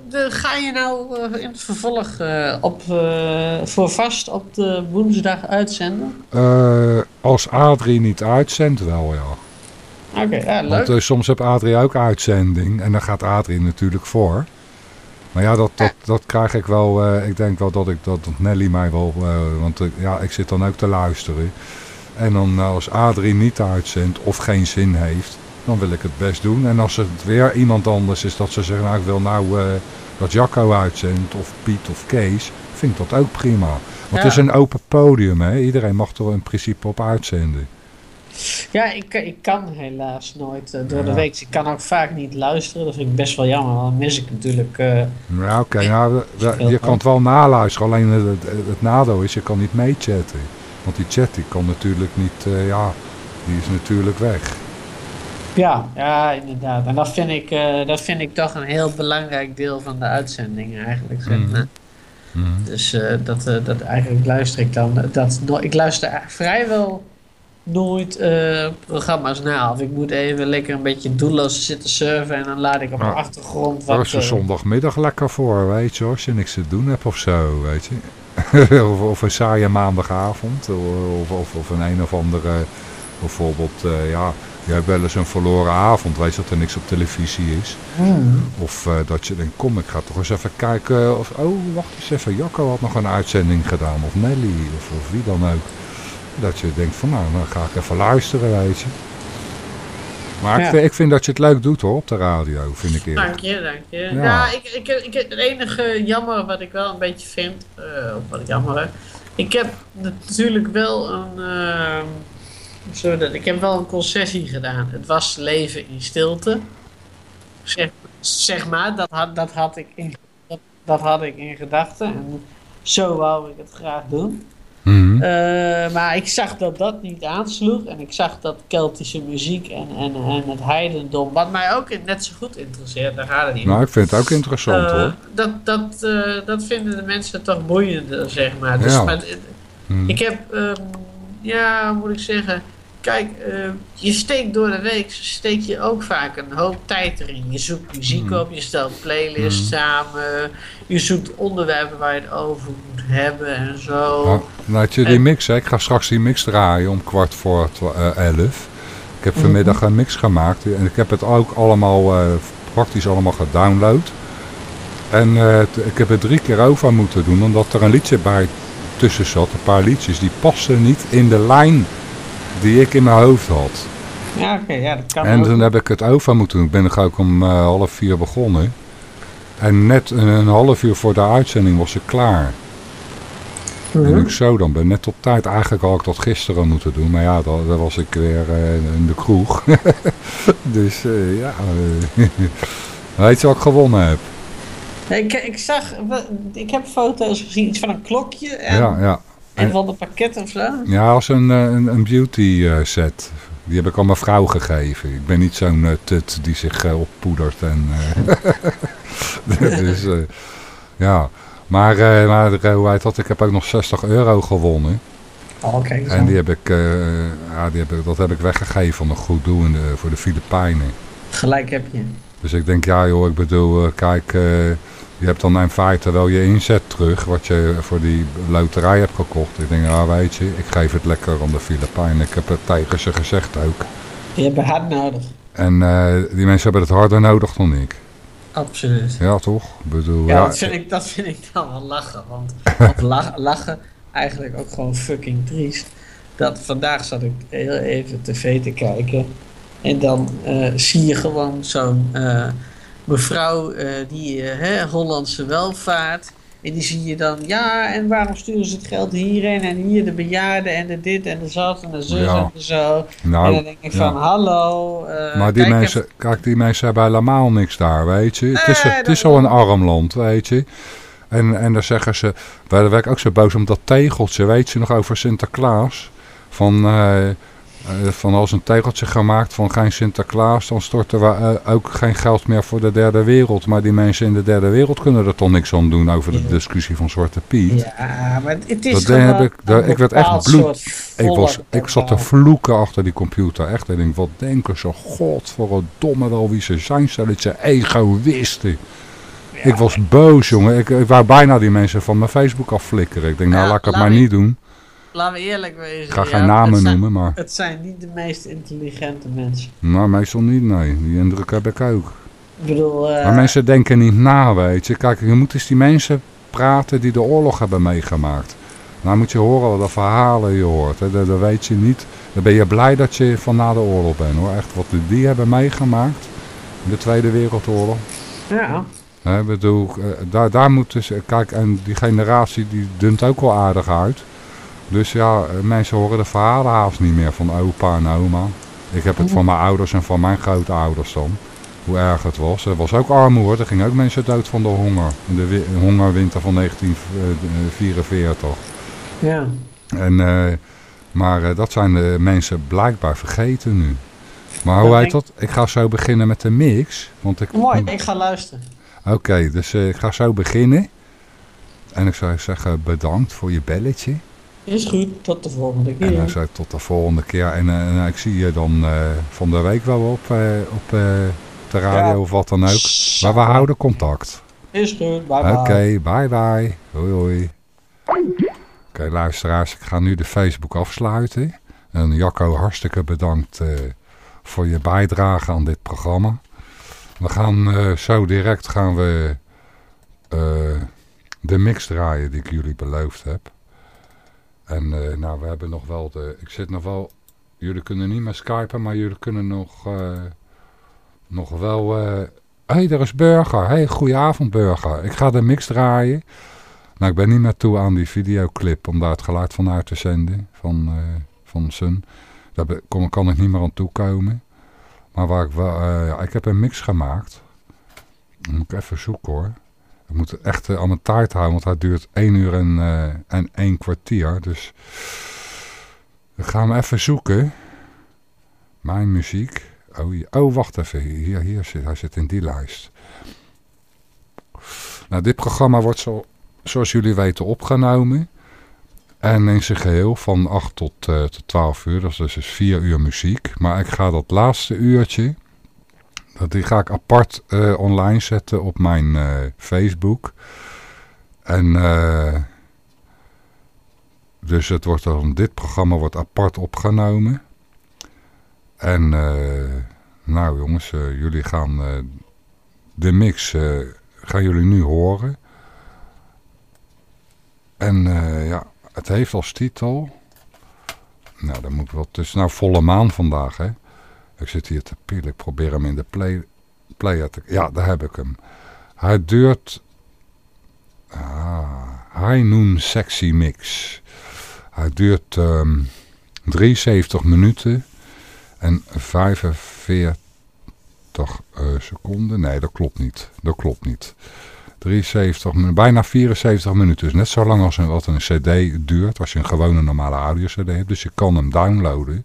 de, ga je nou eh, in het vervolg op, voor vast op de woensdag uitzenden? Als Adrie niet uitzendt, wel ja. Oké, ja, leuk. Want soms heb Adrie ook uitzending en dan gaat Adrie natuurlijk voor. Maar ja, dat, dat, dat krijg ik wel. ik denk wel dat, ik, dat, dat Nelly mij wel. want ja, ik zit dan ook te luisteren. En dan als Adrie niet uitzendt of geen zin heeft, dan wil ik het best doen. En als het weer iemand anders is dat ze zeggen, nou ik wil nou eh, dat Jacco uitzendt of Piet of Kees, vind ik dat ook prima. Want Ja. het is een open podium, hè? iedereen mag er in principe op uitzenden. Ja, ik, ik kan helaas nooit eh, door de week. Ik kan ook vaak niet luisteren. Dat vind ik best wel jammer. Dan mis ik natuurlijk. eh, Ja, oké. nou, je kan het wel naluisteren. Alleen het, het, het nadeel is, je kan niet meechatten. Want die chat die kan natuurlijk niet, eh, ja, die is natuurlijk weg. Ja, ja, inderdaad. En dat vind, ik, eh, dat vind ik toch een heel belangrijk deel van de uitzending eigenlijk. Zeg Mhm. maar. Dus eh, dat, eh, dat eigenlijk luister ik dan. Dat, no- ik luister vrijwel nooit programma's na. Of ik moet even lekker een beetje doelloos zitten surfen. En dan laat ik op de Nou, achtergrond Daar wat. is een eh, zondagmiddag lekker voor, weet je, als je niks te doen hebt of zo, weet je. of, of een saaie maandagavond, of, of, of een een of andere, bijvoorbeeld, ja, je hebt wel eens een verloren avond, weet je, dat er niks op televisie is. hmm. Of eh, dat je denkt, kom ik ga toch eens even kijken. Of, oh, wacht eens even, Jacco had nog een uitzending gedaan. Of Nelly, of, of wie dan ook. Dat je denkt van, nou, dan ga ik even luisteren, weet je. Maar Ja. ik, vind, ik vind dat je het leuk doet hoor, op de radio, vind ik eerlijk. Dank je, dank je. Ja. Ja, ik, ik, ik, het enige jammer wat ik wel een beetje vind, eh, of wat jammer, hè, ik heb natuurlijk wel een, ehm, ik heb wel een concessie gedaan. Het was leven in stilte. Zeg, zeg maar, dat had, dat, had ik in, dat, dat had ik in gedachten en zo wou ik het graag doen. Mhm. Eh, maar ik zag dat dat niet aansloeg. En ik zag dat Keltische muziek en, en, en het heidendom, wat mij ook net zo goed interesseert, daar gaat het niet om. Nou, ik vind het ook interessant Eh, hoor. Dat, dat, eh, dat vinden de mensen toch boeiender, zeg maar. Dus, Ja. maar, Mhm. Ik heb, ehm, ja, hoe moet ik zeggen. Kijk, eh, je steekt door de week, steek je ook vaak een hoop tijd erin. Je zoekt muziek Mhm. op, je stelt playlists samen, je zoekt onderwerpen waar je het over moet hebben en zo. Nou, nou, had je die mix, hè? ik ga straks die mix draaien om kwart voor eh, elf. Ik heb Mhm. vanmiddag een mix gemaakt en ik heb het ook allemaal, eh, praktisch allemaal gedownload. En ik heb het drie keer over moeten doen, omdat er een liedje bij tussen zat, een paar liedjes, die pasten niet in de lijn die ik in mijn hoofd had. Ja, oké, ja, dat kan En ook. toen heb ik het over moeten doen. Ik ben er ook om eh, half vier begonnen. En net een, een half uur voor de uitzending was ik klaar. En ik zo, dan ben net op tijd. Eigenlijk had ik dat gisteren moeten doen. Maar ja, dan, dan was ik weer eh, in de kroeg. dus eh, ja, weet je wat ik gewonnen heb? Ik, ik zag, ik heb foto's gezien, iets van een klokje en, Ja, ja. En van de pakket of zo. Ja, als een, eh, een, een beauty eh, set. Die heb ik aan mijn vrouw gegeven. Ik ben niet zo'n eh, tut die zich eh, oppoedert. En, eh, dus ja. Maar, maar hoe heet dat? Ik heb ook nog 60 euro gewonnen. Oh, eens En die heb ik, ja, die heb ik, dat heb ik weggegeven aan een goed doende voor de Filipijnen. Gelijk heb je. Dus ik denk, ja joh, ik bedoel, kijk, je hebt dan in feite wel je inzet terug, wat je voor die loterij hebt gekocht. Ik denk, ja weet je, ik geef het lekker aan de Filipijnen. Ik heb het tegen ze gezegd ook. Je hebt hard nodig. En eh, die mensen hebben het harder nodig dan ik. Absoluut. Ja, toch? Ik bedoel, Ja, ja, dat, vind ik, dat vind ik dan wel lachen. Want, want lach- lachen, eigenlijk ook gewoon fucking triest. Dat vandaag zat ik heel even tv te kijken. En dan eh, zie je gewoon zo'n eh, mevrouw eh, die eh, hè, Hollandse welvaart. En die zie je dan, ja, en waarom sturen ze het geld hierheen en hier de bejaarden en de dit en de zat en de zus Ja. en de zo. Nou, en dan denk ik van, hallo. eh, maar die kijk mensen, kijk, die mensen hebben helemaal niks daar, weet je. Het is, het is al een arm land, weet je. En, en dan zeggen ze, wij werd ik ook zo boos om dat tegeltje, weet je nog over Sinterklaas? Van, van als een tegeltje gemaakt van geen Sinterklaas, dan storten we eh, ook geen geld meer voor de derde wereld. Maar die mensen in de derde wereld kunnen er toch niks aan doen over de discussie van Zwarte Piet. Ja, maar het is Dat heb ik, ik werd echt bloed. Ik, was, ik zat te vloeken achter die computer. Echt. Ik denk, wat denken ze? God, voor een domme wel wie ze zijn. Stelletje egoïsten. Ik was boos, jongen. Ik, ik wou bijna die mensen van mijn Facebook afflikkeren. Ik denk, nou Ja, laat ik het maar niet doen. Laten we eerlijk wezen. Ik ga ja, geen namen zijn- noemen, maar... Het zijn niet de meest intelligente mensen. Nou, meestal niet, nee. Die indruk heb ik ook. Ik bedoel, eh, Maar mensen denken niet na, weet je. Kijk, je moet eens die mensen praten die de oorlog hebben meegemaakt. Nou moet je horen wat de verhalen je hoort. Hè. Dat, dat weet je niet. Dan ben je blij dat je van na de oorlog bent hoor. Echt wat die hebben meegemaakt. In de Tweede Wereldoorlog. ja. Hè, bedoel, eh, daar, daar moet dus, kijk, en die generatie die dunt ook wel aardig uit. Dus ja, eh, mensen horen de verhalen haast niet meer van opa en oma. Ik heb het van mijn ouders en van mijn grootouders dan. Hoe erg het was. Er was ook armoede. Er gingen ook mensen dood van de honger. In de wi- hongerwinter van 1944. Ja. En, eh, maar eh, dat zijn de mensen blijkbaar vergeten nu. Maar hoe heet ik- dat? Ik ga zo beginnen met de mix. Want ik, Mooi, ik ga luisteren. Oké, dus eh, ik ga zo beginnen. En ik zou zeggen bedankt voor je belletje. Is goed, tot de volgende En dan keer. zou ik tot de volgende keer. En eh, ik zie je dan eh, van de week wel op, eh, op de radio Ja. of wat dan ook. Maar we houden contact. Is goed, bye bye. Oké, bye bye. Hoi hoi. Oké luisteraars, ik ga nu de Facebook afsluiten. En Jacco, hartstikke bedankt voor je bijdrage aan dit programma. We gaan zo direct gaan we de mix draaien die ik jullie beloofd heb. En eh, nou, we hebben nog wel de... Ik zit nog wel... Jullie kunnen niet meer skypen, maar jullie kunnen nog, eh, nog wel... eh, Hé, hey, er is Burger. hey, goedenavond Burger. Ik ga de mix draaien. Nou, ik ben niet meer toe aan die videoclip om daar het geluid van uit te zenden. Van, eh, van Sun. Daar kan ik niet meer aan toekomen. Maar waar ik wel... eh, ik heb een mix gemaakt. Moet ik even zoeken hoor. Ik moet het echt eh, aan mijn tijd houden, want hij duurt 1 uur en, eh, en 1 kwartier. Dus we gaan hem even zoeken. Mijn muziek. Oh, oh, wacht even. Hier, hier zit, hij zit in die lijst. Nou, dit programma wordt zo, zoals jullie weten opgenomen. En in zijn geheel van 8 tot, eh, tot 12 uur. Dat is dus 4 uur muziek. Maar ik ga dat laatste uurtje... Die ga ik apart eh, online zetten op mijn eh, Facebook. En... eh, dus het wordt dan, dit programma wordt apart opgenomen. En nou jongens, jullie gaan de mix gaan jullie nu horen. En ja, het heeft als titel... Nou, dan moet ik wel... Het is nou volle maan vandaag, hè. Ik zit hier te pielen. Ik probeer hem in de play, player te... Ja, daar heb ik hem. Hij duurt... Ah, High Noon Sexy Mix. Hij duurt ehm 73 minuten en 45 eh, seconden. Nee, dat klopt niet. Dat klopt niet. 73, min- bijna 74 minuten. Dus net zo lang als een, wat een cd duurt. Als je een gewone normale audio cd hebt. Dus je kan hem downloaden.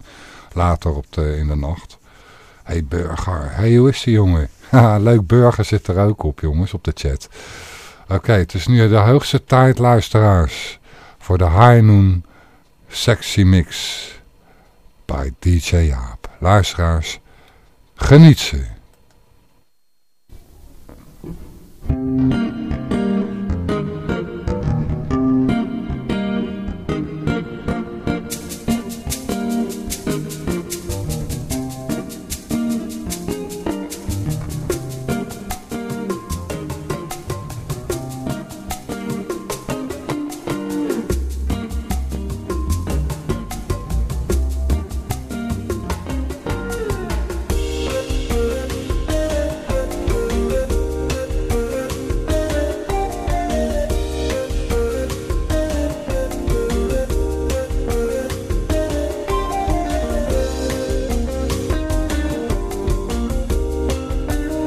Later op de, in de nacht hey Burger, hey hoe is die jongen? Leuk Burger zit er ook op jongens, op de chat. Oké, het is nu de hoogste tijd luisteraars voor de High Sexy Mix bij DJ Jaap. Luisteraars, geniet ze.